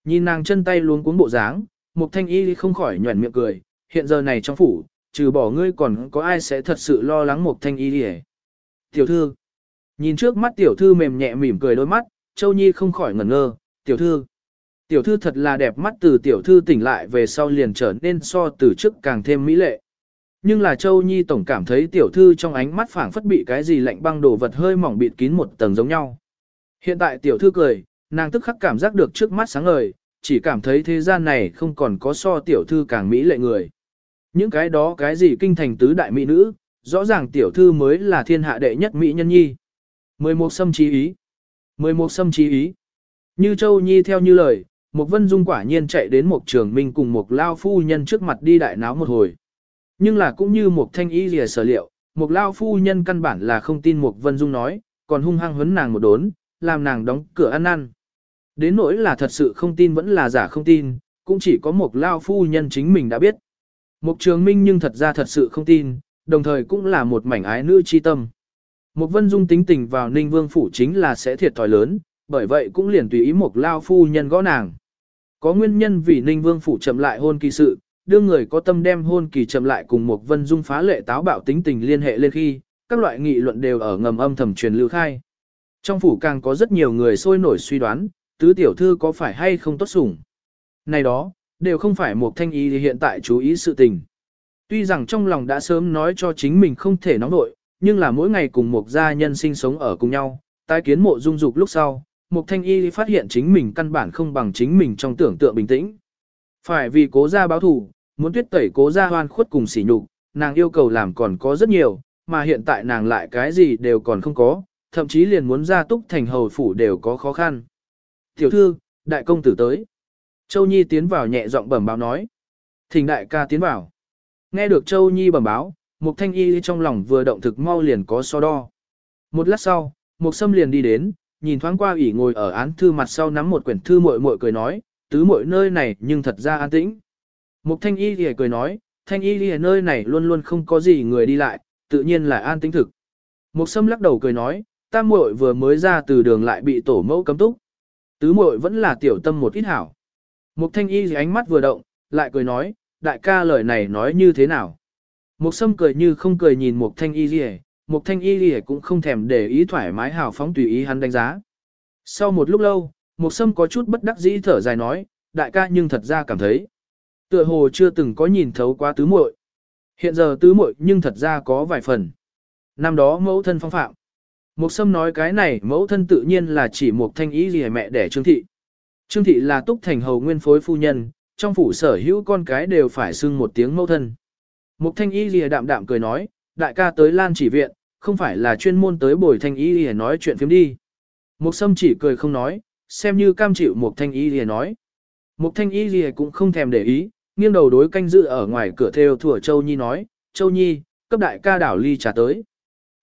A: Nhìn nàng chân tay luống cuống bộ dáng, Mục thanh y không khỏi nhuẩn miệng cười, hiện giờ này trong phủ, trừ bỏ ngươi còn có ai sẽ thật sự lo lắng một thanh y đi Tiểu thư, nhìn trước mắt tiểu thư mềm nhẹ mỉm cười đôi mắt, Châu Nhi không khỏi ngẩn ngơ, tiểu thư. Tiểu thư thật là đẹp mắt từ tiểu thư tỉnh lại về sau liền trở nên so từ trước càng thêm mỹ lệ. Nhưng là Châu Nhi tổng cảm thấy tiểu thư trong ánh mắt phảng phất bị cái gì lạnh băng đồ vật hơi mỏng bịt kín một tầng giống nhau. Hiện tại tiểu thư cười, Nàng tức khắc cảm giác được trước mắt sáng ngời, chỉ cảm thấy thế gian này không còn có so tiểu thư càng mỹ lệ người. Những cái đó cái gì kinh thành tứ đại mỹ nữ, rõ ràng tiểu thư mới là thiên hạ đệ nhất mỹ nhân nhi. Mười một xâm trí ý. Mười một xâm trí ý. Như Châu Nhi theo như lời, một vân dung quả nhiên chạy đến một trường minh cùng một lao phu nhân trước mặt đi đại náo một hồi. Nhưng là cũng như một thanh ý rìa sở liệu, một lao phu nhân căn bản là không tin một vân dung nói, còn hung hăng huấn nàng một đốn, làm nàng đóng cửa ăn ăn. Đến nỗi là thật sự không tin vẫn là giả không tin, cũng chỉ có một lao phu nhân chính mình đã biết. Một trường minh nhưng thật ra thật sự không tin, đồng thời cũng là một mảnh ái nữ chi tâm. Một vân dung tính tình vào ninh vương phủ chính là sẽ thiệt thòi lớn, bởi vậy cũng liền tùy ý một lao phu nhân gõ nàng. Có nguyên nhân vì ninh vương phủ chậm lại hôn kỳ sự, đương người có tâm đem hôn kỳ chậm lại cùng một vân dung phá lệ táo bạo tính tình liên hệ lên khi, các loại nghị luận đều ở ngầm âm thầm truyền lưu khai. Trong phủ càng có rất nhiều người sôi nổi suy đoán, tứ tiểu thư có phải hay không tốt sủng. Này đó, đều không phải một thanh ý hiện tại chú ý sự tình. Tuy rằng trong lòng đã sớm nói cho chính mình không thể nóng nội, nhưng là mỗi ngày cùng một gia nhân sinh sống ở cùng nhau, tái kiến mộ dung dục lúc sau, một thanh y phát hiện chính mình căn bản không bằng chính mình trong tưởng tượng bình tĩnh. Phải vì cố gia báo thù, muốn tuyết tẩy cố gia hoan khuất cùng sỉ nhục, nàng yêu cầu làm còn có rất nhiều, mà hiện tại nàng lại cái gì đều còn không có, thậm chí liền muốn ra túc thành hầu phủ đều có khó khăn. Tiểu thư, đại công tử tới. Châu Nhi tiến vào nhẹ giọng bẩm báo nói. Thỉnh đại ca tiến vào. Nghe được Châu Nhi bẩm báo, Mục Thanh Y trong lòng vừa động thực mau liền có so đo. Một lát sau, Mục Sâm liền đi đến, nhìn thoáng qua ủy ngồi ở án thư mặt sau nắm một quyển thư muội muội cười nói, tứ muội nơi này nhưng thật ra an tĩnh. Mục Thanh Y thì cười nói, Thanh Y thì nơi này luôn luôn không có gì người đi lại, tự nhiên là an tĩnh thực. Mục Sâm lắc đầu cười nói, ta muội vừa mới ra từ đường lại bị tổ mẫu cấm túc. Tứ muội vẫn là tiểu tâm một ít hảo. Mục thanh y ánh mắt vừa động, lại cười nói, đại ca lời này nói như thế nào. Mục sâm cười như không cười nhìn mục thanh y gì mục thanh y gì cũng không thèm để ý thoải mái hào phóng tùy ý hắn đánh giá. Sau một lúc lâu, mục sâm có chút bất đắc dĩ thở dài nói, đại ca nhưng thật ra cảm thấy. Tựa hồ chưa từng có nhìn thấu quá tứ muội. Hiện giờ tứ muội nhưng thật ra có vài phần. Năm đó mẫu thân phong phạm. Mục sâm nói cái này mẫu thân tự nhiên là chỉ một thanh ý gì mẹ đẻ trương thị. Trương thị là túc thành hầu nguyên phối phu nhân, trong phủ sở hữu con cái đều phải xưng một tiếng mẫu thân. Mục thanh y lìa đạm đạm cười nói, đại ca tới lan chỉ viện, không phải là chuyên môn tới bồi thanh y lìa nói chuyện phiếm đi. Mục sâm chỉ cười không nói, xem như cam chịu mục thanh y lìa nói. Mục thanh y lìa cũng không thèm để ý, nghiêng đầu đối canh dự ở ngoài cửa theo thủa Châu Nhi nói, Châu Nhi, cấp đại ca đảo ly trà tới.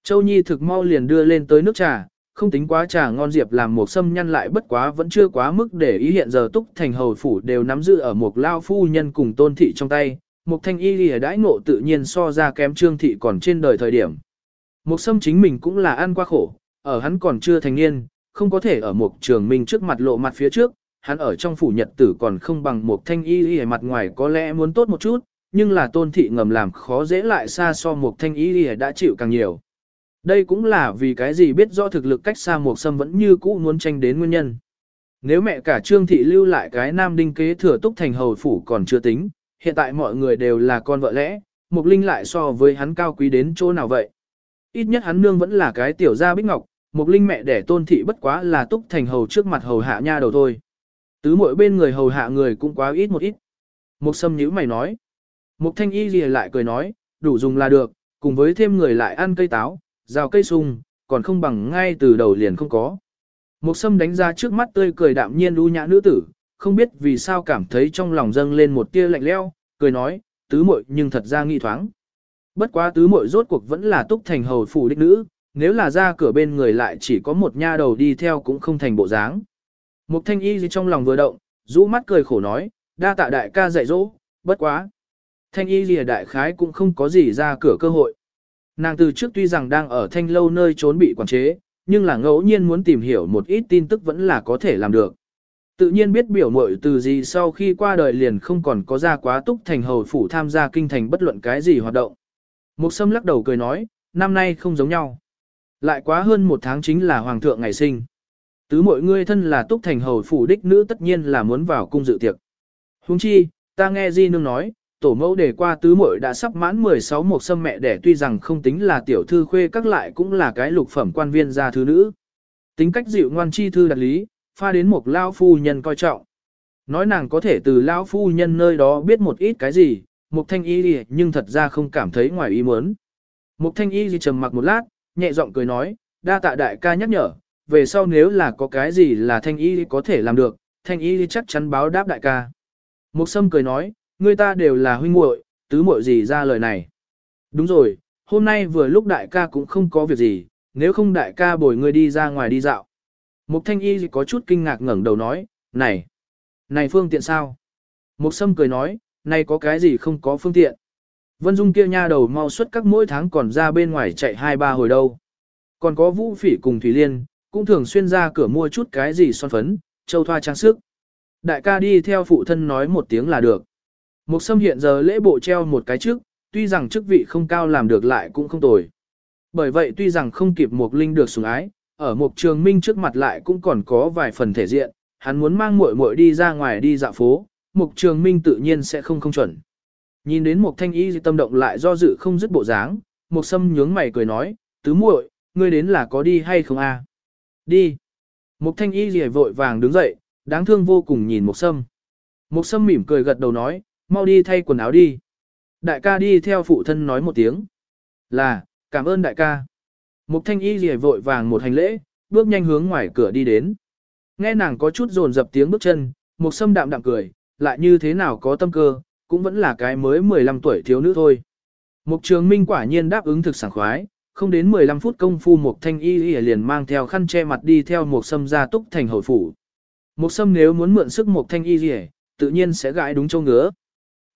A: Châu Nhi thực mau liền đưa lên tới nước trà, không tính quá trà ngon diệp làm một sâm nhăn lại bất quá vẫn chưa quá mức để ý hiện giờ túc thành hầu phủ đều nắm giữ ở một lao phu nhân cùng tôn thị trong tay, một thanh y lìa đãi ngộ tự nhiên so ra kém trương thị còn trên đời thời điểm. Một sâm chính mình cũng là ăn qua khổ, ở hắn còn chưa thành niên, không có thể ở một trường mình trước mặt lộ mặt phía trước, hắn ở trong phủ nhật tử còn không bằng một thanh y lìa mặt ngoài có lẽ muốn tốt một chút, nhưng là tôn thị ngầm làm khó dễ lại xa so một thanh y lìa đã chịu càng nhiều. Đây cũng là vì cái gì biết rõ thực lực cách xa một sâm vẫn như cũ muốn tranh đến nguyên nhân. Nếu mẹ cả Trương Thị lưu lại cái nam đinh kế thừa túc thành hầu phủ còn chưa tính, hiện tại mọi người đều là con vợ lẽ, Mục Linh lại so với hắn cao quý đến chỗ nào vậy. Ít nhất hắn nương vẫn là cái tiểu gia bích ngọc, Mục Linh mẹ đẻ tôn thị bất quá là túc thành hầu trước mặt hầu hạ nha đầu thôi. Tứ mỗi bên người hầu hạ người cũng quá ít một ít. Mục Sâm nhíu mày nói. Mục Thanh Y lìa lại cười nói, đủ dùng là được, cùng với thêm người lại ăn cây táo, rào cây sung, còn không bằng ngay từ đầu liền không có. Mục sâm đánh ra trước mắt tươi cười đạm nhiên u nhã nữ tử, không biết vì sao cảm thấy trong lòng dâng lên một tia lạnh leo, cười nói, tứ muội nhưng thật ra nghi thoáng. Bất quá tứ muội rốt cuộc vẫn là túc thành hầu phủ đích nữ, nếu là ra cửa bên người lại chỉ có một nha đầu đi theo cũng không thành bộ dáng. Mục thanh y gì trong lòng vừa động, rũ mắt cười khổ nói, đa tạ đại ca dạy dỗ, bất quá. Thanh y gì đại khái cũng không có gì ra cửa cơ hội. Nàng từ trước tuy rằng đang ở thanh lâu nơi trốn bị quản chế, nhưng là ngẫu nhiên muốn tìm hiểu một ít tin tức vẫn là có thể làm được. Tự nhiên biết biểu mội từ gì sau khi qua đời liền không còn có ra quá túc thành hầu phủ tham gia kinh thành bất luận cái gì hoạt động. Mục sâm lắc đầu cười nói, năm nay không giống nhau. Lại quá hơn một tháng chính là hoàng thượng ngày sinh. Tứ mọi ngươi thân là túc thành hầu phủ đích nữ tất nhiên là muốn vào cung dự tiệc. Huống chi, ta nghe Di Nương nói, tổ mẫu đề qua tứ muội đã sắp mãn 16 một sâm mẹ đẻ tuy rằng không tính là tiểu thư khuê các lại cũng là cái lục phẩm quan viên gia thứ nữ. Tính cách dịu ngoan chi thư đặt lý, pha đến một lao phu nhân coi trọng. Nói nàng có thể từ lao phu nhân nơi đó biết một ít cái gì, một thanh y gì nhưng thật ra không cảm thấy ngoài ý muốn. Một thanh y gì trầm mặc một lát, nhẹ giọng cười nói, đa tạ đại ca nhắc nhở, về sau nếu là có cái gì là thanh y có thể làm được, thanh y chắc chắn báo đáp đại ca. Mục sâm cười nói, người ta đều là huynh muội, tứ muội gì ra lời này. Đúng rồi, hôm nay vừa lúc đại ca cũng không có việc gì, nếu không đại ca bồi ngươi đi ra ngoài đi dạo. Mục thanh y có chút kinh ngạc ngẩng đầu nói, này, này phương tiện sao? Mục sâm cười nói, này có cái gì không có phương tiện. Vân Dung kia nha đầu mau suất các mỗi tháng còn ra bên ngoài chạy hai ba hồi đâu. Còn có Vũ Phỉ cùng Thủy Liên, cũng thường xuyên ra cửa mua chút cái gì son phấn, châu thoa trang sức. Đại ca đi theo phụ thân nói một tiếng là được. Mục Sâm hiện giờ lễ bộ treo một cái trước, tuy rằng chức vị không cao làm được lại cũng không tồi. Bởi vậy tuy rằng không kịp Mục Linh được sủng ái, ở Mục Trường Minh trước mặt lại cũng còn có vài phần thể diện, hắn muốn mang muội muội đi ra ngoài đi dạo phố, Mục Trường Minh tự nhiên sẽ không không chuẩn. Nhìn đến một Thanh Y tâm động lại do dự không dứt bộ dáng, một Sâm nhướng mày cười nói, tứ muội, ngươi đến là có đi hay không a? Đi. Một Thanh Y liễu vội vàng đứng dậy, đáng thương vô cùng nhìn một Sâm. Một Sâm mỉm cười gật đầu nói, mau đi thay quần áo đi. Đại ca đi theo phụ thân nói một tiếng. Là, cảm ơn đại ca. Một thanh y rìa vội vàng một hành lễ, bước nhanh hướng ngoài cửa đi đến. Nghe nàng có chút rồn dập tiếng bước chân, một sâm đạm đạm cười, lại như thế nào có tâm cơ, cũng vẫn là cái mới 15 tuổi thiếu nữ thôi. Mục trường minh quả nhiên đáp ứng thực sảng khoái, không đến 15 phút công phu mục thanh y liền mang theo khăn che mặt đi theo mục sâm ra túc thành hồi phủ. Mục sâm nếu muốn mượn sức mục thanh y tự nhiên sẽ gãi đúng châu ngứa.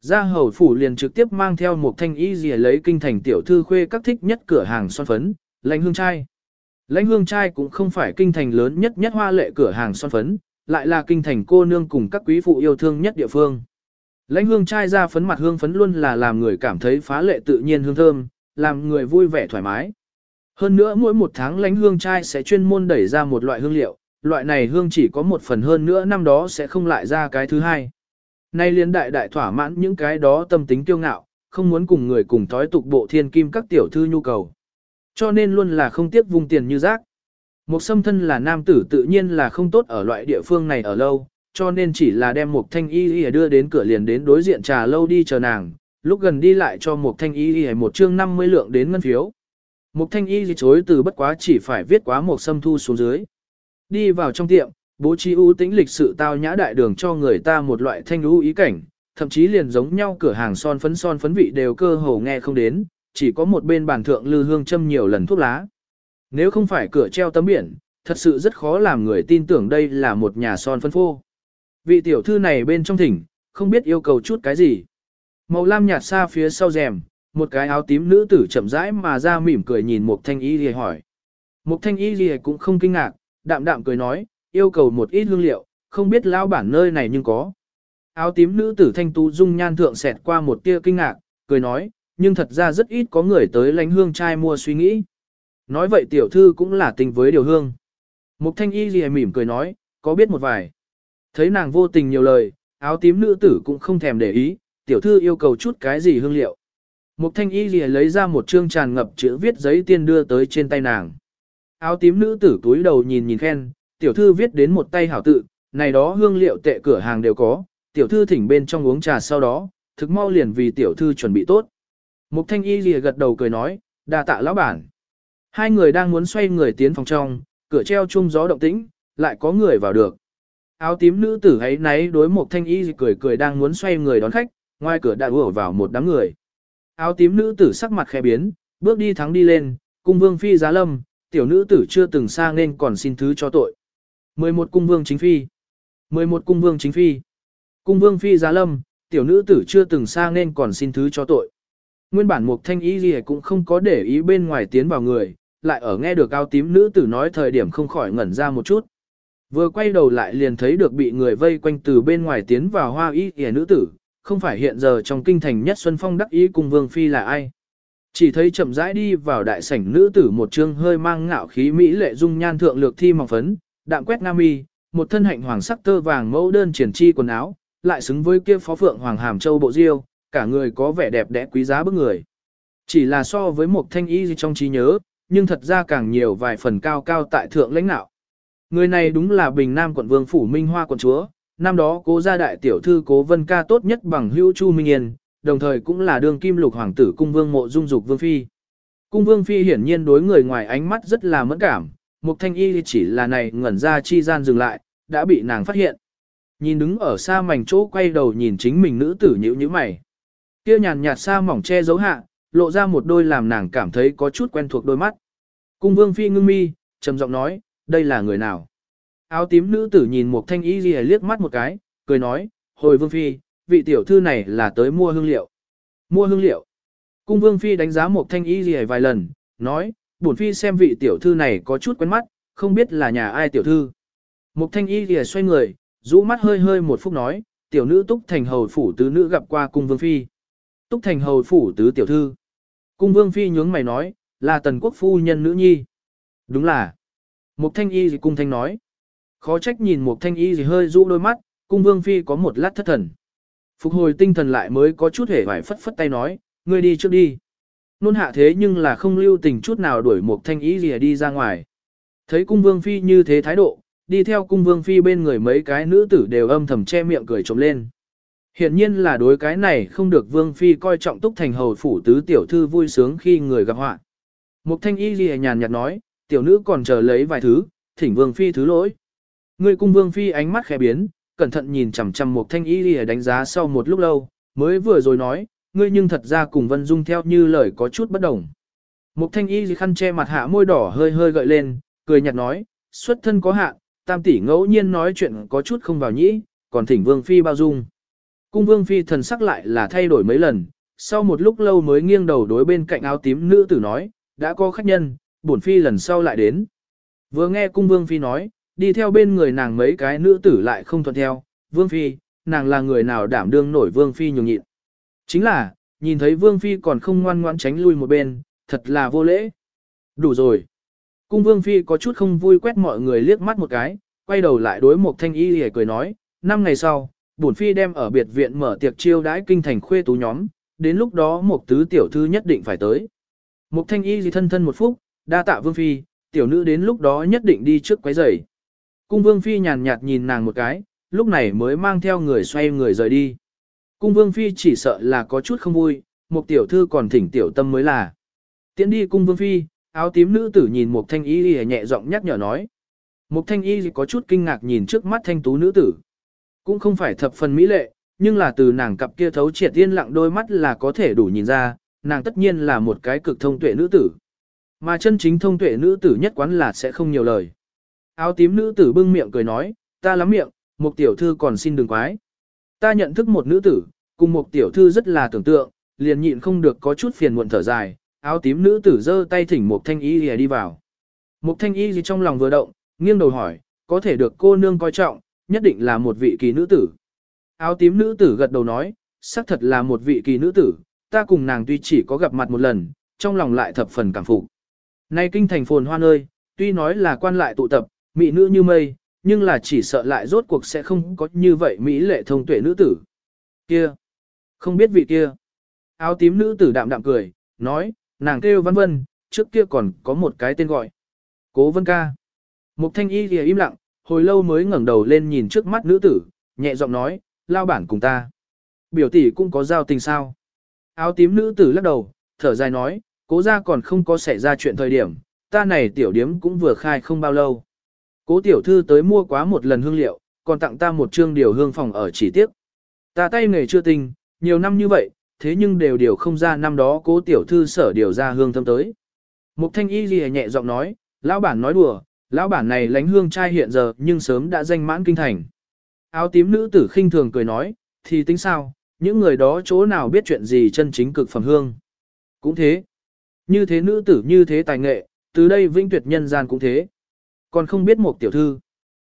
A: Gia hầu phủ liền trực tiếp mang theo một thanh y gì lấy kinh thành tiểu thư khuê các thích nhất cửa hàng son phấn, lãnh hương trai. Lãnh hương trai cũng không phải kinh thành lớn nhất nhất hoa lệ cửa hàng son phấn, lại là kinh thành cô nương cùng các quý phụ yêu thương nhất địa phương. Lãnh hương trai ra phấn mặt hương phấn luôn là làm người cảm thấy phá lệ tự nhiên hương thơm, làm người vui vẻ thoải mái. Hơn nữa mỗi một tháng lãnh hương trai sẽ chuyên môn đẩy ra một loại hương liệu, loại này hương chỉ có một phần hơn nữa năm đó sẽ không lại ra cái thứ hai. Nay liên đại đại thỏa mãn những cái đó tâm tính kiêu ngạo, không muốn cùng người cùng thói tục bộ thiên kim các tiểu thư nhu cầu. Cho nên luôn là không tiếc vùng tiền như rác. Một sâm thân là nam tử tự nhiên là không tốt ở loại địa phương này ở lâu, cho nên chỉ là đem một thanh y y đưa đến cửa liền đến đối diện trà lâu đi chờ nàng, lúc gần đi lại cho một thanh y y một chương 50 lượng đến ngân phiếu. Một thanh y chối từ bất quá chỉ phải viết quá một sâm thu xuống dưới. Đi vào trong tiệm, Bố trí ưu tĩnh lịch sự tao nhã đại đường cho người ta một loại thanh ưu ý cảnh, thậm chí liền giống nhau cửa hàng son phấn son phấn vị đều cơ hồ nghe không đến, chỉ có một bên bàn thượng lư hương châm nhiều lần thuốc lá. Nếu không phải cửa treo tấm biển, thật sự rất khó làm người tin tưởng đây là một nhà son phấn phô. Vị tiểu thư này bên trong thỉnh, không biết yêu cầu chút cái gì. Màu lam nhạt xa phía sau rèm, một cái áo tím nữ tử chậm rãi mà ra mỉm cười nhìn một thanh y lìa hỏi. Một thanh y lìa cũng không kinh ngạc, đạm đạm cười nói, yêu cầu một ít hương liệu, không biết lão bản nơi này nhưng có. Áo tím nữ tử thanh tú dung nhan thượng xẹt qua một tia kinh ngạc, cười nói, nhưng thật ra rất ít có người tới lánh hương trai mua suy nghĩ. Nói vậy tiểu thư cũng là tình với điều hương. Mục thanh y gì mỉm cười nói, có biết một vài. Thấy nàng vô tình nhiều lời, áo tím nữ tử cũng không thèm để ý, tiểu thư yêu cầu chút cái gì hương liệu. Mục thanh y lìa lấy ra một chương tràn ngập chữ viết giấy tiên đưa tới trên tay nàng. Áo tím nữ tử túi đầu nhìn nhìn khen, tiểu thư viết đến một tay hảo tự, này đó hương liệu tệ cửa hàng đều có, tiểu thư thỉnh bên trong uống trà sau đó, thực mau liền vì tiểu thư chuẩn bị tốt. Mục thanh y lìa gật đầu cười nói, đa tạ lão bản. Hai người đang muốn xoay người tiến phòng trong, cửa treo chung gió động tĩnh, lại có người vào được. Áo tím nữ tử ấy náy đối một thanh y cười cười đang muốn xoay người đón khách, ngoài cửa đã ùa vào một đám người. Áo tím nữ tử sắc mặt khẽ biến, bước đi thắng đi lên, cung vương phi giá lâm, tiểu nữ tử chưa từng sang nên còn xin thứ cho tội. 11 cung vương chính phi. 11 cung vương chính phi. Cung vương phi giá lâm, tiểu nữ tử chưa từng sang nên còn xin thứ cho tội. Nguyên bản mục thanh y gì cũng không có để ý bên ngoài tiến vào người, lại ở nghe được áo tím nữ tử nói thời điểm không khỏi ngẩn ra một chút. Vừa quay đầu lại liền thấy được bị người vây quanh từ bên ngoài tiến vào hoa y kìa nữ tử, không phải hiện giờ trong kinh thành nhất Xuân Phong đắc ý cùng vương phi là ai. Chỉ thấy chậm rãi đi vào đại sảnh nữ tử một trương hơi mang ngạo khí mỹ lệ dung nhan thượng lược thi mỏng phấn, đạm quét nam mi, một thân hạnh hoàng sắc tơ vàng mẫu đơn triển chi quần áo, lại xứng với kia phó phượng hoàng hàm châu bộ diêu, cả người có vẻ đẹp đẽ quý giá bức người. Chỉ là so với một thanh y trong trí nhớ, nhưng thật ra càng nhiều vài phần cao cao tại thượng lãnh nạo. Người này đúng là Bình Nam quận Vương Phủ Minh Hoa quận chúa, năm đó cố gia đại tiểu thư cố vân ca tốt nhất bằng hữu Chu Minh Yên, đồng thời cũng là đương kim lục hoàng tử cung vương mộ dung dục vương phi. Cung vương phi hiển nhiên đối người ngoài ánh mắt rất là mẫn cảm, mục thanh y chỉ là này ngẩn ra chi gian dừng lại, đã bị nàng phát hiện. Nhìn đứng ở xa mảnh chỗ quay đầu nhìn chính mình nữ tử nhíu như mày. Kia nhàn nhạt xa mỏng che giấu hạ, lộ ra một đôi làm nàng cảm thấy có chút quen thuộc đôi mắt. Cung vương phi ngưng mi, trầm giọng nói, đây là người nào? Áo tím nữ tử nhìn một thanh y ghi liếc mắt một cái, cười nói, hồi vương phi, vị tiểu thư này là tới mua hương liệu. Mua hương liệu. Cung vương phi đánh giá một thanh y ghi vài lần, nói, bổn phi xem vị tiểu thư này có chút quen mắt, không biết là nhà ai tiểu thư. Một thanh y ghi xoay người, rũ mắt hơi hơi một phút nói, tiểu nữ túc thành hầu phủ tứ nữ gặp qua cung vương phi. Túc thành hầu phủ tứ tiểu thư. Cung vương phi nhướng mày nói, là tần quốc phu nhân nữ nhi. Đúng là. Mục thanh y gì cung thanh nói. Khó trách nhìn mục thanh y gì hơi rũ đôi mắt, cung vương phi có một lát thất thần. Phục hồi tinh thần lại mới có chút hề vải phất phất tay nói, ngươi đi trước đi. Nôn hạ thế nhưng là không lưu tình chút nào đuổi mục thanh y gì đi ra ngoài. Thấy cung vương phi như thế thái độ, đi theo cung vương phi bên người mấy cái nữ tử đều âm thầm che miệng cười trộm lên. Hiện nhiên là đối cái này không được vương phi coi trọng túc thành hầu phủ tứ tiểu thư vui sướng khi người gặp họa. Mục thanh y gì nhàn nhạt nói, tiểu nữ còn chờ lấy vài thứ, thỉnh vương phi thứ lỗi. Người cung vương phi ánh mắt khẽ biến, cẩn thận nhìn chằm chằm một thanh y để đánh giá sau một lúc lâu, mới vừa rồi nói, ngươi nhưng thật ra cùng vân dung theo như lời có chút bất đồng. Một thanh y khăn che mặt hạ môi đỏ hơi hơi gợi lên, cười nhạt nói, xuất thân có hạ, tam tỷ ngẫu nhiên nói chuyện có chút không vào nhĩ, còn thỉnh vương phi bao dung. Cung vương phi thần sắc lại là thay đổi mấy lần, sau một lúc lâu mới nghiêng đầu đối bên cạnh áo tím nữ tử nói, đã có khách nhân, bổn phi lần sau lại đến. Vừa nghe cung vương phi nói, đi theo bên người nàng mấy cái nữ tử lại không thuận theo, vương phi, nàng là người nào đảm đương nổi vương phi nhường nhịn. Chính là, nhìn thấy vương phi còn không ngoan ngoãn tránh lui một bên, thật là vô lễ. Đủ rồi. Cung vương phi có chút không vui quét mọi người liếc mắt một cái, quay đầu lại đối một thanh y hề cười nói, năm ngày sau, bổn phi đem ở biệt viện mở tiệc chiêu đãi kinh thành khuê tú nhóm, đến lúc đó một tứ tiểu thư nhất định phải tới. Một thanh y gì thân thân một phút, đa tạ vương phi, tiểu nữ đến lúc đó nhất định đi trước quấy rầy. Cung vương phi nhàn nhạt nhìn nàng một cái, lúc này mới mang theo người xoay người rời đi. Cung vương phi chỉ sợ là có chút không vui, một tiểu thư còn thỉnh tiểu tâm mới là. Tiến đi cung vương phi, áo tím nữ tử nhìn một thanh y nhẹ giọng nhắc nhở nói. Một thanh y có chút kinh ngạc nhìn trước mắt thanh tú nữ tử. Cũng không phải thập phần mỹ lệ, nhưng là từ nàng cặp kia thấu triệt tiên lặng đôi mắt là có thể đủ nhìn ra, nàng tất nhiên là một cái cực thông tuệ nữ tử. Mà chân chính thông tuệ nữ tử nhất quán là sẽ không nhiều lời. Áo tím nữ tử bưng miệng cười nói, ta lắm miệng, một tiểu thư còn xin đừng quái. Ta nhận thức một nữ tử, cùng một tiểu thư rất là tưởng tượng, liền nhịn không được có chút phiền muộn thở dài, áo tím nữ tử giơ tay thỉnh một thanh y đi vào. Một thanh y gì trong lòng vừa động, nghiêng đầu hỏi, có thể được cô nương coi trọng, nhất định là một vị kỳ nữ tử. Áo tím nữ tử gật đầu nói, xác thật là một vị kỳ nữ tử, ta cùng nàng tuy chỉ có gặp mặt một lần, trong lòng lại thập phần cảm phục. Nay kinh thành phồn hoa nơi, tuy nói là quan lại tụ tập, mỹ nữ như mây, nhưng là chỉ sợ lại rốt cuộc sẽ không có như vậy mỹ lệ thông tuệ nữ tử. Kia! Không biết vị kia. Áo tím nữ tử đạm đạm cười, nói, nàng kêu văn vân, trước kia còn có một cái tên gọi. Cố vân ca. Mục thanh y thì im lặng, hồi lâu mới ngẩng đầu lên nhìn trước mắt nữ tử, nhẹ giọng nói, lao bản cùng ta. Biểu tỷ cũng có giao tình sao. Áo tím nữ tử lắc đầu, thở dài nói, cố ra còn không có xảy ra chuyện thời điểm, ta này tiểu điếm cũng vừa khai không bao lâu. Cố tiểu thư tới mua quá một lần hương liệu, còn tặng ta một chương điều hương phòng ở chỉ tiếc. Ta tay nghề chưa tinh, nhiều năm như vậy, thế nhưng đều điều không ra năm đó cố tiểu thư sở điều ra hương thơm tới. Mục thanh y ghi nhẹ giọng nói, lão bản nói đùa, lão bản này lánh hương trai hiện giờ nhưng sớm đã danh mãn kinh thành. Áo tím nữ tử khinh thường cười nói, thì tính sao, những người đó chỗ nào biết chuyện gì chân chính cực phẩm hương. Cũng thế. Như thế nữ tử như thế tài nghệ, từ đây vinh tuyệt nhân gian cũng thế. Còn không biết một tiểu thư.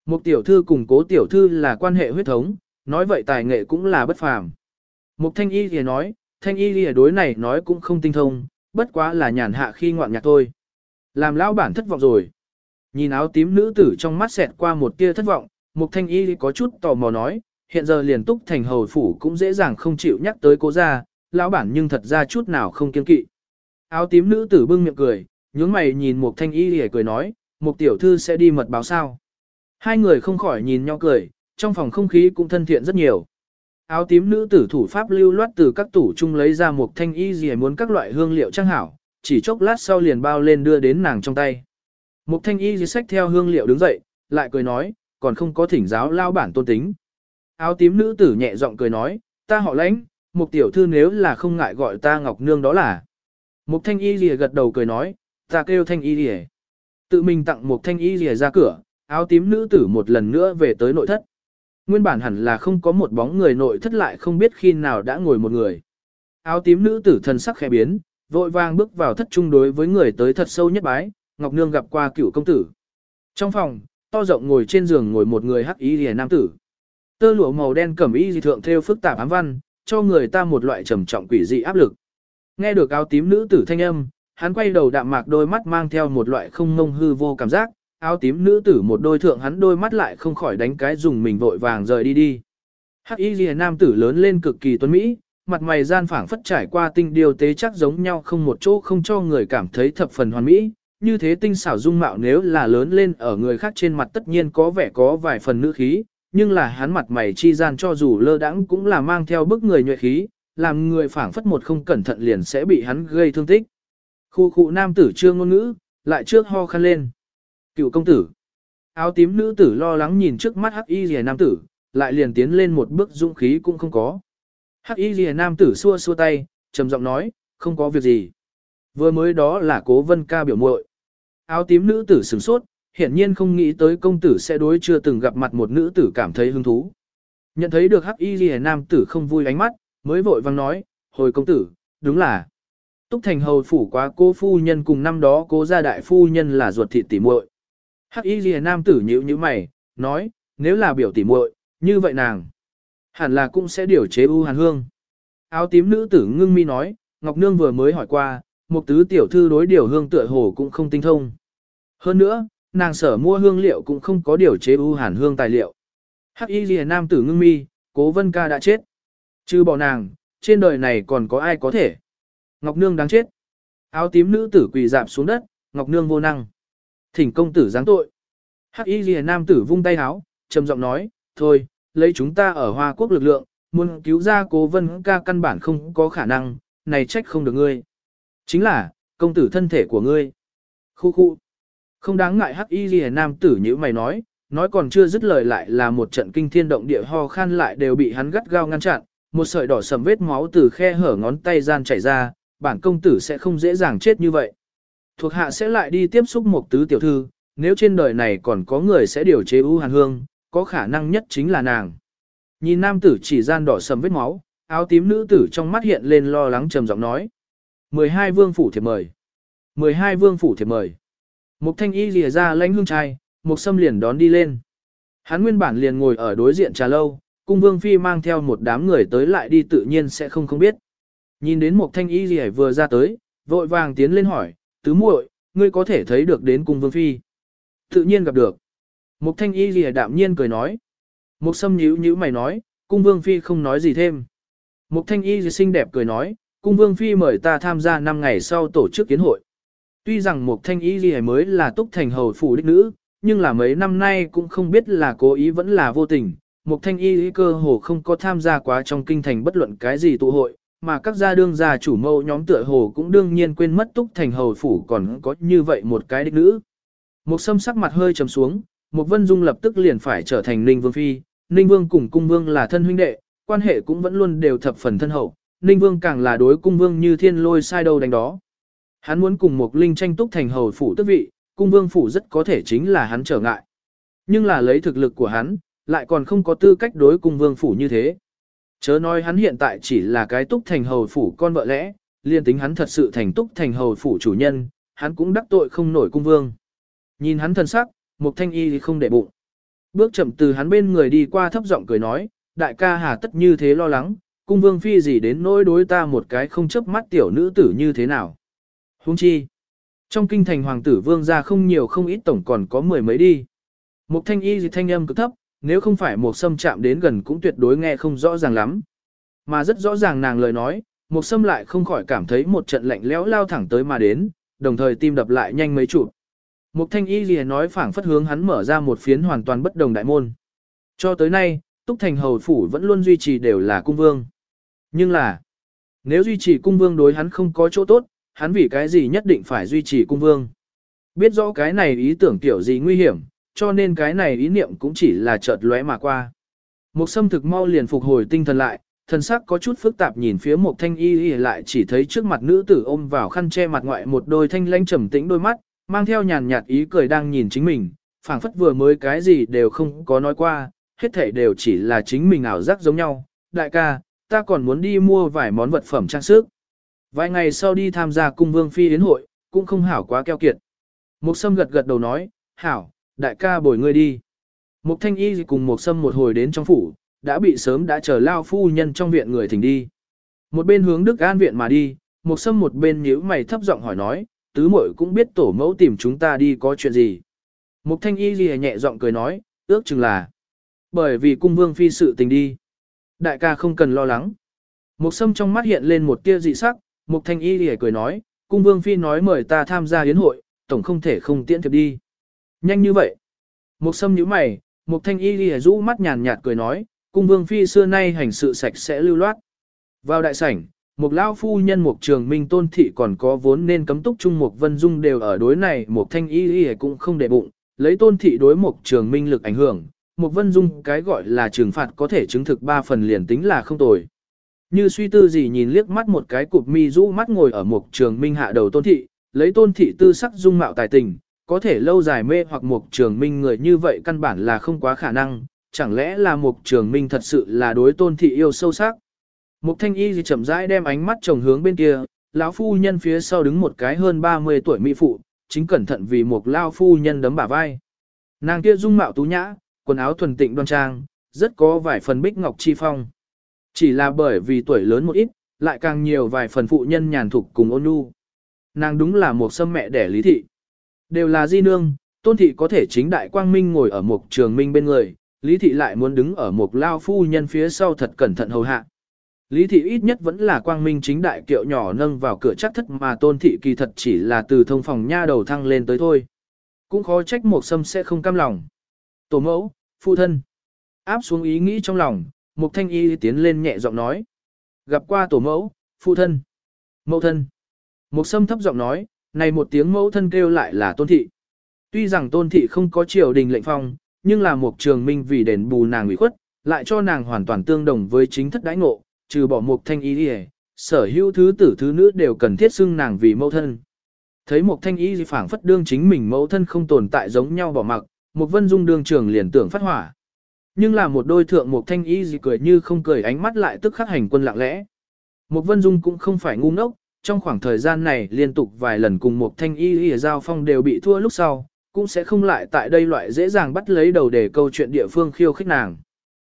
A: Một tiểu thư cùng cố tiểu thư là quan hệ huyết thống, nói vậy tài nghệ cũng là bất phàm. Mục thanh y thì nói, thanh y thì đối này nói cũng không tinh thông, bất quá là nhàn hạ khi ngoạn nhạc thôi. Làm lão bản thất vọng rồi. Nhìn áo tím nữ tử trong mắt xẹt qua một tia thất vọng, mục thanh y có chút tò mò nói, hiện giờ liền túc thành hầu phủ cũng dễ dàng không chịu nhắc tới cố gia, lão bản nhưng thật ra chút nào không kiên kỵ. Áo tím nữ tử bưng miệng cười, nhướng mày nhìn một thanh y hề cười nói, một tiểu thư sẽ đi mật báo sao. Hai người không khỏi nhìn nhau cười, trong phòng không khí cũng thân thiện rất nhiều. Áo tím nữ tử thủ pháp lưu loát từ các tủ chung lấy ra một thanh y gì muốn các loại hương liệu trang hảo, chỉ chốc lát sau liền bao lên đưa đến nàng trong tay. Một thanh y gì sách theo hương liệu đứng dậy, lại cười nói, còn không có thỉnh giáo lao bản tôn tính. Áo tím nữ tử nhẹ giọng cười nói, ta họ lãnh, một tiểu thư nếu là không ngại gọi ta ngọc nương đó là. Một thanh y lìa gật đầu cười nói, ta kêu thanh y lìa. Tự mình tặng một thanh y lìa ra cửa, áo tím nữ tử một lần nữa về tới nội thất. Nguyên bản hẳn là không có một bóng người nội thất lại không biết khi nào đã ngồi một người. Áo tím nữ tử thần sắc khẽ biến, vội vàng bước vào thất trung đối với người tới thật sâu nhất bái, Ngọc Nương gặp qua cựu công tử. Trong phòng, to rộng ngồi trên giường ngồi một người hắc y lìa nam tử. Tơ lụa màu đen cẩm y dị thượng theo phức tạp ám văn, cho người ta một loại trầm trọng quỷ dị áp lực. Nghe được áo tím nữ tử thanh âm, hắn quay đầu đạm mạc đôi mắt mang theo một loại không ngông hư vô cảm giác, áo tím nữ tử một đôi thượng hắn đôi mắt lại không khỏi đánh cái dùng mình vội vàng rời đi đi. Hắc y Liễu nam tử lớn lên cực kỳ tuấn mỹ, mặt mày gian phảng phất trải qua tinh điều tế chắc giống nhau không một chỗ không cho người cảm thấy thập phần hoàn mỹ, như thế tinh xảo dung mạo nếu là lớn lên ở người khác trên mặt tất nhiên có vẻ có vài phần nữ khí, nhưng là hắn mặt mày chi gian cho dù lơ đãng cũng là mang theo bức người nhuệ khí, làm người phảng phất một không cẩn thận liền sẽ bị hắn gây thương tích. Khu khu nam tử chưa ngôn ngữ, lại trước ho khăn lên. Cựu công tử. Áo tím nữ tử lo lắng nhìn trước mắt hắc y rìa nam tử, lại liền tiến lên một bước dũng khí cũng không có. Hắc y rìa nam tử xua xua tay, trầm giọng nói, không có việc gì. Vừa mới đó là cố vân ca biểu muội. Áo tím nữ tử sửng sốt, hiển nhiên không nghĩ tới công tử sẽ đối chưa từng gặp mặt một nữ tử cảm thấy hứng thú. Nhận thấy được hắc y rìa nam tử không vui ánh mắt, mới vội vang nói, hồi công tử, đúng là. Túc thành hầu phủ quá cô phu nhân cùng năm đó cố gia đại phu nhân là ruột thịt tỉ muội. Hắc y ghi nam tử nhíu nhíu mày, nói, nếu là biểu tỉ muội, như vậy nàng, hẳn là cũng sẽ điều chế u hàn hương. Áo tím nữ tử ngưng mi nói, Ngọc Nương vừa mới hỏi qua, một tứ tiểu thư đối điều hương tựa hồ cũng không tinh thông. Hơn nữa, nàng sở mua hương liệu cũng không có điều chế u hàn hương tài liệu. Hắc y ghi nam tử ngưng mi, cố vân ca đã chết. Chứ bỏ nàng, trên đời này còn có ai có thể. Ngọc Nương đáng chết. Áo tím nữ tử quỳ dạp xuống đất, Ngọc Nương vô năng. Thỉnh công tử giáng tội. Hắc y ghi nam tử vung tay áo, trầm giọng nói, thôi, lấy chúng ta ở Hoa Quốc lực lượng, muốn cứu ra cố vân ca căn bản không có khả năng, này trách không được ngươi. Chính là, công tử thân thể của ngươi. Khu khu. Không đáng ngại hắc y ghi nam tử như mày nói, nói còn chưa dứt lời lại là một trận kinh thiên động địa ho khan lại đều bị hắn gắt gao ngăn chặn, một sợi đỏ sầm vết máu từ khe hở ngón tay gian chảy ra, bản công tử sẽ không dễ dàng chết như vậy. Thuộc hạ sẽ lại đi tiếp xúc một tứ tiểu thư, nếu trên đời này còn có người sẽ điều chế ưu hàn hương, có khả năng nhất chính là nàng. Nhìn nam tử chỉ gian đỏ sầm vết máu, áo tím nữ tử trong mắt hiện lên lo lắng trầm giọng nói. 12 vương phủ thiệp mời. 12 vương phủ thiệp mời. Mục thanh y lìa ra lãnh hương trai, mục sâm liền đón đi lên. Hắn nguyên bản liền ngồi ở đối diện trà lâu, cung vương phi mang theo một đám người tới lại đi tự nhiên sẽ không không biết. Nhìn đến một thanh y gì vừa ra tới, vội vàng tiến lên hỏi, tứ muội, ngươi có thể thấy được đến cung vương phi. Tự nhiên gặp được. Một thanh y gì đạm nhiên cười nói. Một sâm nhíu nhíu mày nói, cung vương phi không nói gì thêm. Một thanh y gì xinh đẹp cười nói, cung vương phi mời ta tham gia 5 ngày sau tổ chức kiến hội. Tuy rằng một thanh y gì mới là túc thành hầu phủ đích nữ, nhưng là mấy năm nay cũng không biết là cố ý vẫn là vô tình, Mục thanh y cơ hồ không có tham gia quá trong kinh thành bất luận cái gì tụ hội, mà các gia đương gia chủ mâu nhóm tựa hồ cũng đương nhiên quên mất túc thành hầu phủ còn có như vậy một cái đích nữ. Mục sâm sắc mặt hơi trầm xuống, Mục vân dung lập tức liền phải trở thành ninh vương phi, ninh vương cùng cung vương là thân huynh đệ, quan hệ cũng vẫn luôn đều thập phần thân hậu, ninh vương càng là đối cung vương như thiên lôi sai đâu đánh đó. Hắn muốn cùng Mục linh tranh túc thành hầu phủ tước vị, cung vương phủ rất có thể chính là hắn trở ngại. Nhưng là lấy thực lực của hắn, lại còn không có tư cách đối cung vương phủ như thế. Chớ nói hắn hiện tại chỉ là cái túc thành hầu phủ con vợ lẽ, liên tính hắn thật sự thành túc thành hầu phủ chủ nhân, hắn cũng đắc tội không nổi cung vương. Nhìn hắn thân sắc, một thanh y thì không để bụng. Bước chậm từ hắn bên người đi qua thấp giọng cười nói, đại ca hà tất như thế lo lắng, cung vương phi gì đến nỗi đối ta một cái không chấp mắt tiểu nữ tử như thế nào. huống chi, trong kinh thành hoàng tử vương gia không nhiều không ít tổng còn có mười mấy đi. Một thanh y thì thanh âm cực thấp, nếu không phải một sâm chạm đến gần cũng tuyệt đối nghe không rõ ràng lắm. Mà rất rõ ràng nàng lời nói, một sâm lại không khỏi cảm thấy một trận lạnh lẽo lao thẳng tới mà đến, đồng thời tim đập lại nhanh mấy chụp. Mục thanh y gì nói phảng phất hướng hắn mở ra một phiến hoàn toàn bất đồng đại môn. Cho tới nay, Túc Thành Hầu Phủ vẫn luôn duy trì đều là cung vương. Nhưng là, nếu duy trì cung vương đối hắn không có chỗ tốt, hắn vì cái gì nhất định phải duy trì cung vương. Biết rõ cái này ý tưởng tiểu gì nguy hiểm, cho nên cái này ý niệm cũng chỉ là chợt lóe mà qua. Một sâm thực mau liền phục hồi tinh thần lại, thần sắc có chút phức tạp nhìn phía một thanh y y lại chỉ thấy trước mặt nữ tử ôm vào khăn che mặt ngoại một đôi thanh lãnh trầm tĩnh đôi mắt, mang theo nhàn nhạt ý cười đang nhìn chính mình, phảng phất vừa mới cái gì đều không có nói qua, hết thảy đều chỉ là chính mình ảo giác giống nhau. Đại ca, ta còn muốn đi mua vài món vật phẩm trang sức. Vài ngày sau đi tham gia cung vương phi yến hội, cũng không hảo quá keo kiệt. Mục sâm gật gật đầu nói, hảo, đại ca bồi ngươi đi. Mục thanh y cùng mục sâm một hồi đến trong phủ, đã bị sớm đã chờ lao phu nhân trong viện người thỉnh đi. Một bên hướng Đức An viện mà đi, mục sâm một bên nhíu mày thấp giọng hỏi nói, tứ muội cũng biết tổ mẫu tìm chúng ta đi có chuyện gì. Mục thanh y gì nhẹ giọng cười nói, ước chừng là, bởi vì cung vương phi sự tình đi. Đại ca không cần lo lắng. Mục sâm trong mắt hiện lên một tia dị sắc, mục thanh y gì cười nói, cung vương phi nói mời ta tham gia hiến hội, tổng không thể không tiễn thiệp đi. Nhanh như vậy. Mục sâm nhíu mày, mục thanh y lìa rũ mắt nhàn nhạt cười nói, cung vương phi xưa nay hành sự sạch sẽ lưu loát. Vào đại sảnh, một lão phu nhân một trường minh tôn thị còn có vốn nên cấm túc trung một vân dung đều ở đối này một thanh y lìa cũng không để bụng, lấy tôn thị đối một trường minh lực ảnh hưởng, một vân dung cái gọi là trừng phạt có thể chứng thực ba phần liền tính là không tồi. Như suy tư gì nhìn liếc mắt một cái cụp mi rũ mắt ngồi ở một trường minh hạ đầu tôn thị, lấy tôn thị tư sắc dung mạo tài tình, có thể lâu dài mê hoặc một trường minh người như vậy căn bản là không quá khả năng, chẳng lẽ là một trường minh thật sự là đối tôn thị yêu sâu sắc. Mục thanh y gì chậm rãi đem ánh mắt chồng hướng bên kia, lão phu nhân phía sau đứng một cái hơn 30 tuổi mỹ phụ, chính cẩn thận vì một lao phu nhân đấm bả vai. Nàng kia dung mạo tú nhã, quần áo thuần tịnh đoan trang, rất có vài phần bích ngọc chi phong. Chỉ là bởi vì tuổi lớn một ít, lại càng nhiều vài phần phụ nhân nhàn thục cùng ôn nhu. Nàng đúng là một sâm mẹ đẻ lý thị. Đều là di nương, tôn thị có thể chính đại quang minh ngồi ở một trường minh bên người, lý thị lại muốn đứng ở một lao phu nhân phía sau thật cẩn thận hầu hạ. Lý thị ít nhất vẫn là quang minh chính đại kiệu nhỏ nâng vào cửa chắc thất mà tôn thị kỳ thật chỉ là từ thông phòng nha đầu thăng lên tới thôi. Cũng khó trách một sâm sẽ không cam lòng. Tổ mẫu, phụ thân. Áp xuống ý nghĩ trong lòng, một thanh y tiến lên nhẹ giọng nói. Gặp qua tổ mẫu, phụ thân, mẫu thân. Một sâm thấp giọng nói, này một tiếng mẫu thân kêu lại là tôn thị. Tuy rằng tôn thị không có triều đình lệnh phong, nhưng là một trường minh vì đền bù nàng ủy khuất, lại cho nàng hoàn toàn tương đồng với chính thất đãi ngộ, trừ bỏ một thanh y đi sở hữu thứ tử thứ nữ đều cần thiết xưng nàng vì mẫu thân. Thấy một thanh y phảng phất đương chính mình mẫu thân không tồn tại giống nhau bỏ mặc, một vân dung đương trường liền tưởng phát hỏa. Nhưng là một đôi thượng một thanh y gì cười như không cười ánh mắt lại tức khắc hành quân lặng lẽ. Một vân dung cũng không phải ngu ngốc, trong khoảng thời gian này liên tục vài lần cùng một thanh y y giao phong đều bị thua lúc sau, cũng sẽ không lại tại đây loại dễ dàng bắt lấy đầu để câu chuyện địa phương khiêu khích nàng.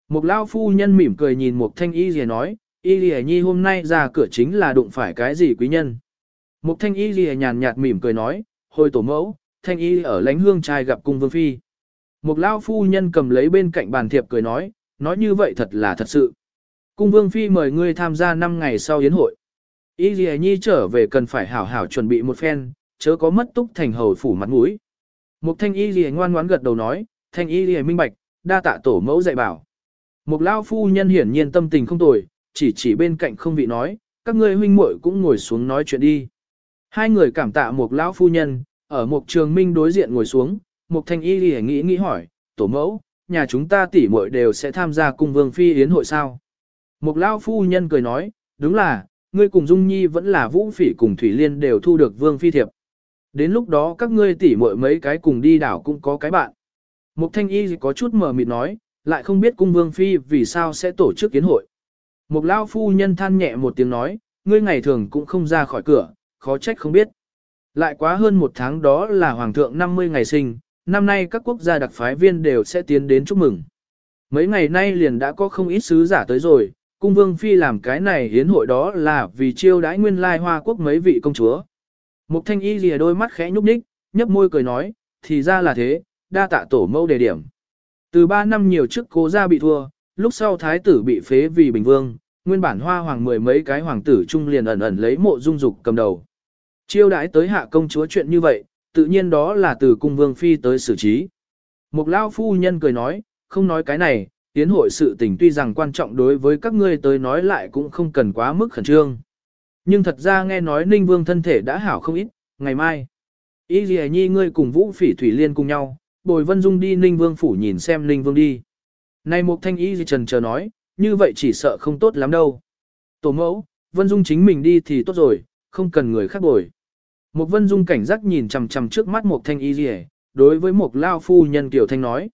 A: Một lao phu nhân mỉm cười nhìn một thanh y y nói, y lìa nhi hôm nay ra cửa chính là đụng phải cái gì quý nhân. Một thanh y y nhàn nhạt mỉm cười nói, hồi tổ mẫu, thanh y ở lánh hương trai gặp cung vương phi. Một lao phu nhân cầm lấy bên cạnh bàn thiệp cười nói, nói như vậy thật là thật sự. Cung vương phi mời ngươi tham gia 5 ngày sau yến hội. Y lìa nhi trở về cần phải hảo hảo chuẩn bị một phen, chớ có mất túc thành hầu phủ mặt mũi. Một thanh y lìa ngoan ngoãn gật đầu nói, thanh y lìa minh bạch, đa tạ tổ mẫu dạy bảo. Một lao phu nhân hiển nhiên tâm tình không tồi, chỉ chỉ bên cạnh không vị nói, các ngươi huynh muội cũng ngồi xuống nói chuyện đi. Hai người cảm tạ một lão phu nhân, ở một trường minh đối diện ngồi xuống, một thanh y lì nghĩ nghĩ hỏi, tổ mẫu, nhà chúng ta tỷ muội đều sẽ tham gia cung vương phi yến hội sao? Một lão phu nhân cười nói, đúng là, ngươi cùng Dung Nhi vẫn là vũ phỉ cùng Thủy Liên đều thu được vương phi thiệp. Đến lúc đó các ngươi tỉ muội mấy cái cùng đi đảo cũng có cái bạn. Mục thanh y có chút mờ mịt nói, lại không biết cung vương phi vì sao sẽ tổ chức kiến hội. Một lao phu nhân than nhẹ một tiếng nói, ngươi ngày thường cũng không ra khỏi cửa, khó trách không biết. Lại quá hơn một tháng đó là Hoàng thượng 50 ngày sinh, năm nay các quốc gia đặc phái viên đều sẽ tiến đến chúc mừng. Mấy ngày nay liền đã có không ít sứ giả tới rồi, cung vương phi làm cái này hiến hội đó là vì chiêu đãi nguyên lai hoa quốc mấy vị công chúa. Mục thanh y lìa đôi mắt khẽ nhúc nhích, nhấp môi cười nói, thì ra là thế, đa tạ tổ mâu đề điểm. Từ 3 năm nhiều trước cố gia bị thua, lúc sau thái tử bị phế vì bình vương, nguyên bản hoa hoàng mười mấy cái hoàng tử trung liền ẩn ẩn lấy mộ dung dục cầm đầu. Chiêu đãi tới hạ công chúa chuyện như vậy, tự nhiên đó là từ cung vương phi tới xử trí. mục lao phu nhân cười nói, không nói cái này, tiến hội sự tình tuy rằng quan trọng đối với các ngươi tới nói lại cũng không cần quá mức khẩn trương. Nhưng thật ra nghe nói Ninh Vương thân thể đã hảo không ít, ngày mai. Ý gì nhi ngươi cùng Vũ Phỉ Thủy Liên cùng nhau, Bồi Vân Dung đi Ninh Vương phủ nhìn xem Ninh Vương đi. Này một thanh ý gì trần chờ nói, như vậy chỉ sợ không tốt lắm đâu. Tổ mẫu, Vân Dung chính mình đi thì tốt rồi, không cần người khác bồi. Một Vân Dung cảnh giác nhìn chằm chằm trước mắt một thanh y gì đối với một lao phu nhân Kiều Thanh nói.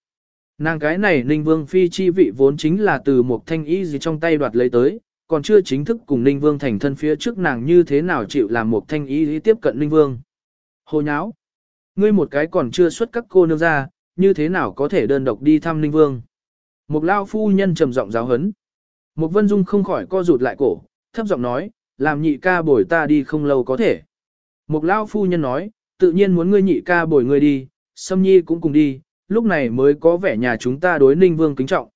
A: Nàng cái này Ninh Vương Phi chi vị vốn chính là từ một thanh y gì trong tay đoạt lấy tới, còn chưa chính thức cùng Ninh Vương thành thân phía trước nàng như thế nào chịu làm một thanh y gì tiếp cận Ninh Vương. Hồ nháo! Ngươi một cái còn chưa xuất các cô nương ra, như thế nào có thể đơn độc đi thăm Ninh Vương. Một lao phu nhân trầm giọng giáo hấn. Một Vân Dung không khỏi co rụt lại cổ, thấp giọng nói, làm nhị ca bồi ta đi không lâu có thể. Một lao phu nhân nói, tự nhiên muốn ngươi nhị ca bồi ngươi đi, Sâm Nhi cũng cùng đi, lúc này mới có vẻ nhà chúng ta đối Ninh Vương kính trọng.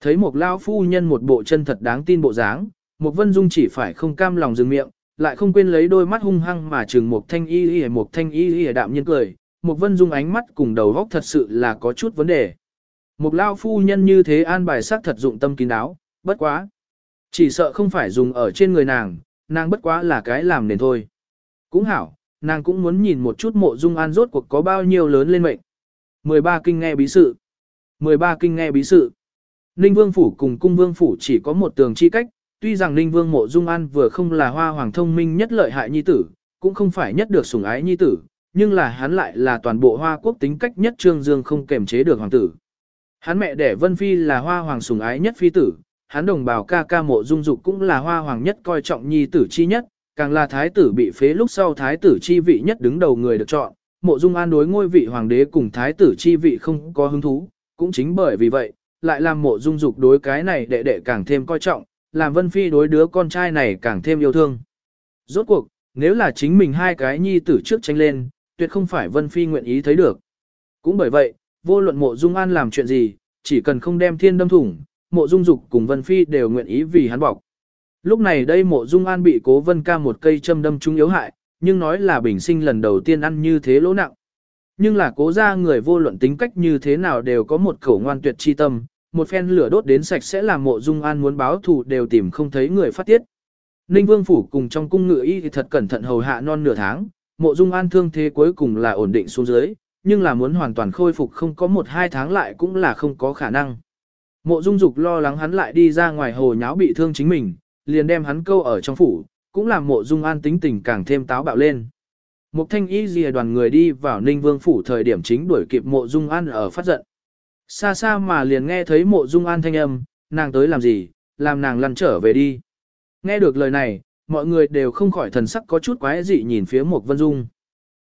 A: Thấy một lao phu nhân một bộ chân thật đáng tin bộ dáng, một Vân Dung chỉ phải không cam lòng dừng miệng, lại không quên lấy đôi mắt hung hăng mà trừng một thanh y y một thanh y y đạm nhiên cười, một Vân Dung ánh mắt cùng đầu góc thật sự là có chút vấn đề. Một lao phu nhân như thế an bài sắc thật dụng tâm kín đáo, bất quá. Chỉ sợ không phải dùng ở trên người nàng, nàng bất quá là cái làm nền thôi. Cũng hảo, nàng cũng muốn nhìn một chút mộ dung an rốt cuộc có bao nhiêu lớn lên mệnh. 13 kinh nghe bí sự. 13 kinh nghe bí sự. Ninh Vương Phủ cùng Cung Vương Phủ chỉ có một tường chi cách, tuy rằng Ninh Vương Mộ Dung An vừa không là hoa hoàng thông minh nhất lợi hại nhi tử, cũng không phải nhất được sủng ái nhi tử, nhưng là hắn lại là toàn bộ hoa quốc tính cách nhất trương dương không kềm chế được hoàng tử. Hắn mẹ đẻ Vân Phi là hoa hoàng sủng ái nhất phi tử, hắn đồng bào ca ca mộ dung dục cũng là hoa hoàng nhất coi trọng nhi tử chi nhất, càng là thái tử bị phế lúc sau thái tử chi vị nhất đứng đầu người được chọn, mộ dung an đối ngôi vị hoàng đế cùng thái tử chi vị không có hứng thú, cũng chính bởi vì vậy, lại làm mộ dung dục đối cái này đệ đệ càng thêm coi trọng, làm vân phi đối đứa con trai này càng thêm yêu thương. Rốt cuộc, nếu là chính mình hai cái nhi tử trước tranh lên, tuyệt không phải vân phi nguyện ý thấy được. Cũng bởi vậy, vô luận mộ dung an làm chuyện gì, chỉ cần không đem thiên đâm thủng, mộ dung dục cùng vân phi đều nguyện ý vì hắn bọc. Lúc này đây mộ dung an bị cố vân ca một cây châm đâm trúng yếu hại, nhưng nói là bình sinh lần đầu tiên ăn như thế lỗ nặng. Nhưng là cố ra người vô luận tính cách như thế nào đều có một khẩu ngoan tuyệt chi tâm, một phen lửa đốt đến sạch sẽ làm mộ dung an muốn báo thù đều tìm không thấy người phát tiết. Ninh Vương Phủ cùng trong cung ngự y thì thật cẩn thận hầu hạ non nửa tháng, mộ dung an thương thế cuối cùng là ổn định xuống dưới, nhưng là muốn hoàn toàn khôi phục không có một hai tháng lại cũng là không có khả năng. Mộ dung dục lo lắng hắn lại đi ra ngoài hồ nháo bị thương chính mình, liền đem hắn câu ở trong phủ, cũng làm mộ dung an tính tình càng thêm táo bạo lên. Mục thanh y dìa đoàn người đi vào ninh vương phủ thời điểm chính đuổi kịp mộ dung an ở phát giận. Xa xa mà liền nghe thấy mộ dung an thanh âm, nàng tới làm gì, làm nàng lăn trở về đi. Nghe được lời này, mọi người đều không khỏi thần sắc có chút quái dị nhìn phía mục vân dung.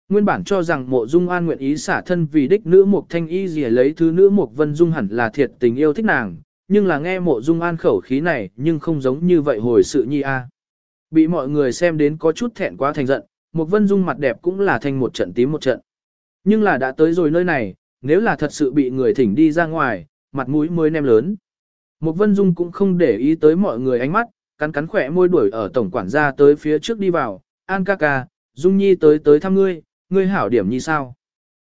A: Nguyên bản cho rằng mộ dung an nguyện ý xả thân vì đích nữ mục thanh y dìa lấy thứ nữ mục vân dung hẳn là thiệt tình yêu thích nàng, nhưng là nghe mộ dung an khẩu khí này nhưng không giống như vậy hồi sự nhi a. Bị mọi người xem đến có chút thẹn quá thành giận, một vân dung mặt đẹp cũng là thành một trận tím một trận. Nhưng là đã tới rồi nơi này, nếu là thật sự bị người thỉnh đi ra ngoài, mặt mũi mới nem lớn. Một vân dung cũng không để ý tới mọi người ánh mắt, cắn cắn khỏe môi đuổi ở tổng quản gia tới phía trước đi vào, an ca ca, dung nhi tới tới thăm ngươi, ngươi hảo điểm như sao.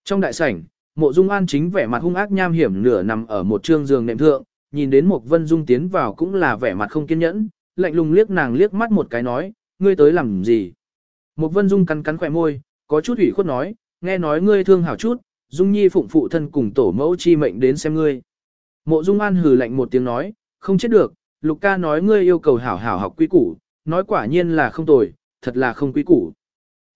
A: Trong đại sảnh, mộ dung an chính vẻ mặt hung ác nham hiểm nửa nằm ở một trương giường nệm thượng, nhìn đến một vân dung tiến vào cũng là vẻ mặt không kiên nhẫn, lạnh lùng liếc nàng liếc mắt một cái nói, ngươi tới làm gì. Một vân dung cắn cắn khỏe môi, có chút ủy khuất nói, nghe nói ngươi thương hảo chút, dung nhi phụng phụ thân cùng tổ mẫu chi mệnh đến xem ngươi. Mộ dung an hừ lạnh một tiếng nói, không chết được, lục ca nói ngươi yêu cầu hảo hảo học quý củ, nói quả nhiên là không tồi, thật là không quý củ.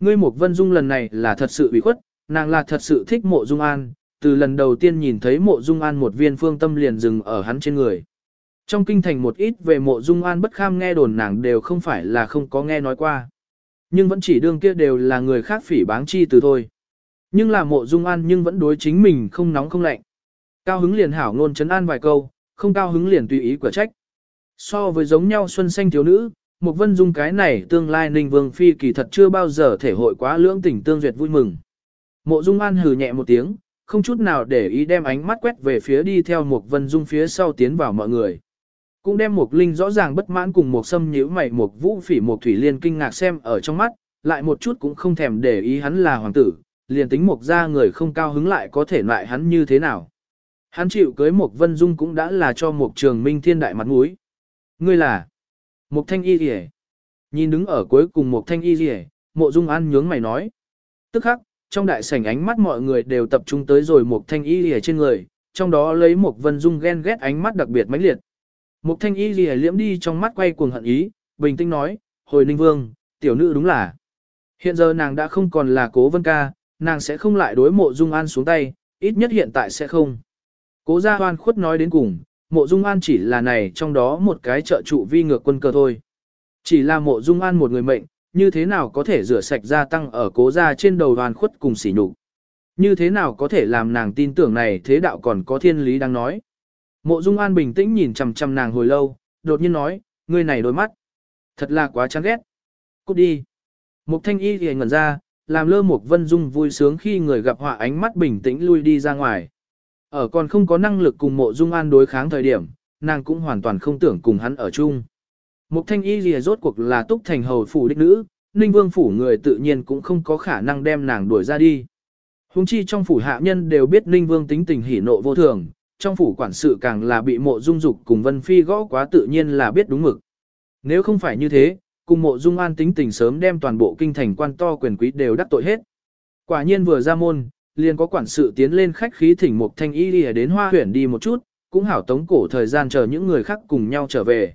A: Ngươi một vân dung lần này là thật sự ủy khuất, nàng là thật sự thích mộ dung an, từ lần đầu tiên nhìn thấy mộ dung an một viên phương tâm liền dừng ở hắn trên người. Trong kinh thành một ít về mộ dung an bất kham nghe đồn nàng đều không phải là không có nghe nói qua. Nhưng vẫn chỉ đương kia đều là người khác phỉ báng chi từ thôi. Nhưng là mộ dung an nhưng vẫn đối chính mình không nóng không lạnh. Cao hứng liền hảo ngôn chấn an vài câu, không cao hứng liền tùy ý quả trách. So với giống nhau xuân xanh thiếu nữ, một vân dung cái này tương lai ninh vương phi kỳ thật chưa bao giờ thể hội quá lưỡng tình tương duyệt vui mừng. Mộ dung an hừ nhẹ một tiếng, không chút nào để ý đem ánh mắt quét về phía đi theo một vân dung phía sau tiến vào mọi người. Cũng đem một linh rõ ràng bất mãn cùng một sâm nhíu mày một vũ phỉ một thủy liên kinh ngạc xem ở trong mắt, lại một chút cũng không thèm để ý hắn là hoàng tử, liền tính mục ra người không cao hứng lại có thể loại hắn như thế nào. Hắn chịu cưới một vân dung cũng đã là cho một trường minh thiên đại mặt mũi. Ngươi là một thanh y rỉ. Nhìn đứng ở cuối cùng một thanh y rỉ, mộ dung an nhướng mày nói. Tức khắc, trong đại sảnh ánh mắt mọi người đều tập trung tới rồi một thanh y rỉ trên người, trong đó lấy một vân dung ghen ghét ánh mắt đặc biệt mãnh liệt. Một thanh y gì liễm đi trong mắt quay cuồng hận ý, bình tĩnh nói, hồi ninh vương, tiểu nữ đúng là. Hiện giờ nàng đã không còn là cố vân ca, nàng sẽ không lại đối mộ dung an xuống tay, ít nhất hiện tại sẽ không. Cố gia hoan khuất nói đến cùng, mộ dung an chỉ là này trong đó một cái trợ trụ vi ngược quân cơ thôi. Chỉ là mộ dung an một người mệnh, như thế nào có thể rửa sạch gia tăng ở cố gia trên đầu hoan khuất cùng sỉ nhục Như thế nào có thể làm nàng tin tưởng này thế đạo còn có thiên lý đang nói. Mộ dung an bình tĩnh nhìn chằm chằm nàng hồi lâu, đột nhiên nói, ngươi này đôi mắt. Thật là quá chán ghét. Cút đi. Mục thanh y thì ngẩn ra, làm lơ Mục Vân Dung vui sướng khi người gặp họa ánh mắt bình tĩnh lui đi ra ngoài. Ở còn không có năng lực cùng mộ Dung An đối kháng thời điểm, nàng cũng hoàn toàn không tưởng cùng hắn ở chung. Mục thanh y lìa rốt cuộc là túc thành hầu phủ đích nữ, ninh vương phủ người tự nhiên cũng không có khả năng đem nàng đuổi ra đi. Hùng chi trong phủ hạ nhân đều biết ninh vương tính tình hỉ nộ vô thường, trong phủ quản sự càng là bị mộ dung dục cùng vân phi gõ quá tự nhiên là biết đúng mực. Nếu không phải như thế, cùng mộ dung an tính tình sớm đem toàn bộ kinh thành quan to quyền quý đều đắc tội hết. Quả nhiên vừa ra môn, liền có quản sự tiến lên khách khí thỉnh một thanh y đi đến hoa huyển đi một chút, cũng hảo tống cổ thời gian chờ những người khác cùng nhau trở về.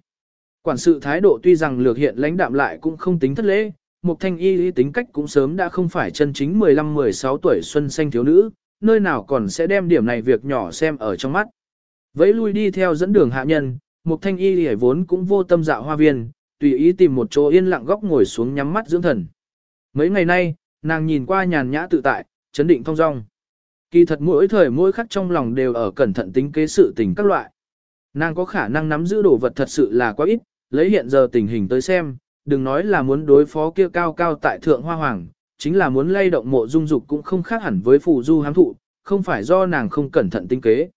A: Quản sự thái độ tuy rằng lược hiện lãnh đạm lại cũng không tính thất lễ, một thanh y lý tính cách cũng sớm đã không phải chân chính 15-16 tuổi xuân xanh thiếu nữ, nơi nào còn sẽ đem điểm này việc nhỏ xem ở trong mắt. Vẫy lui đi theo dẫn đường hạ nhân, một thanh y lý vốn cũng vô tâm dạo hoa viên, tùy ý tìm một chỗ yên lặng góc ngồi xuống nhắm mắt dưỡng thần. Mấy ngày nay, nàng nhìn qua nhàn nhã tự tại, chấn định thong dong. Kỳ thật mỗi thời mỗi khắc trong lòng đều ở cẩn thận tính kế sự tình các loại. Nàng có khả năng nắm giữ đồ vật thật sự là quá ít, lấy hiện giờ tình hình tới xem, đừng nói là muốn đối phó kia cao cao tại thượng hoa hoàng, chính là muốn lay động mộ dung dục cũng không khác hẳn với phù du hám thụ, không phải do nàng không cẩn thận tinh kế.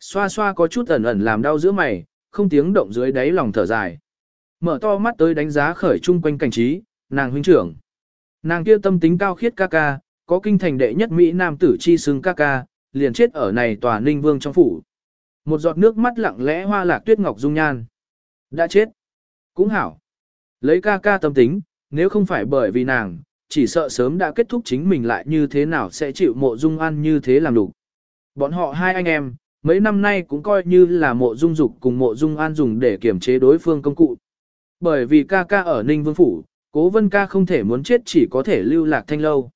A: Xoa xoa có chút ẩn ẩn làm đau giữa mày, không tiếng động dưới đáy lòng thở dài. Mở to mắt tới đánh giá khởi chung quanh cảnh trí, nàng huynh trưởng. Nàng kia tâm tính cao khiết ca ca, có kinh thành đệ nhất Mỹ Nam tử chi xưng ca ca, liền chết ở này tòa ninh vương trong phủ. Một giọt nước mắt lặng lẽ hoa lạc tuyết ngọc dung nhan. Đã chết. Cũng hảo. Lấy ca ca tâm tính, nếu không phải bởi vì nàng, chỉ sợ sớm đã kết thúc chính mình lại như thế nào sẽ chịu mộ dung an như thế làm đủ. Bọn họ hai anh em, mấy năm nay cũng coi như là mộ dung dục cùng mộ dung an dùng để kiểm chế đối phương công cụ. Bởi vì ca ca ở Ninh Vương Phủ, cố vân ca không thể muốn chết chỉ có thể lưu lạc thanh lâu.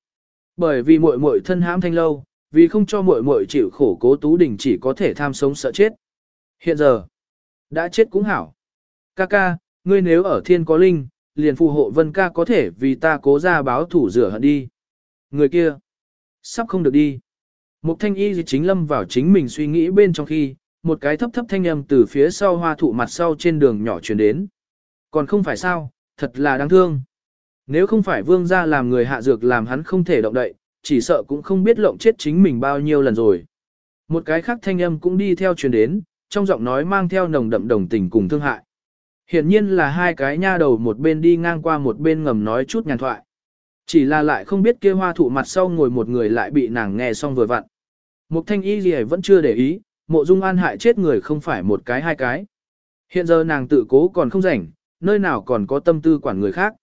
A: Bởi vì muội muội thân hãm thanh lâu, vì không cho muội muội chịu khổ cố tú đình chỉ có thể tham sống sợ chết. Hiện giờ, đã chết cũng hảo. Ca ca, ngươi nếu ở thiên có linh, liền phù hộ vân ca có thể vì ta cố ra báo thủ rửa hận đi. Người kia, sắp không được đi. Mục thanh y chính lâm vào chính mình suy nghĩ bên trong khi, một cái thấp thấp thanh âm từ phía sau hoa thụ mặt sau trên đường nhỏ chuyển đến. Còn không phải sao, thật là đáng thương. Nếu không phải vương gia làm người hạ dược làm hắn không thể động đậy, chỉ sợ cũng không biết lộng chết chính mình bao nhiêu lần rồi. Một cái khác thanh âm cũng đi theo truyền đến, trong giọng nói mang theo nồng đậm đồng tình cùng thương hại. Hiển nhiên là hai cái nha đầu một bên đi ngang qua một bên ngầm nói chút nhàn thoại. Chỉ là lại không biết kia hoa thụ mặt sau ngồi một người lại bị nàng nghe xong vừa vặn. Mục thanh y gì vẫn chưa để ý, mộ dung an hại chết người không phải một cái hai cái. Hiện giờ nàng tự cố còn không rảnh, nơi nào còn có tâm tư quản người khác.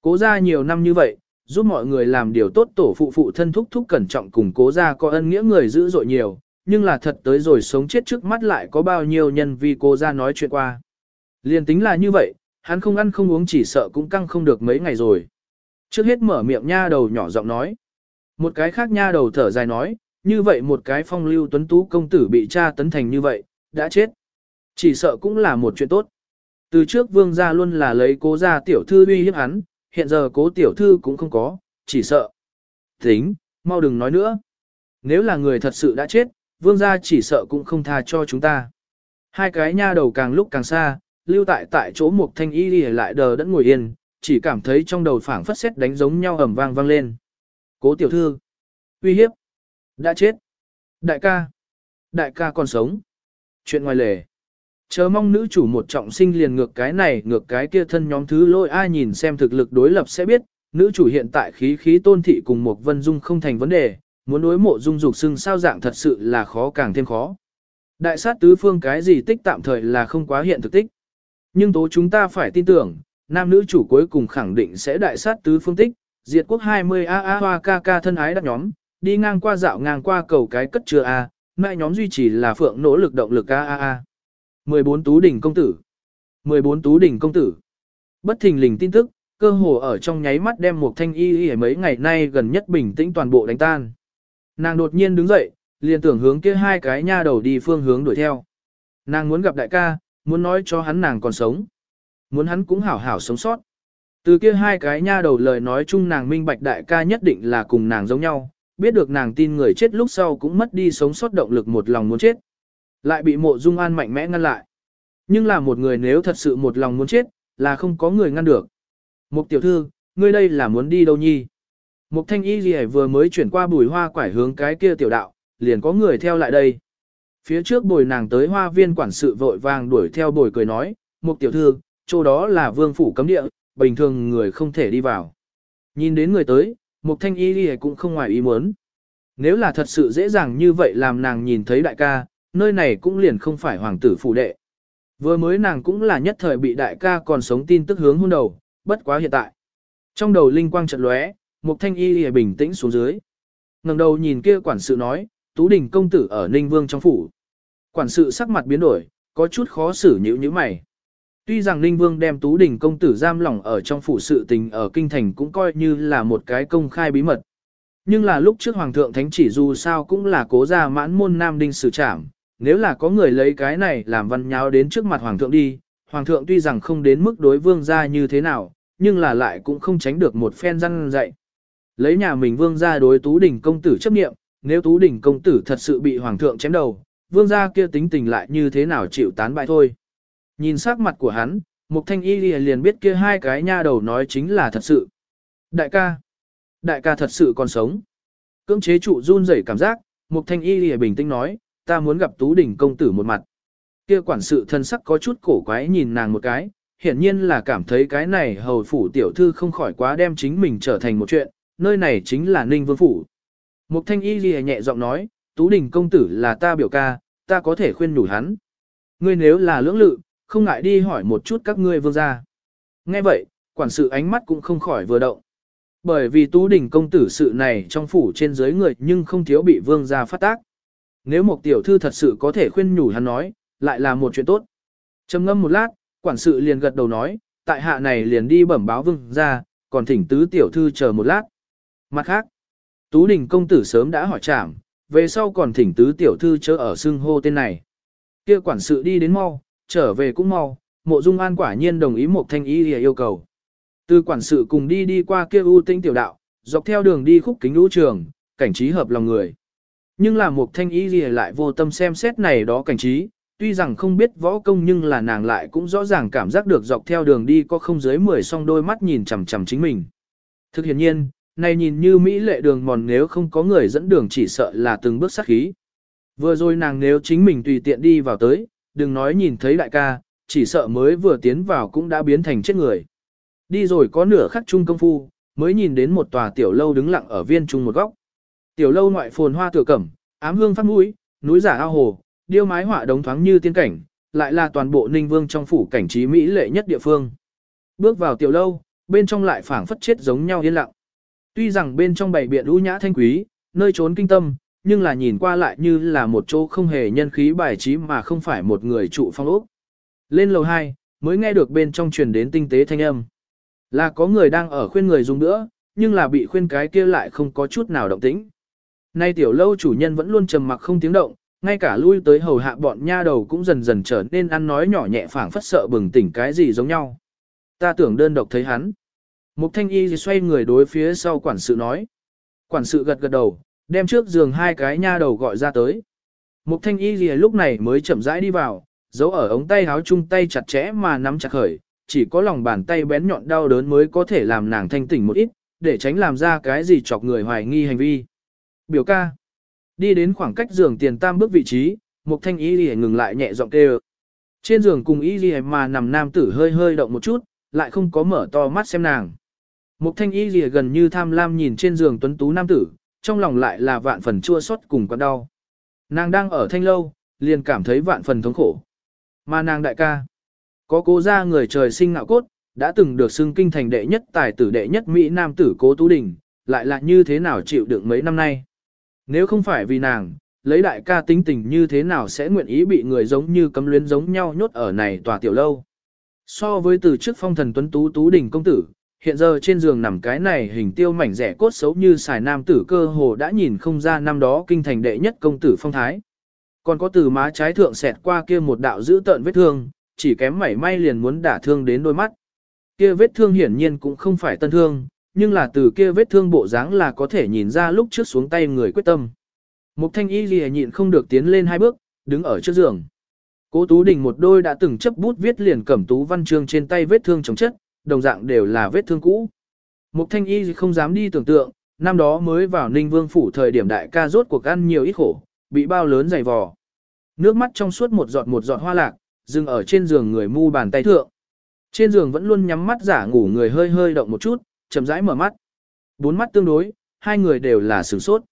A: Cố ra nhiều năm như vậy, giúp mọi người làm điều tốt tổ phụ phụ thân thúc thúc cẩn trọng cùng cố ra có ân nghĩa người dữ dội nhiều, nhưng là thật tới rồi sống chết trước mắt lại có bao nhiêu nhân vì cố ra nói chuyện qua. Liên tính là như vậy, hắn không ăn không uống chỉ sợ cũng căng không được mấy ngày rồi. Trước hết mở miệng nha đầu nhỏ giọng nói. Một cái khác nha đầu thở dài nói, như vậy một cái phong lưu tuấn tú công tử bị cha tấn thành như vậy, đã chết. Chỉ sợ cũng là một chuyện tốt. Từ trước vương gia luôn là lấy cố gia tiểu thư uy hiếp hắn, hiện giờ cố tiểu thư cũng không có, chỉ sợ. Tính, mau đừng nói nữa. Nếu là người thật sự đã chết, vương gia chỉ sợ cũng không tha cho chúng ta. Hai cái nha đầu càng lúc càng xa, lưu tại tại chỗ một thanh y đi lại đờ đẫn ngồi yên, chỉ cảm thấy trong đầu phảng phất xét đánh giống nhau ầm vang vang lên. Cố tiểu thư, uy hiếp, đã chết. Đại ca, đại ca còn sống. Chuyện ngoài lề. Chờ mong nữ chủ một trọng sinh liền ngược cái này ngược cái kia thân nhóm thứ lôi ai nhìn xem thực lực đối lập sẽ biết, nữ chủ hiện tại khí khí tôn thị cùng một vân dung không thành vấn đề, muốn đối mộ dung dục xưng sao dạng thật sự là khó càng thêm khó. Đại sát tứ phương cái gì tích tạm thời là không quá hiện thực tích. Nhưng tố chúng ta phải tin tưởng, nam nữ chủ cuối cùng khẳng định sẽ đại sát tứ phương tích, diệt quốc 20 a a hoa ca ca thân ái đắc nhóm, đi ngang qua dạo ngang qua cầu cái cất chưa a, mẹ nhóm duy trì là phượng nỗ lực động lực a a a. 14 tú đỉnh công tử. 14 tú đỉnh công tử. Bất thình lình tin tức, cơ hồ ở trong nháy mắt đem một thanh y y mấy ngày nay gần nhất bình tĩnh toàn bộ đánh tan. Nàng đột nhiên đứng dậy, liền tưởng hướng kia hai cái nha đầu đi phương hướng đuổi theo. Nàng muốn gặp đại ca, muốn nói cho hắn nàng còn sống. Muốn hắn cũng hảo hảo sống sót. Từ kia hai cái nha đầu lời nói chung nàng minh bạch đại ca nhất định là cùng nàng giống nhau, biết được nàng tin người chết lúc sau cũng mất đi sống sót động lực một lòng muốn chết. Lại bị mộ dung an mạnh mẽ ngăn lại. Nhưng là một người nếu thật sự một lòng muốn chết, là không có người ngăn được. Mục tiểu thư, ngươi đây là muốn đi đâu nhi? Mục thanh y gì vừa mới chuyển qua bùi hoa quải hướng cái kia tiểu đạo, liền có người theo lại đây. Phía trước bồi nàng tới hoa viên quản sự vội vàng đuổi theo bồi cười nói, một tiểu thư, chỗ đó là vương phủ cấm địa, bình thường người không thể đi vào. Nhìn đến người tới, một thanh y đi cũng không ngoài ý muốn. Nếu là thật sự dễ dàng như vậy làm nàng nhìn thấy đại ca, nơi này cũng liền không phải hoàng tử phủ đệ. Vừa mới nàng cũng là nhất thời bị đại ca còn sống tin tức hướng hôn đầu, bất quá hiện tại. Trong đầu linh quang chợt lóe, một Thanh Y lìa bình tĩnh xuống dưới. ngẩng đầu nhìn kia quản sự nói, Tú Đình công tử ở Ninh Vương trong phủ. Quản sự sắc mặt biến đổi, có chút khó xử nhữ như mày. Tuy rằng Ninh Vương đem Tú Đình công tử giam lỏng ở trong phủ sự tình ở kinh thành cũng coi như là một cái công khai bí mật. Nhưng là lúc trước Hoàng thượng Thánh chỉ dù sao cũng là cố gia mãn môn nam đinh xử trảm, nếu là có người lấy cái này làm văn nháo đến trước mặt Hoàng thượng đi, Hoàng thượng tuy rằng không đến mức đối vương gia như thế nào, nhưng là lại cũng không tránh được một phen răn dạy. Lấy nhà mình vương gia đối Tú Đình công tử chấp nghiệm, nếu Tú Đình công tử thật sự bị Hoàng thượng chém đầu, vương gia kia tính tình lại như thế nào chịu tán bại thôi. Nhìn sắc mặt của hắn, Mục Thanh Y liền biết kia hai cái nha đầu nói chính là thật sự. Đại ca, đại ca thật sự còn sống. Cưỡng chế trụ run rẩy cảm giác, Mục Thanh Y bình tĩnh nói, ta muốn gặp Tú Đình công tử một mặt. Kia quản sự thân sắc có chút cổ quái nhìn nàng một cái, hiển nhiên là cảm thấy cái này hầu phủ tiểu thư không khỏi quá đem chính mình trở thành một chuyện, nơi này chính là Ninh Vương Phủ. Mục thanh y ghi nhẹ giọng nói, Tú Đình công tử là ta biểu ca, ta có thể khuyên nhủ hắn. Ngươi nếu là lưỡng lự, không ngại đi hỏi một chút các ngươi vương gia. Nghe vậy, quản sự ánh mắt cũng không khỏi vừa động. Bởi vì Tú Đình công tử sự này trong phủ trên dưới người nhưng không thiếu bị vương gia phát tác. Nếu một tiểu thư thật sự có thể khuyên nhủ hắn nói, lại là một chuyện tốt. Trầm ngâm một lát, quản sự liền gật đầu nói, tại hạ này liền đi bẩm báo vương gia, còn thỉnh tứ tiểu thư chờ một lát. Mặt khác, Tú Đình công tử sớm đã hỏi trảm, về sau còn thỉnh tứ tiểu thư chớ ở xưng hô tên này. Kia quản sự đi đến mau, trở về cũng mau, mộ dung an quả nhiên đồng ý một thanh ý yêu cầu. Từ quản sự cùng đi đi qua kia ưu tinh tiểu đạo, dọc theo đường đi khúc kính lũ trường, cảnh trí hợp lòng người. Nhưng là một thanh ý lại vô tâm xem xét này đó cảnh trí, tuy rằng không biết võ công nhưng là nàng lại cũng rõ ràng cảm giác được dọc theo đường đi có không dưới 10 song đôi mắt nhìn chằm chằm chính mình. Thực hiện nhiên, này nhìn như Mỹ lệ đường mòn nếu không có người dẫn đường chỉ sợ là từng bước sát khí. Vừa rồi nàng nếu chính mình tùy tiện đi vào tới, đừng nói nhìn thấy đại ca, chỉ sợ mới vừa tiến vào cũng đã biến thành chết người. Đi rồi có nửa khắc chung công phu, mới nhìn đến một tòa tiểu lâu đứng lặng ở viên trung một góc. Tiểu lâu ngoại phồn hoa tựa cẩm, ám hương phát mũi, núi giả ao hồ, điêu mái họa đống thoáng như tiên cảnh, lại là toàn bộ Ninh Vương trong phủ cảnh trí mỹ lệ nhất địa phương. Bước vào tiểu lâu, bên trong lại phảng phất chết giống nhau yên lặng. Tuy rằng bên trong bảy biện u nhã thanh quý, nơi trốn kinh tâm, nhưng là nhìn qua lại như là một chỗ không hề nhân khí bài trí mà không phải một người trụ phong ốc. Lên lầu 2, mới nghe được bên trong truyền đến tinh tế thanh âm. Là có người đang ở khuyên người dùng nữa, nhưng là bị khuyên cái kia lại không có chút nào động tĩnh. Nay tiểu lâu chủ nhân vẫn luôn trầm mặc không tiếng động, ngay cả lui tới hầu hạ bọn nha đầu cũng dần dần trở nên ăn nói nhỏ nhẹ phảng phất sợ bừng tỉnh cái gì giống nhau. Ta tưởng đơn độc thấy hắn. Mục thanh y xoay người đối phía sau quản sự nói. Quản sự gật gật đầu, đem trước giường hai cái nha đầu gọi ra tới. Mục thanh y lúc này mới chậm rãi đi vào, giấu ở ống tay áo chung tay chặt chẽ mà nắm chặt khởi, chỉ có lòng bàn tay bén nhọn đau đớn mới có thể làm nàng thanh tỉnh một ít, để tránh làm ra cái gì chọc người hoài nghi hành vi. Biểu ca. Đi đến khoảng cách giường tiền tam bước vị trí, Mục Thanh Y Lì ngừng lại nhẹ giọng kêu. Trên giường cùng Y Lì mà nằm nam tử hơi hơi động một chút, lại không có mở to mắt xem nàng. Mục thanh y lìa gần như tham lam nhìn trên giường tuấn tú nam tử, trong lòng lại là vạn phần chua xót cùng quặn đau. Nàng đang ở thanh lâu, liền cảm thấy vạn phần thống khổ. Mà nàng đại ca, có cố gia người trời sinh ngạo cốt, đã từng được xưng kinh thành đệ nhất tài tử đệ nhất Mỹ nam tử cố tú đình, lại là như thế nào chịu đựng mấy năm nay. Nếu không phải vì nàng, lấy đại ca tính tình như thế nào sẽ nguyện ý bị người giống như cấm luyến giống nhau nhốt ở này tòa tiểu lâu. So với từ trước phong thần tuấn tú tú đình công tử, hiện giờ trên giường nằm cái này hình tiêu mảnh rẻ cốt xấu như xài nam tử cơ hồ đã nhìn không ra năm đó kinh thành đệ nhất công tử phong thái. Còn có từ má trái thượng xẹt qua kia một đạo giữ tợn vết thương, chỉ kém mảy may liền muốn đả thương đến đôi mắt. Kia vết thương hiển nhiên cũng không phải tân thương, nhưng là từ kia vết thương bộ dáng là có thể nhìn ra lúc trước xuống tay người quyết tâm. Mục thanh y lìa nhịn không được tiến lên hai bước, đứng ở trước giường. Cố Tú Đình một đôi đã từng chấp bút viết liền cẩm tú văn chương trên tay vết thương chống chất, đồng dạng đều là vết thương cũ. Mục thanh y không dám đi tưởng tượng, năm đó mới vào Ninh Vương phủ thời điểm đại ca rốt cuộc ăn nhiều ít khổ, bị bao lớn dày vò. Nước mắt trong suốt một giọt một giọt hoa lạc, dừng ở trên giường người mu bàn tay thượng. Trên giường vẫn luôn nhắm mắt giả ngủ người hơi hơi động một chút, chậm rãi mở mắt. Bốn mắt tương đối, hai người đều là sửng sốt.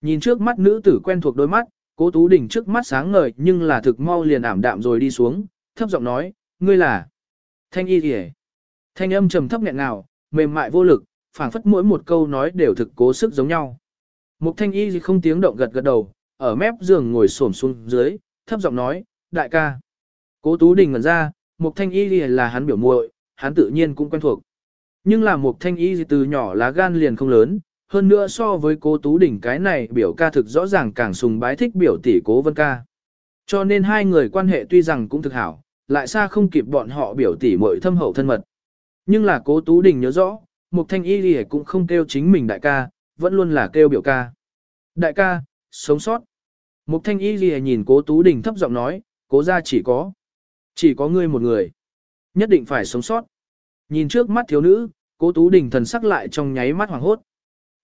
A: Nhìn trước mắt nữ tử quen thuộc đôi mắt, cố tú đỉnh trước mắt sáng ngời nhưng là thực mau liền ảm đạm rồi đi xuống, thấp giọng nói, ngươi là thanh y kìa. Thanh âm trầm thấp nghẹn nào, mềm mại vô lực, phảng phất mỗi một câu nói đều thực cố sức giống nhau. Mục thanh y không tiếng động gật gật đầu, ở mép giường ngồi xổm xuống dưới, thấp giọng nói, đại ca. Cố Tú Đình ngẩn ra, Mục thanh y là hắn biểu muội, hắn tự nhiên cũng quen thuộc. Nhưng là Mục thanh y từ nhỏ lá gan liền không lớn, hơn nữa so với cố Tú Đình cái này biểu ca thực rõ ràng càng sùng bái thích biểu tỷ cố vân ca. Cho nên hai người quan hệ tuy rằng cũng thực hảo, lại xa không kịp bọn họ biểu tỷ muội thâm hậu thân mật. Nhưng là cố Tú Đình nhớ rõ, Mục Thanh Y Lì cũng không kêu chính mình đại ca, vẫn luôn là kêu biểu ca. Đại ca, sống sót. Mục Thanh Y Lì nhìn cố Tú Đình thấp giọng nói, cố ra chỉ có. Chỉ có ngươi một người. Nhất định phải sống sót. Nhìn trước mắt thiếu nữ, cố Tú Đình thần sắc lại trong nháy mắt hoàng hốt.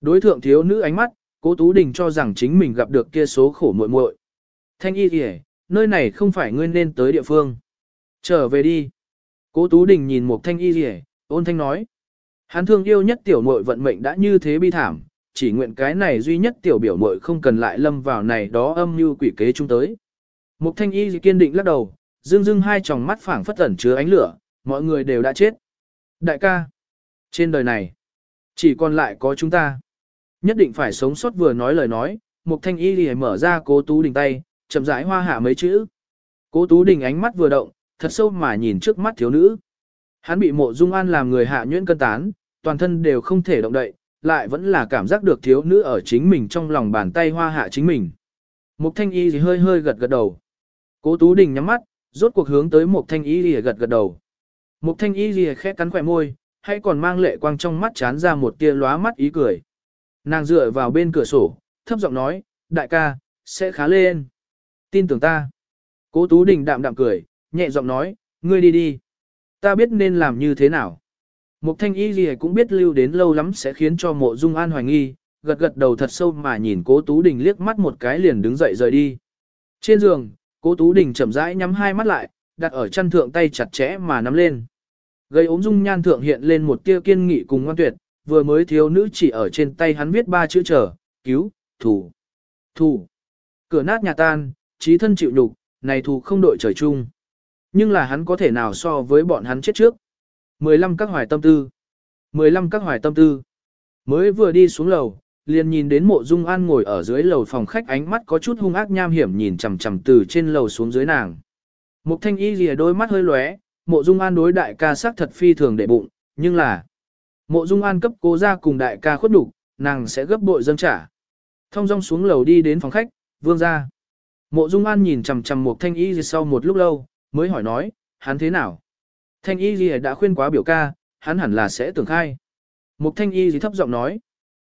A: Đối thượng thiếu nữ ánh mắt, cố Tú Đình cho rằng chính mình gặp được kia số khổ muội muội. Thanh Y Lì nơi này không phải ngươi nên tới địa phương. Trở về đi. Cố Tú Đình nhìn một thanh y rỉ, ôn thanh nói. Hắn thương yêu nhất tiểu muội vận mệnh đã như thế bi thảm, chỉ nguyện cái này duy nhất tiểu biểu muội không cần lại lâm vào này đó âm như quỷ kế chúng tới. Mục thanh y kiên định lắc đầu, dương dương hai tròng mắt phảng phất ẩn chứa ánh lửa, mọi người đều đã chết. Đại ca, trên đời này, chỉ còn lại có chúng ta. Nhất định phải sống sót vừa nói lời nói, mục thanh y lìa mở ra cố tú đình tay, chậm rãi hoa hạ mấy chữ. Cố tú đình ánh mắt vừa động, thật sâu mà nhìn trước mắt thiếu nữ. Hắn bị mộ dung an làm người hạ nhuyễn cân tán, toàn thân đều không thể động đậy, lại vẫn là cảm giác được thiếu nữ ở chính mình trong lòng bàn tay hoa hạ chính mình. Mục thanh y thì hơi hơi gật gật đầu. Cố Tú Đình nhắm mắt, rốt cuộc hướng tới Mục thanh y thì gật gật đầu. Mục thanh y thì khẽ cắn khỏe môi, hay còn mang lệ quang trong mắt chán ra một tia lóa mắt ý cười. Nàng dựa vào bên cửa sổ, thấp giọng nói, đại ca, sẽ khá lên. Tin tưởng ta. Cố Tú Đình đạm đạm cười, nhẹ giọng nói, ngươi đi đi. Ta biết nên làm như thế nào. Mục thanh y gì cũng biết lưu đến lâu lắm sẽ khiến cho mộ dung an hoài nghi, gật gật đầu thật sâu mà nhìn cố Tú Đình liếc mắt một cái liền đứng dậy rời đi. Trên giường, cố Tú Đình chậm rãi nhắm hai mắt lại, đặt ở chân thượng tay chặt chẽ mà nắm lên. Gây ốm dung nhan thượng hiện lên một tia kiên nghị cùng ngoan tuyệt, vừa mới thiếu nữ chỉ ở trên tay hắn viết ba chữ chờ, cứu, thủ, thủ. Cửa nát nhà tan, trí thân chịu nhục, này thù không đội trời chung. Nhưng là hắn có thể nào so với bọn hắn chết trước. 15 các hoài tâm tư. 15 các hoài tâm tư. Mới vừa đi xuống lầu, liền nhìn đến mộ dung an ngồi ở dưới lầu phòng khách ánh mắt có chút hung ác nham hiểm nhìn chằm chằm từ trên lầu xuống dưới nàng. Mục thanh y lìa đôi mắt hơi lóe, mộ dung an đối đại ca sắc thật phi thường để bụng, nhưng là mộ dung an cấp cố ra cùng đại ca khuất đủ, nàng sẽ gấp bội dâng trả. Thông dong xuống lầu đi đến phòng khách, vương ra. Mộ dung an nhìn chằm chằm một thanh y sau một lúc lâu, mới hỏi nói, hắn thế nào? Thanh y gì đã khuyên quá biểu ca, hắn hẳn là sẽ tưởng khai. Mục thanh y gì thấp giọng nói.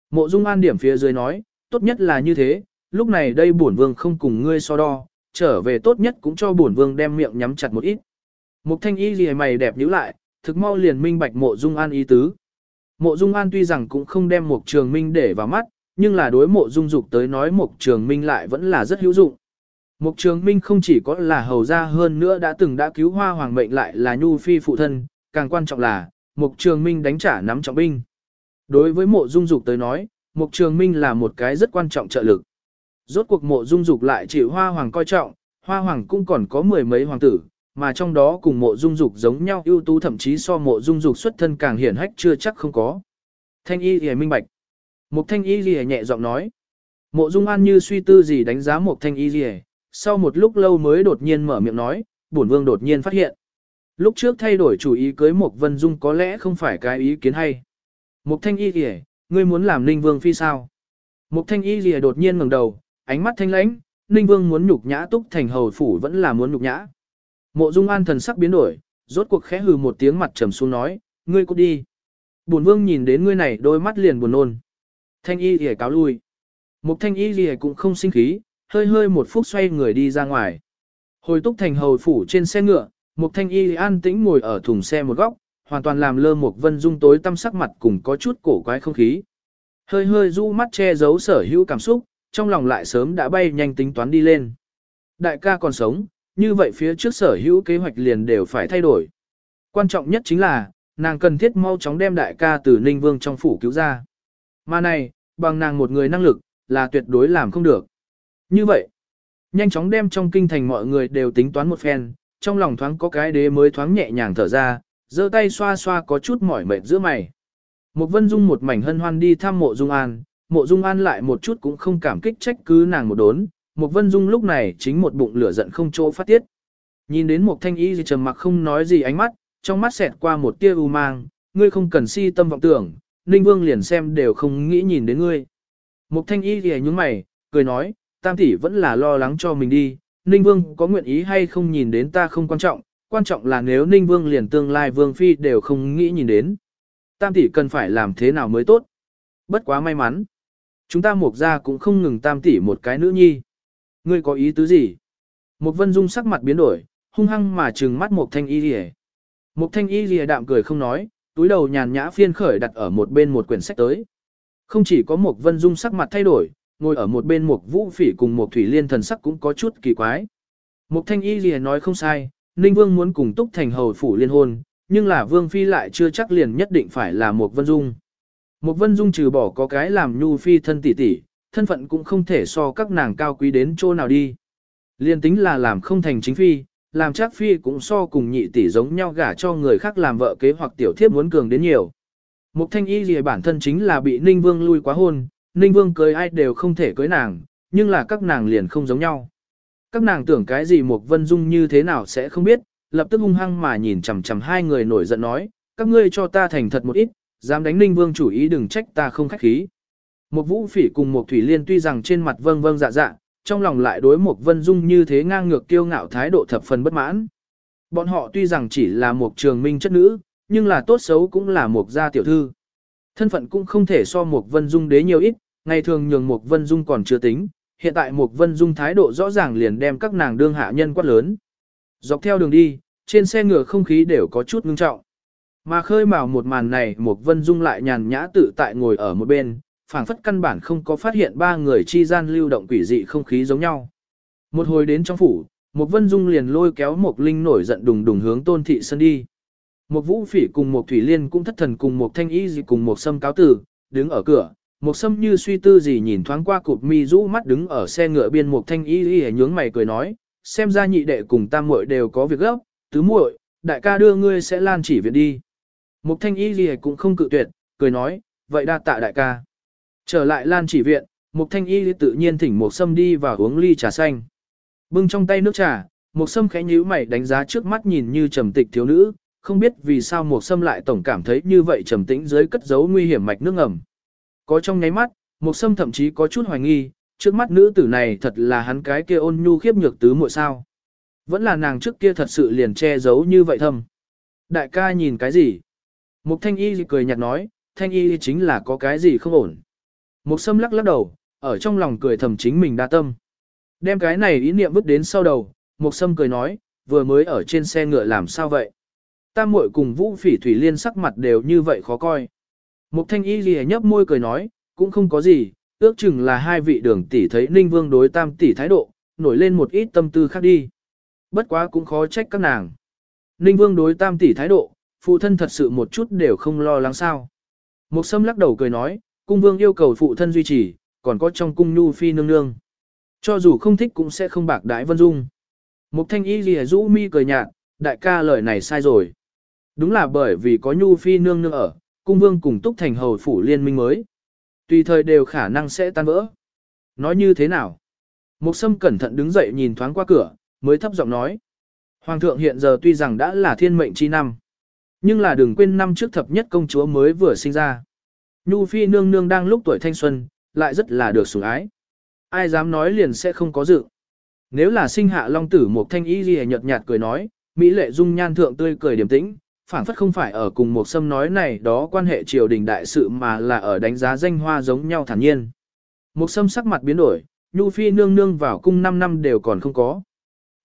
A: Mộ dung an điểm phía dưới nói, tốt nhất là như thế, lúc này đây bổn vương không cùng ngươi so đo, trở về tốt nhất cũng cho bổn vương đem miệng nhắm chặt một ít. Mục thanh y gì mày đẹp nhíu lại, thực mau liền minh bạch mộ dung an ý tứ. Mộ dung an tuy rằng cũng không đem mục trường minh để vào mắt, nhưng là đối mộ dung dục tới nói mục trường minh lại vẫn là rất hữu dụng. Mục Trường Minh không chỉ có là hầu gia hơn nữa đã từng đã cứu hoa hoàng mệnh lại là nhu phi phụ thân, càng quan trọng là, Mục Trường Minh đánh trả nắm trọng binh. Đối với mộ dung dục tới nói, Mục Trường Minh là một cái rất quan trọng trợ lực. Rốt cuộc mộ dung dục lại chịu hoa hoàng coi trọng, hoa hoàng cũng còn có mười mấy hoàng tử, mà trong đó cùng mộ dung dục giống nhau ưu tú thậm chí so mộ dung dục xuất thân càng hiển hách chưa chắc không có. Thanh y lìa minh bạch. Mục thanh y lìa nhẹ giọng nói. Mộ dung an như suy tư gì đánh giá mục thanh y lìa, sau một lúc lâu mới đột nhiên mở miệng nói, bổn vương đột nhiên phát hiện. Lúc trước thay đổi chủ ý cưới mục vân dung có lẽ không phải cái ý kiến hay. Mục thanh y lìa, ngươi muốn làm ninh vương phi sao? Mục thanh y lìa đột nhiên ngẩng đầu, ánh mắt thanh lãnh, ninh vương muốn nhục nhã túc thành hầu phủ vẫn là muốn nhục nhã. Mộ Dung An thần sắc biến đổi, rốt cuộc khẽ hừ một tiếng mặt trầm xuống nói, ngươi cút đi. Bổn vương nhìn đến ngươi này đôi mắt liền buồn nôn. Thanh y lìa cáo lui. Mục thanh y lìa cũng không sinh khí, hơi hơi một phút xoay người đi ra ngoài. Hồi túc thành hầu phủ trên xe ngựa, một thanh y an tĩnh ngồi ở thùng xe một góc, hoàn toàn làm lơ một vân dung tối tăm sắc mặt cùng có chút cổ quái không khí. Hơi hơi du mắt che giấu sở hữu cảm xúc, trong lòng lại sớm đã bay nhanh tính toán đi lên. Đại ca còn sống, như vậy phía trước sở hữu kế hoạch liền đều phải thay đổi. Quan trọng nhất chính là, nàng cần thiết mau chóng đem đại ca từ Ninh Vương trong phủ cứu ra. Mà này, bằng nàng một người năng lực, là tuyệt đối làm không được. Như vậy, nhanh chóng đem trong kinh thành mọi người đều tính toán một phen, trong lòng thoáng có cái đế mới thoáng nhẹ nhàng thở ra, giơ tay xoa xoa có chút mỏi mệt giữa mày. Một vân dung một mảnh hân hoan đi thăm mộ dung an, mộ dung an lại một chút cũng không cảm kích trách cứ nàng một đốn, một vân dung lúc này chính một bụng lửa giận không chỗ phát tiết. Nhìn đến một thanh y gì trầm mặc không nói gì ánh mắt, trong mắt xẹt qua một tia u mang, ngươi không cần si tâm vọng tưởng, Ninh Vương liền xem đều không nghĩ nhìn đến ngươi. Một thanh y thì nhúng mày, cười nói, tam tỷ vẫn là lo lắng cho mình đi, Ninh Vương có nguyện ý hay không nhìn đến ta không quan trọng, quan trọng là nếu Ninh Vương liền tương lai Vương Phi đều không nghĩ nhìn đến. Tam tỷ cần phải làm thế nào mới tốt. Bất quá may mắn. Chúng ta mục ra cũng không ngừng tam tỷ một cái nữ nhi. Ngươi có ý tứ gì? Một vân dung sắc mặt biến đổi, hung hăng mà trừng mắt mục thanh y rìa. Mục thanh y rìa đạm cười không nói, túi đầu nhàn nhã phiên khởi đặt ở một bên một quyển sách tới. Không chỉ có một vân dung sắc mặt thay đổi, ngồi ở một bên một vũ phỉ cùng một thủy liên thần sắc cũng có chút kỳ quái. Một thanh y rìa nói không sai, Ninh Vương muốn cùng túc thành hầu phủ liên hôn, nhưng là Vương Phi lại chưa chắc liền nhất định phải là một vân dung. Một vân dung trừ bỏ có cái làm nhu phi thân tỷ tỷ, thân phận cũng không thể so các nàng cao quý đến chỗ nào đi. Liên tính là làm không thành chính phi, làm chắc phi cũng so cùng nhị tỷ giống nhau gả cho người khác làm vợ kế hoặc tiểu thiếp muốn cường đến nhiều. Mục thanh y gì bản thân chính là bị Ninh Vương lui quá hôn, Ninh Vương cưới ai đều không thể cưới nàng, nhưng là các nàng liền không giống nhau. Các nàng tưởng cái gì Mục Vân Dung như thế nào sẽ không biết, lập tức hung hăng mà nhìn chằm chằm hai người nổi giận nói, các ngươi cho ta thành thật một ít, dám đánh Ninh Vương chủ ý đừng trách ta không khách khí. Một vũ phỉ cùng một thủy liên tuy rằng trên mặt vâng vâng dạ dạ, trong lòng lại đối một vân dung như thế ngang ngược kiêu ngạo thái độ thập phần bất mãn. Bọn họ tuy rằng chỉ là một trường minh chất nữ, nhưng là tốt xấu cũng là một gia tiểu thư. Thân phận cũng không thể so một vân dung đế nhiều ít, ngày thường nhường một vân dung còn chưa tính, hiện tại một vân dung thái độ rõ ràng liền đem các nàng đương hạ nhân quát lớn. Dọc theo đường đi, trên xe ngựa không khí đều có chút ngưng trọng. Mà khơi mào một màn này một vân dung lại nhàn nhã tự tại ngồi ở một bên, phảng phất căn bản không có phát hiện ba người chi gian lưu động quỷ dị không khí giống nhau. Một hồi đến trong phủ, một vân dung liền lôi kéo một linh nổi giận đùng đùng hướng tôn thị sân đi. Một vũ phỉ cùng một thủy liên cũng thất thần cùng một thanh y gì cùng một sâm cáo tử, đứng ở cửa, một sâm như suy tư gì nhìn thoáng qua cụp mi rũ mắt đứng ở xe ngựa biên một thanh y y nhướng mày cười nói, xem ra nhị đệ cùng tam muội đều có việc gấp, tứ muội, đại ca đưa ngươi sẽ lan chỉ viện đi. Một thanh y gì cũng không cự tuyệt, cười nói, vậy đa tạ đại ca. Trở lại lan chỉ viện, một Thanh Y tự nhiên thỉnh một Sâm đi và uống ly trà xanh. Bưng trong tay nước trà, một Sâm khẽ nhíu mày đánh giá trước mắt nhìn như trầm tịch thiếu nữ, không biết vì sao Mộc Sâm lại tổng cảm thấy như vậy trầm tĩnh dưới cất giấu nguy hiểm mạch nước ngầm. Có trong nháy mắt, Mộc Sâm thậm chí có chút hoài nghi, trước mắt nữ tử này thật là hắn cái kia ôn nhu khiếp nhược tứ muội sao? Vẫn là nàng trước kia thật sự liền che giấu như vậy thâm. Đại ca nhìn cái gì? Mục Thanh Y cười nhạt nói, Thanh Y chính là có cái gì không ổn. Mộc sâm lắc lắc đầu, ở trong lòng cười thầm chính mình đa tâm. Đem cái này ý niệm vứt đến sau đầu, Mộc sâm cười nói, vừa mới ở trên xe ngựa làm sao vậy? Tam muội cùng vũ phỉ thủy liên sắc mặt đều như vậy khó coi. Một thanh y lìa nhấp môi cười nói, cũng không có gì, ước chừng là hai vị đường tỷ thấy ninh vương đối tam tỷ thái độ, nổi lên một ít tâm tư khác đi. Bất quá cũng khó trách các nàng. Ninh vương đối tam tỷ thái độ, phụ thân thật sự một chút đều không lo lắng sao. Một sâm lắc đầu cười nói, cung vương yêu cầu phụ thân duy trì, còn có trong cung nhu phi nương nương. Cho dù không thích cũng sẽ không bạc đái vân dung. Mục thanh y lìa rũ mi cười nhạt, đại ca lời này sai rồi. Đúng là bởi vì có nhu phi nương nương ở, cung vương cùng túc thành hầu phủ liên minh mới. Tùy thời đều khả năng sẽ tan vỡ. Nói như thế nào? Mục sâm cẩn thận đứng dậy nhìn thoáng qua cửa, mới thấp giọng nói. Hoàng thượng hiện giờ tuy rằng đã là thiên mệnh chi năm. Nhưng là đừng quên năm trước thập nhất công chúa mới vừa sinh ra. Nhu phi nương nương đang lúc tuổi thanh xuân, lại rất là được sủng ái. Ai dám nói liền sẽ không có dự. Nếu là sinh hạ long tử một thanh y gì nhợt nhạt cười nói, Mỹ lệ dung nhan thượng tươi cười điềm tĩnh, phảng phất không phải ở cùng một sâm nói này đó quan hệ triều đình đại sự mà là ở đánh giá danh hoa giống nhau thản nhiên. Một sâm sắc mặt biến đổi, Nhu Phi nương nương vào cung 5 năm đều còn không có.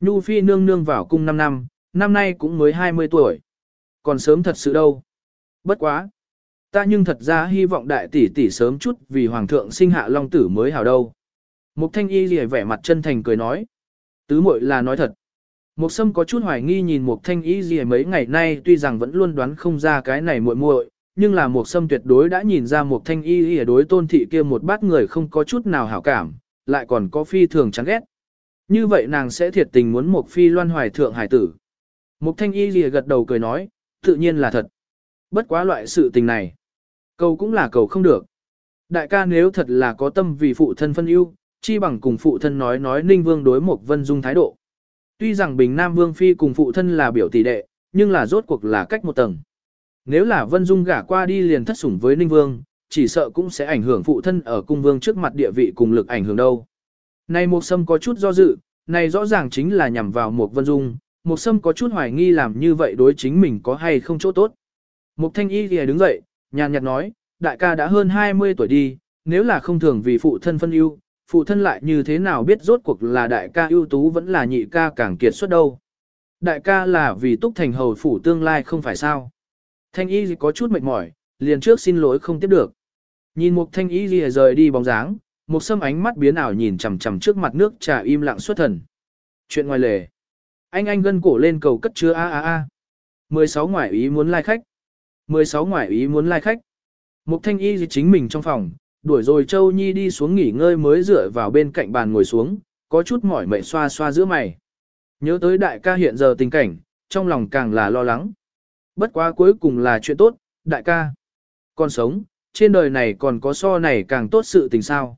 A: Nhu Phi nương nương vào cung 5 năm, năm nay cũng mới 20 tuổi. Còn sớm thật sự đâu. Bất quá. Ta nhưng thật ra hy vọng đại tỷ tỷ sớm chút vì hoàng thượng sinh hạ long tử mới hào đâu. Mục thanh y lìa vẻ mặt chân thành cười nói. Tứ muội là nói thật. Mục sâm có chút hoài nghi nhìn mục thanh y gì mấy ngày nay tuy rằng vẫn luôn đoán không ra cái này muội muội, nhưng là mục sâm tuyệt đối đã nhìn ra mục thanh y gì đối tôn thị kia một bát người không có chút nào hảo cảm, lại còn có phi thường chán ghét. Như vậy nàng sẽ thiệt tình muốn mục phi loan hoài thượng hải tử. Mục thanh y gì gật đầu cười nói, tự nhiên là thật. Bất quá loại sự tình này. Cầu cũng là cầu không được. Đại ca nếu thật là có tâm vì phụ thân phân ưu, chi bằng cùng phụ thân nói nói Ninh Vương đối Mục Vân Dung thái độ. Tuy rằng Bình Nam Vương Phi cùng phụ thân là biểu tỷ đệ, nhưng là rốt cuộc là cách một tầng. Nếu là Vân Dung gả qua đi liền thất sủng với Ninh Vương, chỉ sợ cũng sẽ ảnh hưởng phụ thân ở cung vương trước mặt địa vị cùng lực ảnh hưởng đâu. Này Mộc Sâm có chút do dự, này rõ ràng chính là nhằm vào Mộc Vân Dung, Mộc Sâm có chút hoài nghi làm như vậy đối chính mình có hay không chỗ tốt. Mục Thanh Y thì đứng dậy, nhàn nhạt nói, đại ca đã hơn 20 tuổi đi, nếu là không thường vì phụ thân phân ưu, phụ thân lại như thế nào biết rốt cuộc là đại ca ưu tú vẫn là nhị ca càng kiệt xuất đâu. Đại ca là vì túc thành hầu phủ tương lai không phải sao. Thanh y có chút mệt mỏi, liền trước xin lỗi không tiếp được. Nhìn một thanh y gì rời đi bóng dáng, một sâm ánh mắt biến ảo nhìn chằm chằm trước mặt nước trà im lặng xuất thần. Chuyện ngoài lề. Anh anh gân cổ lên cầu cất chứa a a a. 16 ngoại ý muốn lai like khách. 16 ngoại ý muốn lai like khách. Mục thanh y gì chính mình trong phòng, đuổi rồi Châu Nhi đi xuống nghỉ ngơi mới dựa vào bên cạnh bàn ngồi xuống, có chút mỏi mệt xoa xoa giữa mày. Nhớ tới đại ca hiện giờ tình cảnh, trong lòng càng là lo lắng. Bất quá cuối cùng là chuyện tốt, đại ca. Còn sống, trên đời này còn có so này càng tốt sự tình sao.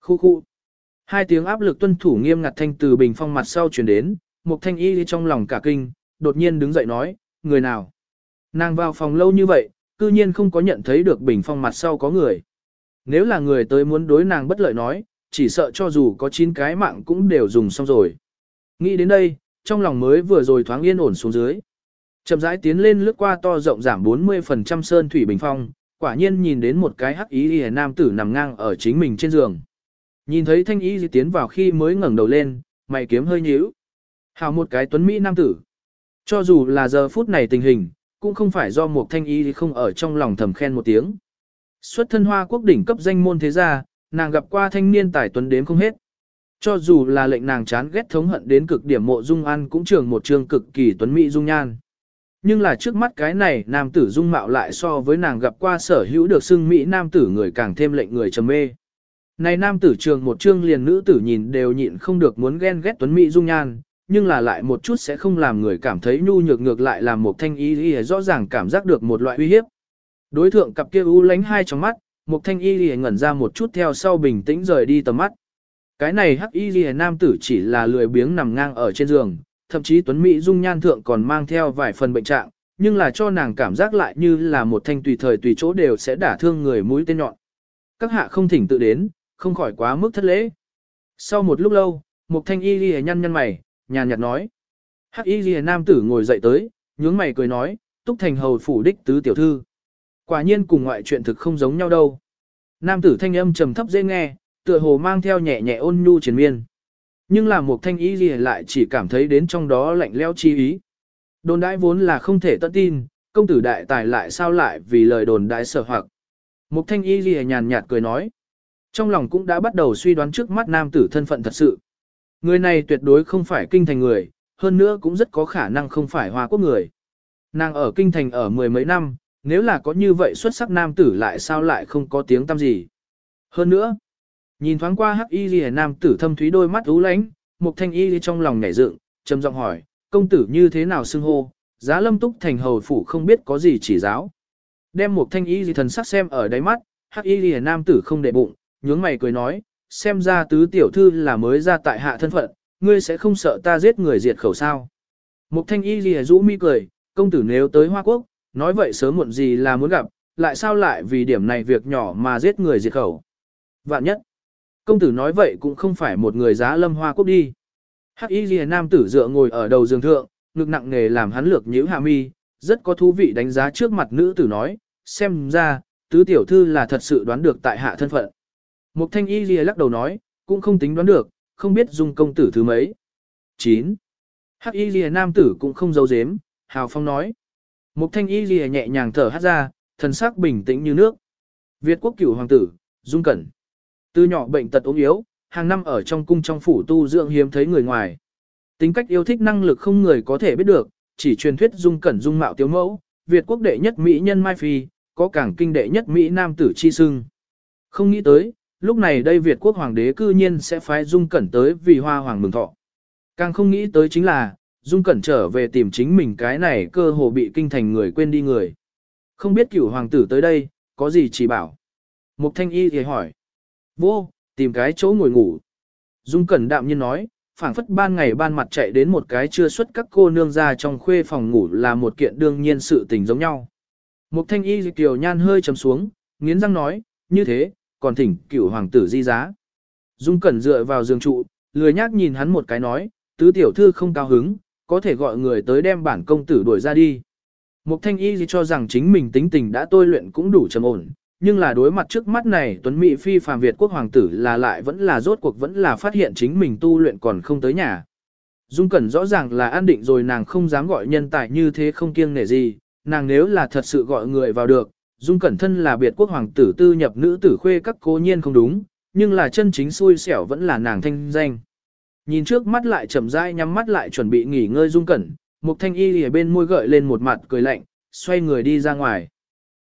A: Khu khu. Hai tiếng áp lực tuân thủ nghiêm ngặt thanh từ bình phong mặt sau chuyển đến, một thanh y trong lòng cả kinh, đột nhiên đứng dậy nói, người nào? Nàng vào phòng lâu như vậy, cư nhiên không có nhận thấy được bình phong mặt sau có người. Nếu là người tới muốn đối nàng bất lợi nói, chỉ sợ cho dù có 9 cái mạng cũng đều dùng xong rồi. Nghĩ đến đây, trong lòng mới vừa rồi thoáng yên ổn xuống dưới. Chậm rãi tiến lên lướt qua to rộng giảm 40% sơn thủy bình phong, quả nhiên nhìn đến một cái hắc ý y nam tử nằm ngang ở chính mình trên giường. Nhìn thấy thanh ý tiến vào khi mới ngẩng đầu lên, mày kiếm hơi nhíu. Hào một cái tuấn Mỹ nam tử. Cho dù là giờ phút này tình hình, cũng không phải do một thanh ý không ở trong lòng thầm khen một tiếng. Xuất thân hoa quốc đỉnh cấp danh môn thế gia, nàng gặp qua thanh niên tài tuấn đến không hết. Cho dù là lệnh nàng chán ghét thống hận đến cực điểm mộ dung ăn cũng trường một trường cực kỳ tuấn mỹ dung nhan. Nhưng là trước mắt cái này nam tử dung mạo lại so với nàng gặp qua sở hữu được xưng mỹ nam tử người càng thêm lệnh người trầm mê. Này nam tử trường một chương liền nữ tử nhìn đều nhịn không được muốn ghen ghét tuấn mỹ dung nhan, nhưng là lại một chút sẽ không làm người cảm thấy nhu nhược ngược lại làm một thanh ý ý rõ ràng cảm giác được một loại uy hiếp. Đối thượng cặp kia u lánh hai trong mắt, một thanh y lìa ngẩn ra một chút theo sau bình tĩnh rời đi tầm mắt. Cái này hắc y lìa nam tử chỉ là lười biếng nằm ngang ở trên giường, thậm chí tuấn mỹ dung nhan thượng còn mang theo vài phần bệnh trạng, nhưng là cho nàng cảm giác lại như là một thanh tùy thời tùy chỗ đều sẽ đả thương người mũi tên nhọn. Các hạ không thỉnh tự đến, không khỏi quá mức thất lễ. Sau một lúc lâu, một thanh y lìa nhăn nhăn mày, nhàn nhạt nói. Hắc y lìa nam tử ngồi dậy tới, nhướng mày cười nói, túc thành hầu phủ đích tứ tiểu thư. Quả nhiên cùng ngoại chuyện thực không giống nhau đâu. Nam tử thanh âm trầm thấp dễ nghe, tựa hồ mang theo nhẹ nhẹ ôn nhu triền miên. Nhưng là một thanh ý gì lại chỉ cảm thấy đến trong đó lạnh leo chi ý. Đồn đãi vốn là không thể tận tin, công tử đại tài lại sao lại vì lời đồn đãi sợ hoặc. Một thanh y gì nhàn nhạt cười nói. Trong lòng cũng đã bắt đầu suy đoán trước mắt nam tử thân phận thật sự. Người này tuyệt đối không phải kinh thành người, hơn nữa cũng rất có khả năng không phải hoa quốc người. Nàng ở kinh thành ở mười mấy năm, nếu là có như vậy xuất sắc nam tử lại sao lại không có tiếng tăm gì. Hơn nữa, nhìn thoáng qua hắc y ghi nam tử thâm thúy đôi mắt ú lánh, một thanh y trong lòng nhảy dựng, trầm giọng hỏi, công tử như thế nào xưng hô, giá lâm túc thành hầu phủ không biết có gì chỉ giáo. Đem một thanh y gì thần sắc xem ở đáy mắt, hắc y ghi nam tử không để bụng, nhướng mày cười nói, xem ra tứ tiểu thư là mới ra tại hạ thân phận, ngươi sẽ không sợ ta giết người diệt khẩu sao. Mục thanh y lìa rũ mi cười, công tử nếu tới Hoa Quốc, nói vậy sớm muộn gì là muốn gặp, lại sao lại vì điểm này việc nhỏ mà giết người diệt khẩu. Vạn nhất, công tử nói vậy cũng không phải một người giá lâm Hoa Quốc đi. Hắc y lìa nam tử dựa ngồi ở đầu giường thượng, ngực nặng nghề làm hắn lược nhíu hạ mi, rất có thú vị đánh giá trước mặt nữ tử nói, xem ra, tứ tiểu thư là thật sự đoán được tại hạ thân phận. Mục thanh y lìa lắc đầu nói, cũng không tính đoán được, không biết dung công tử thứ mấy. 9. Hắc y lìa nam tử cũng không giấu giếm, hào phong nói. Mục thanh y lìa nhẹ nhàng thở hát ra, thần sắc bình tĩnh như nước. Việt quốc cửu hoàng tử, dung cẩn. Từ nhỏ bệnh tật ốm yếu, hàng năm ở trong cung trong phủ tu dưỡng hiếm thấy người ngoài. Tính cách yêu thích năng lực không người có thể biết được, chỉ truyền thuyết dung cẩn dung mạo tiếu mẫu, Việt quốc đệ nhất mỹ nhân Mai Phi, có cảng kinh đệ nhất mỹ nam tử chi sưng. Không nghĩ tới, lúc này đây Việt quốc hoàng đế cư nhiên sẽ phái dung cẩn tới vì hoa hoàng mừng thọ. Càng không nghĩ tới chính là, Dung Cẩn trở về tìm chính mình cái này cơ hồ bị kinh thành người quên đi người. Không biết cửu hoàng tử tới đây, có gì chỉ bảo. Mục thanh y thì hỏi. Vô, tìm cái chỗ ngồi ngủ. Dung Cẩn đạm nhiên nói, phảng phất ban ngày ban mặt chạy đến một cái chưa xuất các cô nương ra trong khuê phòng ngủ là một kiện đương nhiên sự tình giống nhau. Mục thanh y kiều nhan hơi trầm xuống, nghiến răng nói, như thế, còn thỉnh cửu hoàng tử di giá. Dung Cẩn dựa vào giường trụ, lười nhác nhìn hắn một cái nói, tứ tiểu thư không cao hứng, có thể gọi người tới đem bản công tử đuổi ra đi. Mục thanh y cho rằng chính mình tính tình đã tôi luyện cũng đủ trầm ổn, nhưng là đối mặt trước mắt này tuấn mỹ phi phàm Việt quốc hoàng tử là lại vẫn là rốt cuộc vẫn là phát hiện chính mình tu luyện còn không tới nhà. Dung Cẩn rõ ràng là an định rồi nàng không dám gọi nhân tài như thế không kiêng nể gì, nàng nếu là thật sự gọi người vào được, Dung Cẩn thân là biệt quốc hoàng tử tư nhập nữ tử khuê các cố nhiên không đúng, nhưng là chân chính xui xẻo vẫn là nàng thanh danh. Nhìn trước mắt lại chậm rãi nhắm mắt lại chuẩn bị nghỉ ngơi dung cẩn, Mục Thanh Y ở bên môi gợi lên một mặt cười lạnh, xoay người đi ra ngoài.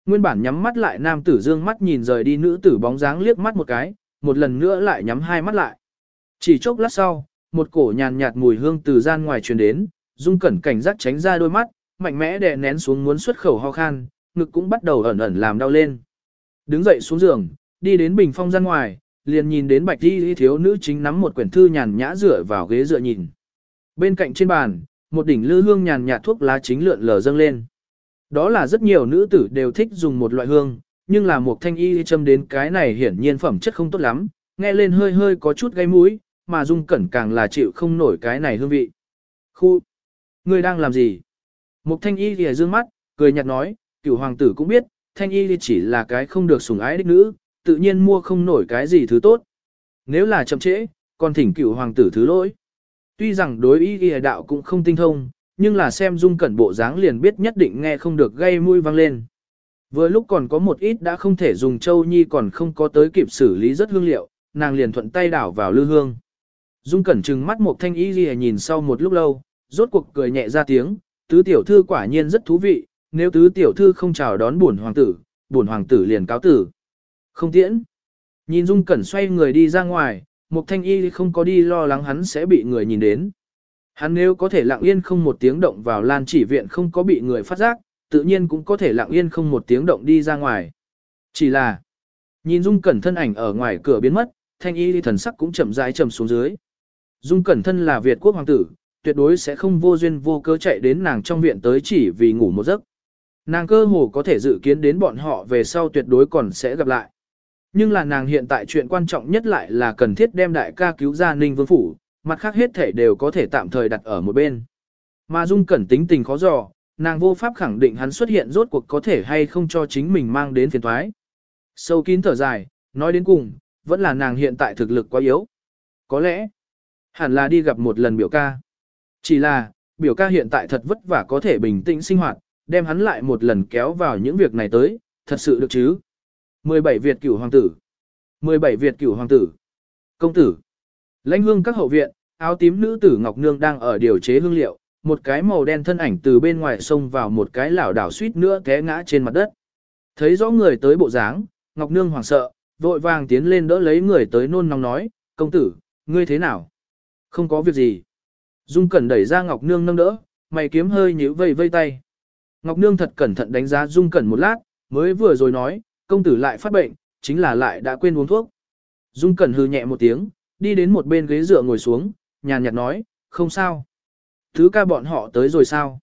A: Nguyên bản nhắm mắt lại nam tử dương mắt nhìn rời đi nữ tử bóng dáng liếc mắt một cái, một lần nữa lại nhắm hai mắt lại. Chỉ chốc lát sau, một cổ nhàn nhạt mùi hương từ gian ngoài truyền đến, dung cẩn cảnh giác tránh ra đôi mắt, mạnh mẽ đè nén xuống muốn xuất khẩu ho khan, ngực cũng bắt đầu ẩn ẩn làm đau lên. Đứng dậy xuống giường, đi đến bình phong gian ngoài, liền nhìn đến bạch y thiếu nữ chính nắm một quyển thư nhàn nhã dựa vào ghế dựa nhìn. Bên cạnh trên bàn, một đỉnh lư hương nhàn nhạt thuốc lá chính lượn lờ dâng lên. Đó là rất nhiều nữ tử đều thích dùng một loại hương, nhưng là một thanh y châm đến cái này hiển nhiên phẩm chất không tốt lắm, nghe lên hơi hơi có chút gây mũi, mà dung cẩn càng là chịu không nổi cái này hương vị. Khu! Người đang làm gì? Một thanh y thì dương mắt, cười nhạt nói, cửu hoàng tử cũng biết, thanh y chỉ là cái không được sủng ái đích nữ, tự nhiên mua không nổi cái gì thứ tốt. Nếu là chậm trễ, còn thỉnh cửu hoàng tử thứ lỗi. Tuy rằng đối ý ghi đạo cũng không tinh thông, nhưng là xem dung cẩn bộ dáng liền biết nhất định nghe không được gây mũi vang lên. Vừa lúc còn có một ít đã không thể dùng châu nhi còn không có tới kịp xử lý rất hương liệu, nàng liền thuận tay đảo vào lư hương. Dung cẩn trừng mắt một thanh ý ghi nhìn sau một lúc lâu, rốt cuộc cười nhẹ ra tiếng, tứ tiểu thư quả nhiên rất thú vị, nếu tứ tiểu thư không chào đón buồn hoàng tử, buồn hoàng tử liền cáo tử. Không tiễn. Nhìn Dung Cẩn xoay người đi ra ngoài, Mục Thanh Y không có đi lo lắng hắn sẽ bị người nhìn đến. Hắn nếu có thể lặng yên không một tiếng động vào lan chỉ viện không có bị người phát giác, tự nhiên cũng có thể lặng yên không một tiếng động đi ra ngoài. Chỉ là, nhìn Dung Cẩn thân ảnh ở ngoài cửa biến mất, Thanh Y thần sắc cũng chậm rãi trầm xuống dưới. Dung Cẩn thân là Việt quốc hoàng tử, tuyệt đối sẽ không vô duyên vô cớ chạy đến nàng trong viện tới chỉ vì ngủ một giấc. Nàng cơ hồ có thể dự kiến đến bọn họ về sau tuyệt đối còn sẽ gặp lại. Nhưng là nàng hiện tại chuyện quan trọng nhất lại là cần thiết đem đại ca cứu ra Ninh Vương Phủ, mặt khác hết thể đều có thể tạm thời đặt ở một bên. Mà Dung Cẩn tính tình khó dò, nàng vô pháp khẳng định hắn xuất hiện rốt cuộc có thể hay không cho chính mình mang đến phiền thoái. Sâu kín thở dài, nói đến cùng, vẫn là nàng hiện tại thực lực quá yếu. Có lẽ, hẳn là đi gặp một lần biểu ca. Chỉ là, biểu ca hiện tại thật vất vả có thể bình tĩnh sinh hoạt, đem hắn lại một lần kéo vào những việc này tới, thật sự được chứ. 17 Việt cửu hoàng tử. 17 Việt cửu hoàng tử. Công tử. Lãnh hương các hậu viện, áo tím nữ tử Ngọc Nương đang ở điều chế hương liệu, một cái màu đen thân ảnh từ bên ngoài xông vào một cái lảo đảo suýt nữa té ngã trên mặt đất. Thấy rõ người tới bộ dáng, Ngọc Nương hoảng sợ, vội vàng tiến lên đỡ lấy người tới nôn nóng nói, công tử, ngươi thế nào? Không có việc gì. Dung Cẩn đẩy ra Ngọc Nương nâng đỡ, mày kiếm hơi nhíu vây vây tay. Ngọc Nương thật cẩn thận đánh giá Dung Cẩn một lát, mới vừa rồi nói, công tử lại phát bệnh, chính là lại đã quên uống thuốc. Dung Cẩn hư nhẹ một tiếng, đi đến một bên ghế dựa ngồi xuống, nhàn nhạt nói, không sao. Thứ ca bọn họ tới rồi sao?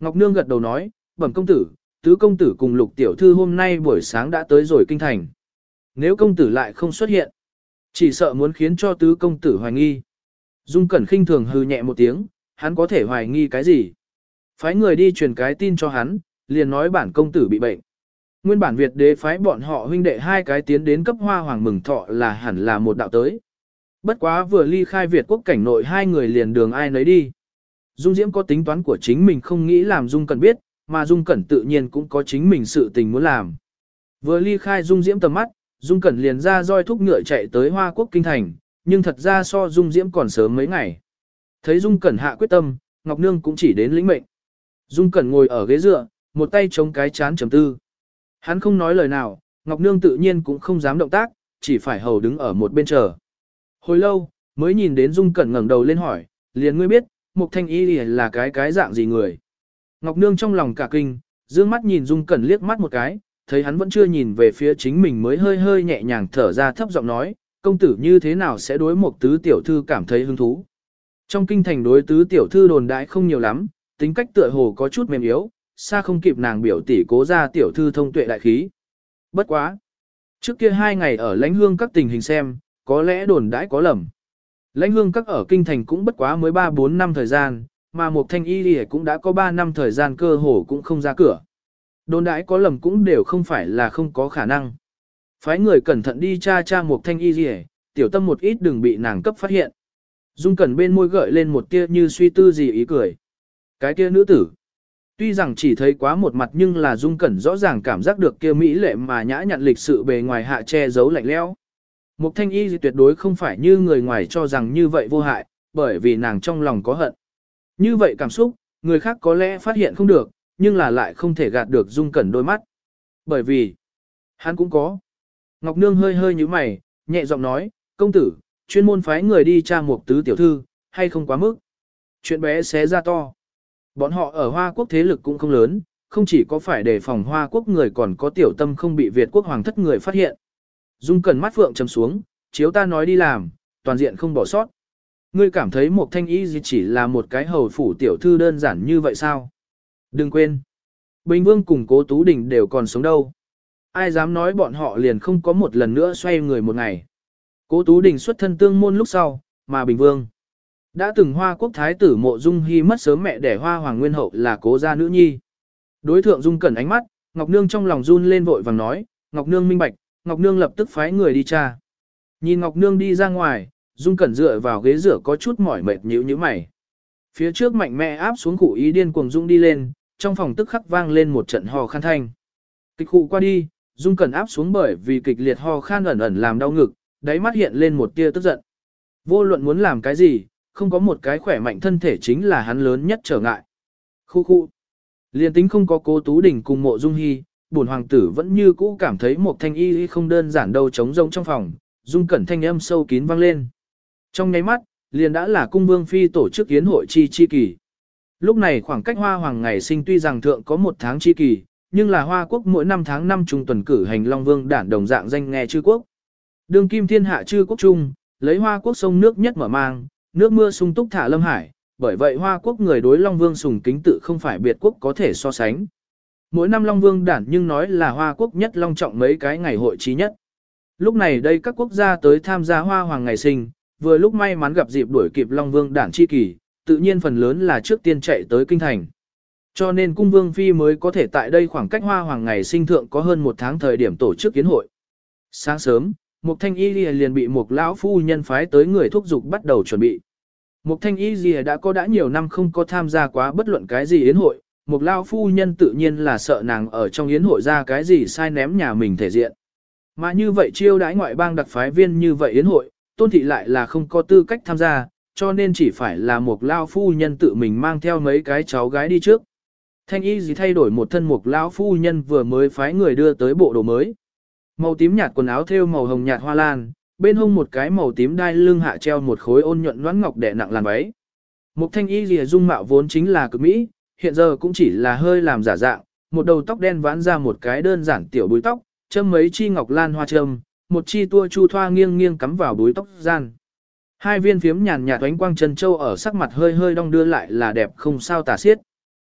A: Ngọc Nương gật đầu nói, bẩm công tử, tứ công tử cùng lục tiểu thư hôm nay buổi sáng đã tới rồi kinh thành. Nếu công tử lại không xuất hiện, chỉ sợ muốn khiến cho tứ công tử hoài nghi. Dung Cẩn khinh thường hư nhẹ một tiếng, hắn có thể hoài nghi cái gì? Phái người đi truyền cái tin cho hắn, liền nói bản công tử bị bệnh. Nguyên bản Việt đế phái bọn họ huynh đệ hai cái tiến đến cấp hoa hoàng mừng thọ là hẳn là một đạo tới. Bất quá vừa ly khai Việt quốc cảnh nội hai người liền đường ai nấy đi. Dung Diễm có tính toán của chính mình không nghĩ làm Dung Cẩn biết, mà Dung Cẩn tự nhiên cũng có chính mình sự tình muốn làm. Vừa ly khai Dung Diễm tầm mắt, Dung Cẩn liền ra roi thúc ngựa chạy tới Hoa Quốc Kinh Thành, nhưng thật ra so Dung Diễm còn sớm mấy ngày. Thấy Dung Cẩn hạ quyết tâm, Ngọc Nương cũng chỉ đến lĩnh mệnh. Dung Cẩn ngồi ở ghế dựa, một tay chống cái chán chấm tư. Hắn không nói lời nào, Ngọc Nương tự nhiên cũng không dám động tác, chỉ phải hầu đứng ở một bên chờ. Hồi lâu, mới nhìn đến Dung Cẩn ngẩng đầu lên hỏi, liền ngươi biết, Mục Thanh Y là cái cái dạng gì người. Ngọc Nương trong lòng cả kinh, dương mắt nhìn Dung Cẩn liếc mắt một cái, thấy hắn vẫn chưa nhìn về phía chính mình mới hơi hơi nhẹ nhàng thở ra thấp giọng nói, công tử như thế nào sẽ đối một tứ tiểu thư cảm thấy hứng thú. Trong kinh thành đối tứ tiểu thư đồn đại không nhiều lắm, tính cách tựa hồ có chút mềm yếu, xa không kịp nàng biểu tỷ cố ra tiểu thư thông tuệ đại khí. Bất quá. Trước kia hai ngày ở lãnh hương các tình hình xem, có lẽ đồn đãi có lầm. Lãnh hương các ở kinh thành cũng bất quá mới 3-4 năm thời gian, mà một thanh y lì cũng đã có 3 năm thời gian cơ hồ cũng không ra cửa. Đồn đãi có lầm cũng đều không phải là không có khả năng. Phái người cẩn thận đi tra tra một thanh y gì tiểu tâm một ít đừng bị nàng cấp phát hiện. Dung cẩn bên môi gợi lên một tia như suy tư gì ý cười. Cái kia nữ tử. Tuy rằng chỉ thấy quá một mặt nhưng là Dung Cẩn rõ ràng cảm giác được kia mỹ lệ mà nhã nhặn lịch sự bề ngoài hạ che giấu lạnh lẽo. Mục thanh y tuyệt đối không phải như người ngoài cho rằng như vậy vô hại, bởi vì nàng trong lòng có hận. Như vậy cảm xúc, người khác có lẽ phát hiện không được, nhưng là lại không thể gạt được Dung Cẩn đôi mắt. Bởi vì, hắn cũng có. Ngọc Nương hơi hơi như mày, nhẹ giọng nói, công tử, chuyên môn phái người đi tra một tứ tiểu thư, hay không quá mức. Chuyện bé xé ra to. Bọn họ ở Hoa Quốc thế lực cũng không lớn, không chỉ có phải đề phòng Hoa Quốc người còn có tiểu tâm không bị Việt quốc hoàng thất người phát hiện. Dung cần mắt phượng chấm xuống, chiếu ta nói đi làm, toàn diện không bỏ sót. Ngươi cảm thấy một thanh y gì chỉ là một cái hầu phủ tiểu thư đơn giản như vậy sao? Đừng quên, Bình Vương cùng Cố Tú Đình đều còn sống đâu. Ai dám nói bọn họ liền không có một lần nữa xoay người một ngày. Cố Tú Đình xuất thân tương môn lúc sau, mà Bình Vương. Đã từng hoa quốc thái tử mộ dung hy mất sớm mẹ đẻ hoa hoàng nguyên hậu là cố gia nữ nhi. Đối thượng dung cẩn ánh mắt, Ngọc Nương trong lòng run lên vội vàng nói, Ngọc Nương minh bạch, Ngọc Nương lập tức phái người đi tra. Nhìn Ngọc Nương đi ra ngoài, dung cẩn dựa vào ghế rửa có chút mỏi mệt nhíu nhíu mày. Phía trước mạnh mẽ áp xuống cụ ý điên cuồng dung đi lên, trong phòng tức khắc vang lên một trận hò khan thanh. Kịch cụ qua đi, dung cẩn áp xuống bởi vì kịch liệt ho khan ẩn ẩn làm đau ngực, đáy mắt hiện lên một tia tức giận. Vô luận muốn làm cái gì, không có một cái khỏe mạnh thân thể chính là hắn lớn nhất trở ngại. Khu khu. Liên tính không có cố tú đỉnh cùng mộ dung hy, bổn hoàng tử vẫn như cũ cảm thấy một thanh y không đơn giản đâu trống rông trong phòng, dung cẩn thanh âm sâu kín vang lên. Trong nháy mắt, liền đã là cung vương phi tổ chức yến hội chi chi kỳ. Lúc này khoảng cách hoa hoàng ngày sinh tuy rằng thượng có một tháng chi kỳ, nhưng là hoa quốc mỗi năm tháng năm trung tuần cử hành long vương đản đồng dạng danh nghe chư quốc. Đường kim thiên hạ chư quốc trung, lấy hoa quốc sông nước nhất mở mang, nước mưa sung túc thả lâm hải, bởi vậy Hoa Quốc người đối Long Vương sùng kính tự không phải biệt quốc có thể so sánh. Mỗi năm Long Vương đản nhưng nói là Hoa Quốc nhất long trọng mấy cái ngày hội trí nhất. Lúc này đây các quốc gia tới tham gia Hoa Hoàng ngày sinh, vừa lúc may mắn gặp dịp đuổi kịp Long Vương đản chi kỳ, tự nhiên phần lớn là trước tiên chạy tới kinh thành. Cho nên cung vương phi mới có thể tại đây khoảng cách hoa hoàng ngày sinh thượng có hơn một tháng thời điểm tổ chức kiến hội. Sáng sớm, Mục thanh y lìa liền bị một lão phu nhân phái tới người thúc giục bắt đầu chuẩn bị. Mục thanh y lìa đã có đã nhiều năm không có tham gia quá bất luận cái gì yến hội, một lão phu nhân tự nhiên là sợ nàng ở trong yến hội ra cái gì sai ném nhà mình thể diện. Mà như vậy chiêu đãi ngoại bang đặc phái viên như vậy yến hội, tôn thị lại là không có tư cách tham gia, cho nên chỉ phải là một lao phu nhân tự mình mang theo mấy cái cháu gái đi trước. Thanh y gì thay đổi một thân mục lão phu nhân vừa mới phái người đưa tới bộ đồ mới. Màu tím nhạt quần áo thêu màu hồng nhạt hoa lan, bên hông một cái màu tím đai lưng hạ treo một khối ôn nhuận loãng ngọc đè nặng làn váy. Mục thanh y lìa dung mạo vốn chính là cực mỹ, hiện giờ cũng chỉ là hơi làm giả dạng, một đầu tóc đen vãn ra một cái đơn giản tiểu búi tóc, châm mấy chi ngọc lan hoa châm, một chi tua chu thoa nghiêng nghiêng cắm vào búi tóc gian. Hai viên phiếm nhàn nhạt ánh quang chân châu ở sắc mặt hơi hơi đong đưa lại là đẹp không sao tả xiết.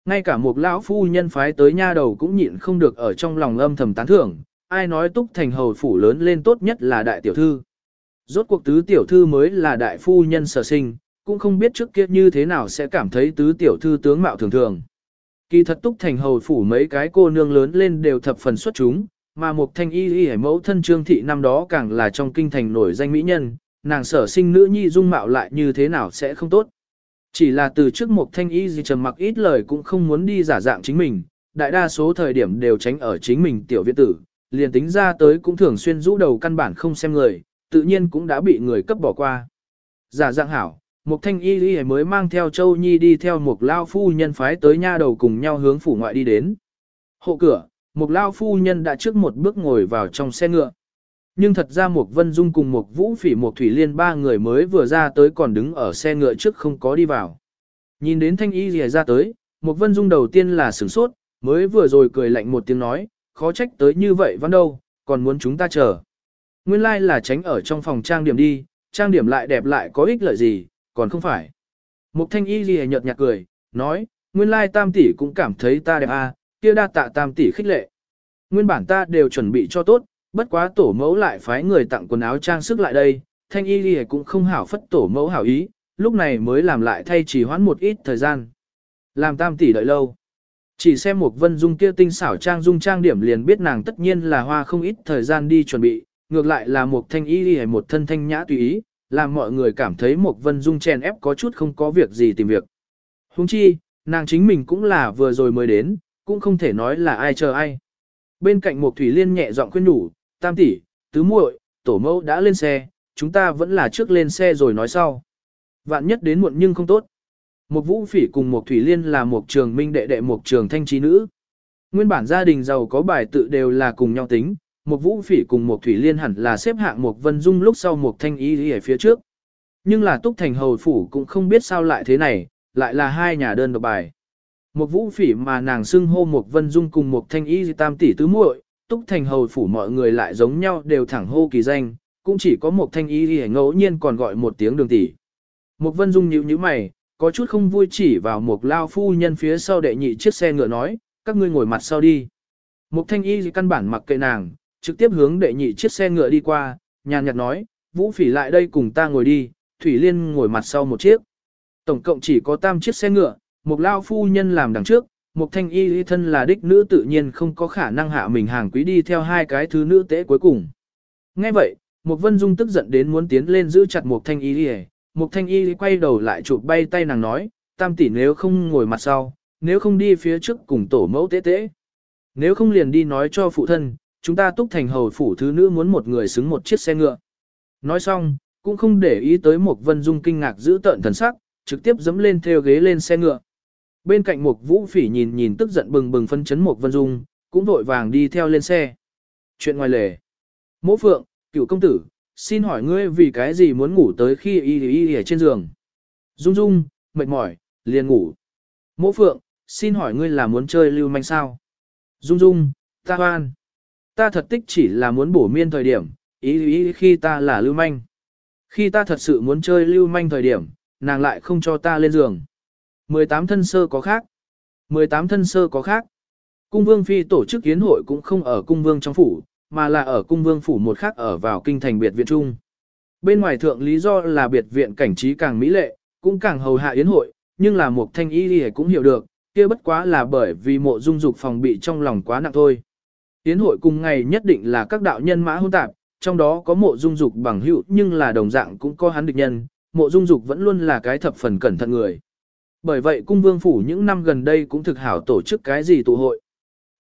A: Ngay cả một lão phu nhân phái tới nha đầu cũng nhịn không được ở trong lòng âm thầm tán thưởng, ai nói túc thành hầu phủ lớn lên tốt nhất là đại tiểu thư. Rốt cuộc tứ tiểu thư mới là đại phu nhân sở sinh, cũng không biết trước kia như thế nào sẽ cảm thấy tứ tiểu thư tướng mạo thường thường. Kỳ thật túc thành hầu phủ mấy cái cô nương lớn lên đều thập phần xuất chúng, mà một thanh y y hải mẫu thân trương thị năm đó càng là trong kinh thành nổi danh mỹ nhân, nàng sở sinh nữ nhi dung mạo lại như thế nào sẽ không tốt. Chỉ là từ trước một thanh y gì trầm mặc ít lời cũng không muốn đi giả dạng chính mình, đại đa số thời điểm đều tránh ở chính mình tiểu viện tử, liền tính ra tới cũng thường xuyên rũ đầu căn bản không xem người, tự nhiên cũng đã bị người cấp bỏ qua. Giả dạng hảo, một thanh y y mới mang theo Châu Nhi đi theo một lao phu nhân phái tới nha đầu cùng nhau hướng phủ ngoại đi đến. Hộ cửa, một lao phu nhân đã trước một bước ngồi vào trong xe ngựa. Nhưng thật ra một Vân Dung cùng một Vũ Phỉ một Thủy Liên ba người mới vừa ra tới còn đứng ở xe ngựa trước không có đi vào. Nhìn đến thanh y rìa ra tới, một Vân Dung đầu tiên là sửng sốt, mới vừa rồi cười lạnh một tiếng nói, khó trách tới như vậy vẫn đâu, còn muốn chúng ta chờ. Nguyên lai like là tránh ở trong phòng trang điểm đi, trang điểm lại đẹp lại có ích lợi gì, còn không phải. Mục thanh y ghi nhợt nhạt cười, nói, nguyên lai tam tỷ cũng cảm thấy ta đẹp à, kia đa tạ tam tỷ khích lệ. Nguyên bản ta đều chuẩn bị cho tốt, bất quá tổ mẫu lại phái người tặng quần áo trang sức lại đây, thanh y ghi cũng không hảo phất tổ mẫu hảo ý, lúc này mới làm lại thay chỉ hoãn một ít thời gian. Làm tam tỷ đợi lâu. Chỉ xem một vân dung kia tinh xảo trang dung trang điểm liền biết nàng tất nhiên là hoa không ít thời gian đi chuẩn bị, ngược lại là một thanh y hay một thân thanh nhã tùy ý, làm mọi người cảm thấy một vân dung chèn ép có chút không có việc gì tìm việc. Huống chi, nàng chính mình cũng là vừa rồi mới đến, cũng không thể nói là ai chờ ai. Bên cạnh một thủy liên nhẹ giọng khuyên nhủ, tam tỷ, tứ muội, tổ mẫu đã lên xe, chúng ta vẫn là trước lên xe rồi nói sau. Vạn nhất đến muộn nhưng không tốt. Một vũ phỉ cùng một thủy liên là một trường minh đệ đệ một trường thanh trí nữ. Nguyên bản gia đình giàu có bài tự đều là cùng nhau tính, một vũ phỉ cùng một thủy liên hẳn là xếp hạng một vân dung lúc sau một thanh y ở phía trước. Nhưng là túc thành hầu phủ cũng không biết sao lại thế này, lại là hai nhà đơn độc bài. Một vũ phỉ mà nàng xưng hô một vân dung cùng một thanh y tam tỷ tứ muội, túc thành hầu phủ mọi người lại giống nhau đều thẳng hô kỳ danh, cũng chỉ có một thanh y ngẫu nhiên còn gọi một tiếng đường tỷ. Một vân dung nhíu nhíu mày, có chút không vui chỉ vào một lao phu nhân phía sau đệ nhị chiếc xe ngựa nói, các ngươi ngồi mặt sau đi. Một thanh y căn bản mặc kệ nàng, trực tiếp hướng đệ nhị chiếc xe ngựa đi qua, nhàn nhạt nói, Vũ Phỉ lại đây cùng ta ngồi đi, Thủy Liên ngồi mặt sau một chiếc. Tổng cộng chỉ có tam chiếc xe ngựa, một lao phu nhân làm đằng trước, một thanh y y thân là đích nữ tự nhiên không có khả năng hạ mình hàng quý đi theo hai cái thứ nữ tế cuối cùng. Nghe vậy, một vân dung tức giận đến muốn tiến lên giữ chặt một thanh y Mục thanh y quay đầu lại chụp bay tay nàng nói, tam tỷ nếu không ngồi mặt sau, nếu không đi phía trước cùng tổ mẫu tế tế. Nếu không liền đi nói cho phụ thân, chúng ta túc thành hầu phủ thứ nữ muốn một người xứng một chiếc xe ngựa. Nói xong, cũng không để ý tới một vân dung kinh ngạc giữ tợn thần sắc, trực tiếp dẫm lên theo ghế lên xe ngựa. Bên cạnh một vũ phỉ nhìn nhìn tức giận bừng bừng phân chấn một vân dung, cũng vội vàng đi theo lên xe. Chuyện ngoài lề. Mỗ phượng, cựu công tử, xin hỏi ngươi vì cái gì muốn ngủ tới khi y y y trên giường. Dung dung, mệt mỏi, liền ngủ. Mỗ phượng, xin hỏi ngươi là muốn chơi lưu manh sao? Dung dung, ta hoan. Ta thật tích chỉ là muốn bổ miên thời điểm, ý ý khi ta là lưu manh. Khi ta thật sự muốn chơi lưu manh thời điểm, nàng lại không cho ta lên giường. 18 thân sơ có khác. 18 thân sơ có khác. Cung vương phi tổ chức kiến hội cũng không ở cung vương trong phủ, mà là ở cung vương phủ một khác ở vào kinh thành biệt viện trung. Bên ngoài thượng lý do là biệt viện cảnh trí càng mỹ lệ, cũng càng hầu hạ yến hội, nhưng là một thanh y thì cũng hiểu được, kia bất quá là bởi vì mộ dung dục phòng bị trong lòng quá nặng thôi. yến hội cùng ngày nhất định là các đạo nhân mã hôn tạp, trong đó có mộ dung dục bằng hữu nhưng là đồng dạng cũng có hắn địch nhân, mộ dung dục vẫn luôn là cái thập phần cẩn thận người. Bởi vậy cung vương phủ những năm gần đây cũng thực hảo tổ chức cái gì tụ hội.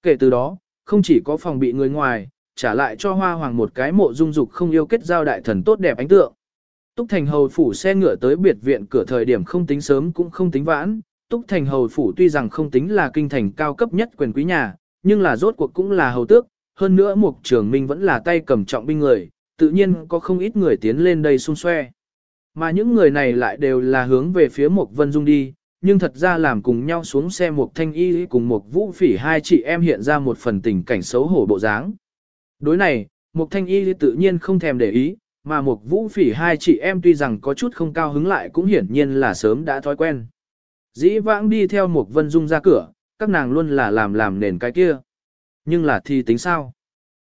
A: Kể từ đó, không chỉ có phòng bị người ngoài, trả lại cho hoa hoàng một cái mộ dung dục không yêu kết giao đại thần tốt đẹp ánh tượng. Túc Thành Hầu Phủ xe ngựa tới biệt viện cửa thời điểm không tính sớm cũng không tính vãn. Túc Thành Hầu Phủ tuy rằng không tính là kinh thành cao cấp nhất quyền quý nhà, nhưng là rốt cuộc cũng là hầu tước, hơn nữa Mục Trường Minh vẫn là tay cầm trọng binh người, tự nhiên có không ít người tiến lên đây xung xoe. Mà những người này lại đều là hướng về phía Mục Vân Dung đi, nhưng thật ra làm cùng nhau xuống xe Mục Thanh Y cùng Mục Vũ Phỉ hai chị em hiện ra một phần tình cảnh xấu hổ bộ dáng. Đối này, Mục Thanh Y tự nhiên không thèm để ý, mà Mục Vũ Phỉ hai chị em tuy rằng có chút không cao hứng lại cũng hiển nhiên là sớm đã thói quen. Dĩ vãng đi theo Mục Vân Dung ra cửa, các nàng luôn là làm làm nền cái kia. Nhưng là thì tính sao?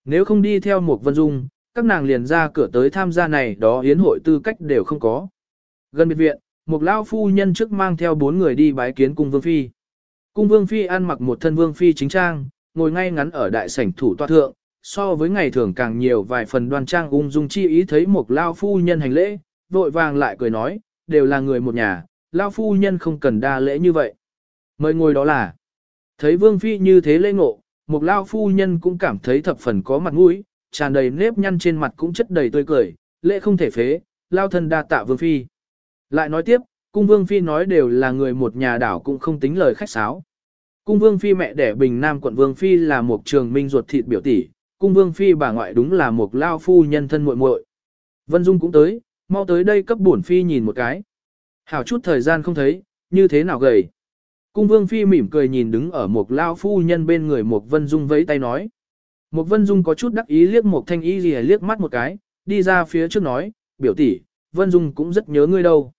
A: Nếu không đi theo Mục Vân Dung, các nàng liền ra cửa tới tham gia này đó hiến hội tư cách đều không có. Gần biệt viện, một lao phu nhân trước mang theo bốn người đi bái kiến cung vương phi. Cung vương phi ăn mặc một thân vương phi chính trang, ngồi ngay ngắn ở đại sảnh thủ toa thượng, so với ngày thường càng nhiều vài phần đoan trang ung dung chi ý thấy một lao phu nhân hành lễ, vội vàng lại cười nói, đều là người một nhà, lao phu nhân không cần đa lễ như vậy. Mời ngồi đó là, thấy vương phi như thế lễ ngộ, một lao phu nhân cũng cảm thấy thập phần có mặt mũi, tràn đầy nếp nhăn trên mặt cũng chất đầy tươi cười, lễ không thể phế, lao thân đa tạ vương phi. Lại nói tiếp, cung vương phi nói đều là người một nhà đảo cũng không tính lời khách sáo. Cung vương phi mẹ đẻ bình nam quận vương phi là một trường minh ruột thịt biểu tỷ, cung vương phi bà ngoại đúng là một lao phu nhân thân muội muội. Vân Dung cũng tới, mau tới đây cấp bổn phi nhìn một cái. Hảo chút thời gian không thấy, như thế nào gầy. Cung vương phi mỉm cười nhìn đứng ở một lao phu nhân bên người một Vân Dung vẫy tay nói. Một Vân Dung có chút đắc ý liếc một thanh y gì liếc mắt một cái, đi ra phía trước nói, biểu tỷ, Vân Dung cũng rất nhớ ngươi đâu.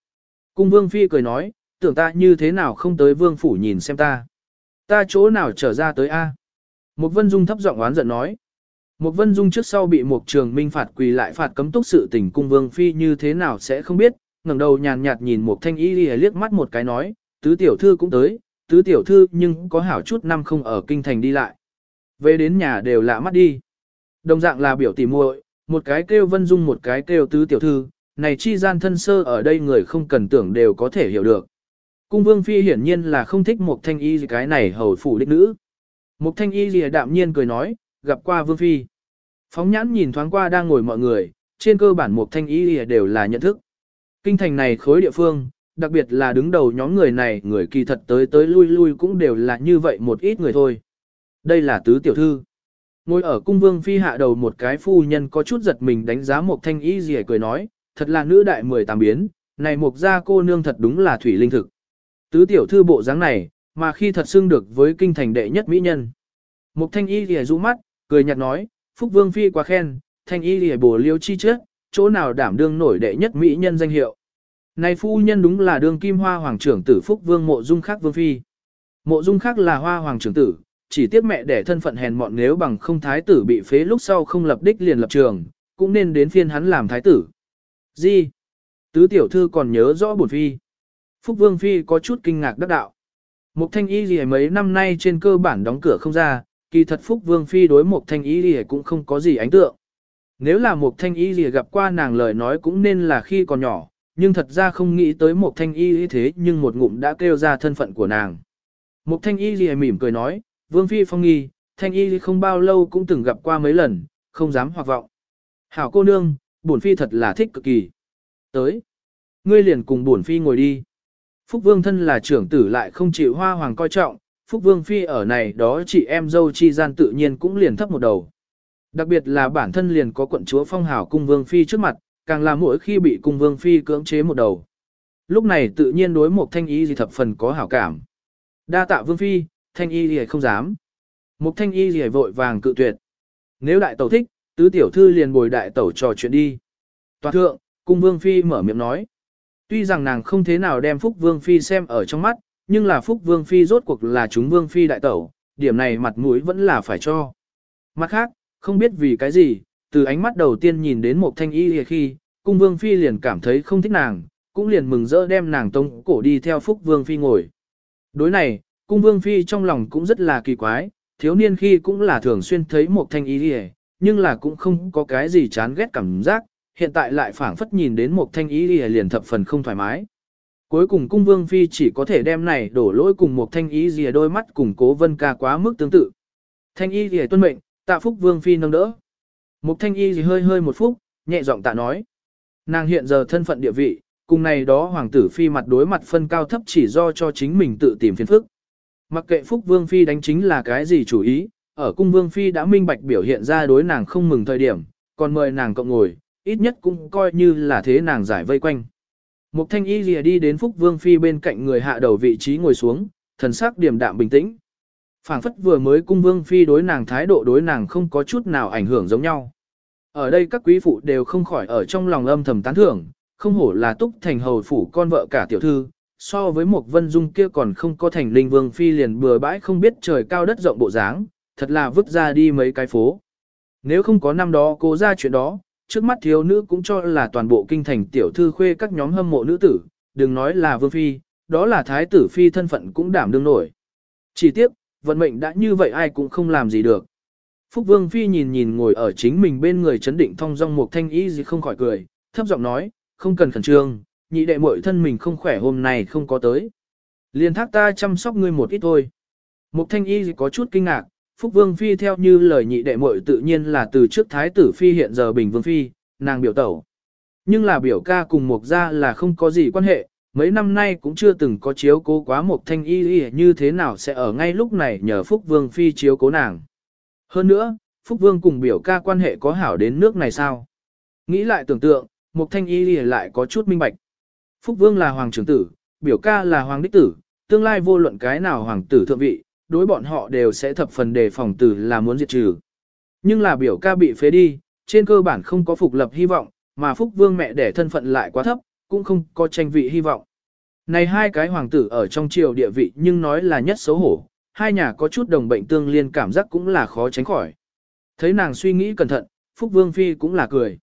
A: Cung vương phi cười nói, tưởng ta như thế nào không tới vương phủ nhìn xem ta. Ta chỗ nào trở ra tới a? Một Vân Dung thấp giọng oán giận nói. Một Vân Dung trước sau bị một trường minh phạt quỳ lại phạt cấm túc sự tình cung vương phi như thế nào sẽ không biết, ngẩng đầu nhàn nhạt nhìn một thanh y liếc mắt một cái nói, tứ tiểu thư cũng tới, tứ tiểu thư nhưng có hảo chút năm không ở kinh thành đi lại. Về đến nhà đều lạ mắt đi. Đồng dạng là biểu tỉ muội, một cái kêu vân dung một cái kêu tứ tiểu thư, này chi gian thân sơ ở đây người không cần tưởng đều có thể hiểu được. Cung vương phi hiển nhiên là không thích một thanh y cái này hầu phủ đích nữ. Một thanh y lìa đạm nhiên cười nói, gặp qua vương phi. Phóng nhãn nhìn thoáng qua đang ngồi mọi người, trên cơ bản một thanh y lìa đều là nhận thức. Kinh thành này khối địa phương, đặc biệt là đứng đầu nhóm người này, người kỳ thật tới tới lui lui cũng đều là như vậy một ít người thôi. Đây là tứ tiểu thư. Ngồi ở cung vương phi hạ đầu một cái phu nhân có chút giật mình đánh giá một thanh y gì cười nói, thật là nữ đại mười tám biến, này một gia cô nương thật đúng là thủy linh thực. Tứ tiểu thư bộ dáng này, mà khi thật xưng được với kinh thành đệ nhất mỹ nhân. Một thanh y lìa rũ mắt, cười nhạt nói, Phúc Vương Phi quá khen, thanh y lìa bổ liêu chi trước, chỗ nào đảm đương nổi đệ nhất mỹ nhân danh hiệu. Này phu nhân đúng là đương kim hoa hoàng trưởng tử Phúc Vương Mộ Dung Khắc Vương Phi. Mộ Dung Khắc là hoa hoàng trưởng tử, chỉ tiếc mẹ đẻ thân phận hèn mọn nếu bằng không thái tử bị phế lúc sau không lập đích liền lập trường, cũng nên đến phiên hắn làm thái tử. Gì? Tứ tiểu thư còn nhớ rõ bổn phi. Phúc Vương Phi có chút kinh ngạc đắc đạo. Mục thanh y gì mấy năm nay trên cơ bản đóng cửa không ra, kỳ thật Phúc Vương Phi đối một thanh y gì cũng không có gì ánh tượng. Nếu là một thanh y gì gặp qua nàng lời nói cũng nên là khi còn nhỏ, nhưng thật ra không nghĩ tới một thanh y thế nhưng một ngụm đã kêu ra thân phận của nàng. một thanh y gì mỉm cười nói, Vương Phi phong nghi, thanh y không bao lâu cũng từng gặp qua mấy lần, không dám hoặc vọng. Hảo cô nương, bổn Phi thật là thích cực kỳ. Tới. Ngươi liền cùng bổn Phi ngồi đi. Phúc Vương thân là trưởng tử lại không chịu hoa hoàng coi trọng, Phúc Vương Phi ở này đó chị em dâu chi gian tự nhiên cũng liền thấp một đầu. Đặc biệt là bản thân liền có quận chúa phong hảo cung Vương Phi trước mặt, càng là mỗi khi bị cung Vương Phi cưỡng chế một đầu. Lúc này tự nhiên đối một thanh y gì thập phần có hảo cảm. Đa tạ Vương Phi, thanh y gì không dám. Một thanh y gì vội vàng cự tuyệt. Nếu đại tẩu thích, tứ tiểu thư liền bồi đại tẩu trò chuyện đi. Toàn thượng, cung Vương Phi mở miệng nói. Tuy rằng nàng không thế nào đem Phúc Vương Phi xem ở trong mắt, nhưng là Phúc Vương Phi rốt cuộc là chúng Vương Phi đại tẩu, điểm này mặt mũi vẫn là phải cho. Mặt khác, không biết vì cái gì, từ ánh mắt đầu tiên nhìn đến một thanh y khi, cung Vương Phi liền cảm thấy không thích nàng, cũng liền mừng rỡ đem nàng tông cổ đi theo Phúc Vương Phi ngồi. Đối này, cung Vương Phi trong lòng cũng rất là kỳ quái, thiếu niên khi cũng là thường xuyên thấy một thanh y nhưng là cũng không có cái gì chán ghét cảm giác, hiện tại lại phảng phất nhìn đến một thanh y liền thập phần không thoải mái. Cuối cùng cung vương phi chỉ có thể đem này đổ lỗi cùng một thanh y rìa đôi mắt cùng cố vân ca quá mức tương tự. Thanh y rìa tuân mệnh, tạ phúc vương phi nâng đỡ. Một thanh y rìa hơi hơi một phút, nhẹ giọng tạ nói. Nàng hiện giờ thân phận địa vị, cùng này đó hoàng tử phi mặt đối mặt phân cao thấp chỉ do cho chính mình tự tìm phiền phức. Mặc kệ Phúc Vương Phi đánh chính là cái gì chủ ý, ở cung Vương Phi đã minh bạch biểu hiện ra đối nàng không mừng thời điểm, còn mời nàng cộng ngồi, ít nhất cũng coi như là thế nàng giải vây quanh. Mục thanh y lìa đi đến Phúc Vương Phi bên cạnh người hạ đầu vị trí ngồi xuống, thần sắc điềm đạm bình tĩnh. phảng phất vừa mới cung Vương Phi đối nàng thái độ đối nàng không có chút nào ảnh hưởng giống nhau. Ở đây các quý phụ đều không khỏi ở trong lòng âm thầm tán thưởng, không hổ là túc thành hầu phủ con vợ cả tiểu thư, so với một vân dung kia còn không có thành linh vương phi liền bừa bãi không biết trời cao đất rộng bộ dáng, thật là vứt ra đi mấy cái phố. Nếu không có năm đó cố ra chuyện đó, trước mắt thiếu nữ cũng cho là toàn bộ kinh thành tiểu thư khuê các nhóm hâm mộ nữ tử, đừng nói là vương phi, đó là thái tử phi thân phận cũng đảm đương nổi. Chỉ tiếc, vận mệnh đã như vậy ai cũng không làm gì được. Phúc Vương Phi nhìn nhìn ngồi ở chính mình bên người chấn định thong dong một thanh ý gì không khỏi cười, thấp giọng nói, không cần khẩn trương, nhị đệ muội thân mình không khỏe hôm nay không có tới. Liên thác ta chăm sóc ngươi một ít thôi. Mục thanh y có chút kinh ngạc, Phúc Vương Phi theo như lời nhị đệ muội tự nhiên là từ trước Thái tử Phi hiện giờ Bình Vương Phi, nàng biểu tẩu. Nhưng là biểu ca cùng Mộc gia là không có gì quan hệ, mấy năm nay cũng chưa từng có chiếu cố quá Mộc thanh y như thế nào sẽ ở ngay lúc này nhờ Phúc Vương Phi chiếu cố nàng. Hơn nữa, Phúc Vương cùng biểu ca quan hệ có hảo đến nước này sao? Nghĩ lại tưởng tượng, Mộc thanh y lại có chút minh bạch. Phúc Vương là hoàng trưởng tử, biểu ca là hoàng đích tử, tương lai vô luận cái nào hoàng tử thượng vị, đối bọn họ đều sẽ thập phần đề phòng từ là muốn diệt trừ. Nhưng là biểu ca bị phế đi, trên cơ bản không có phục lập hy vọng, mà Phúc Vương mẹ đẻ thân phận lại quá thấp, cũng không có tranh vị hy vọng. Này hai cái hoàng tử ở trong triều địa vị nhưng nói là nhất xấu hổ, hai nhà có chút đồng bệnh tương liên cảm giác cũng là khó tránh khỏi. Thấy nàng suy nghĩ cẩn thận, Phúc Vương Phi cũng là cười.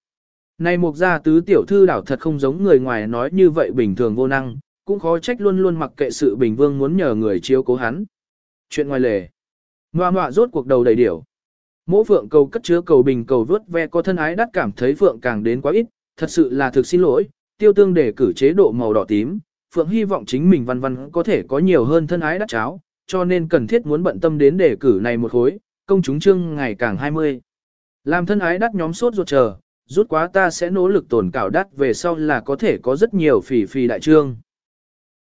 A: Này một gia tứ tiểu thư đảo thật không giống người ngoài nói như vậy bình thường vô năng, cũng khó trách luôn luôn mặc kệ sự bình vương muốn nhờ người chiếu cố hắn. Chuyện ngoài lề. Ngoà ngoạ rốt cuộc đầu đầy điểu. Mỗ phượng cầu cất chứa cầu bình cầu vớt ve có thân ái đắt cảm thấy phượng càng đến quá ít, thật sự là thực xin lỗi, tiêu tương để cử chế độ màu đỏ tím. Phượng hy vọng chính mình văn văn có thể có nhiều hơn thân ái đắt cháo, cho nên cần thiết muốn bận tâm đến đề cử này một khối, công chúng trương ngày càng 20. Làm thân ái đắt nhóm sốt ruột chờ, rút quá ta sẽ nỗ lực tổn cảo đắt về sau là có thể có rất nhiều phỉ phỉ đại trương.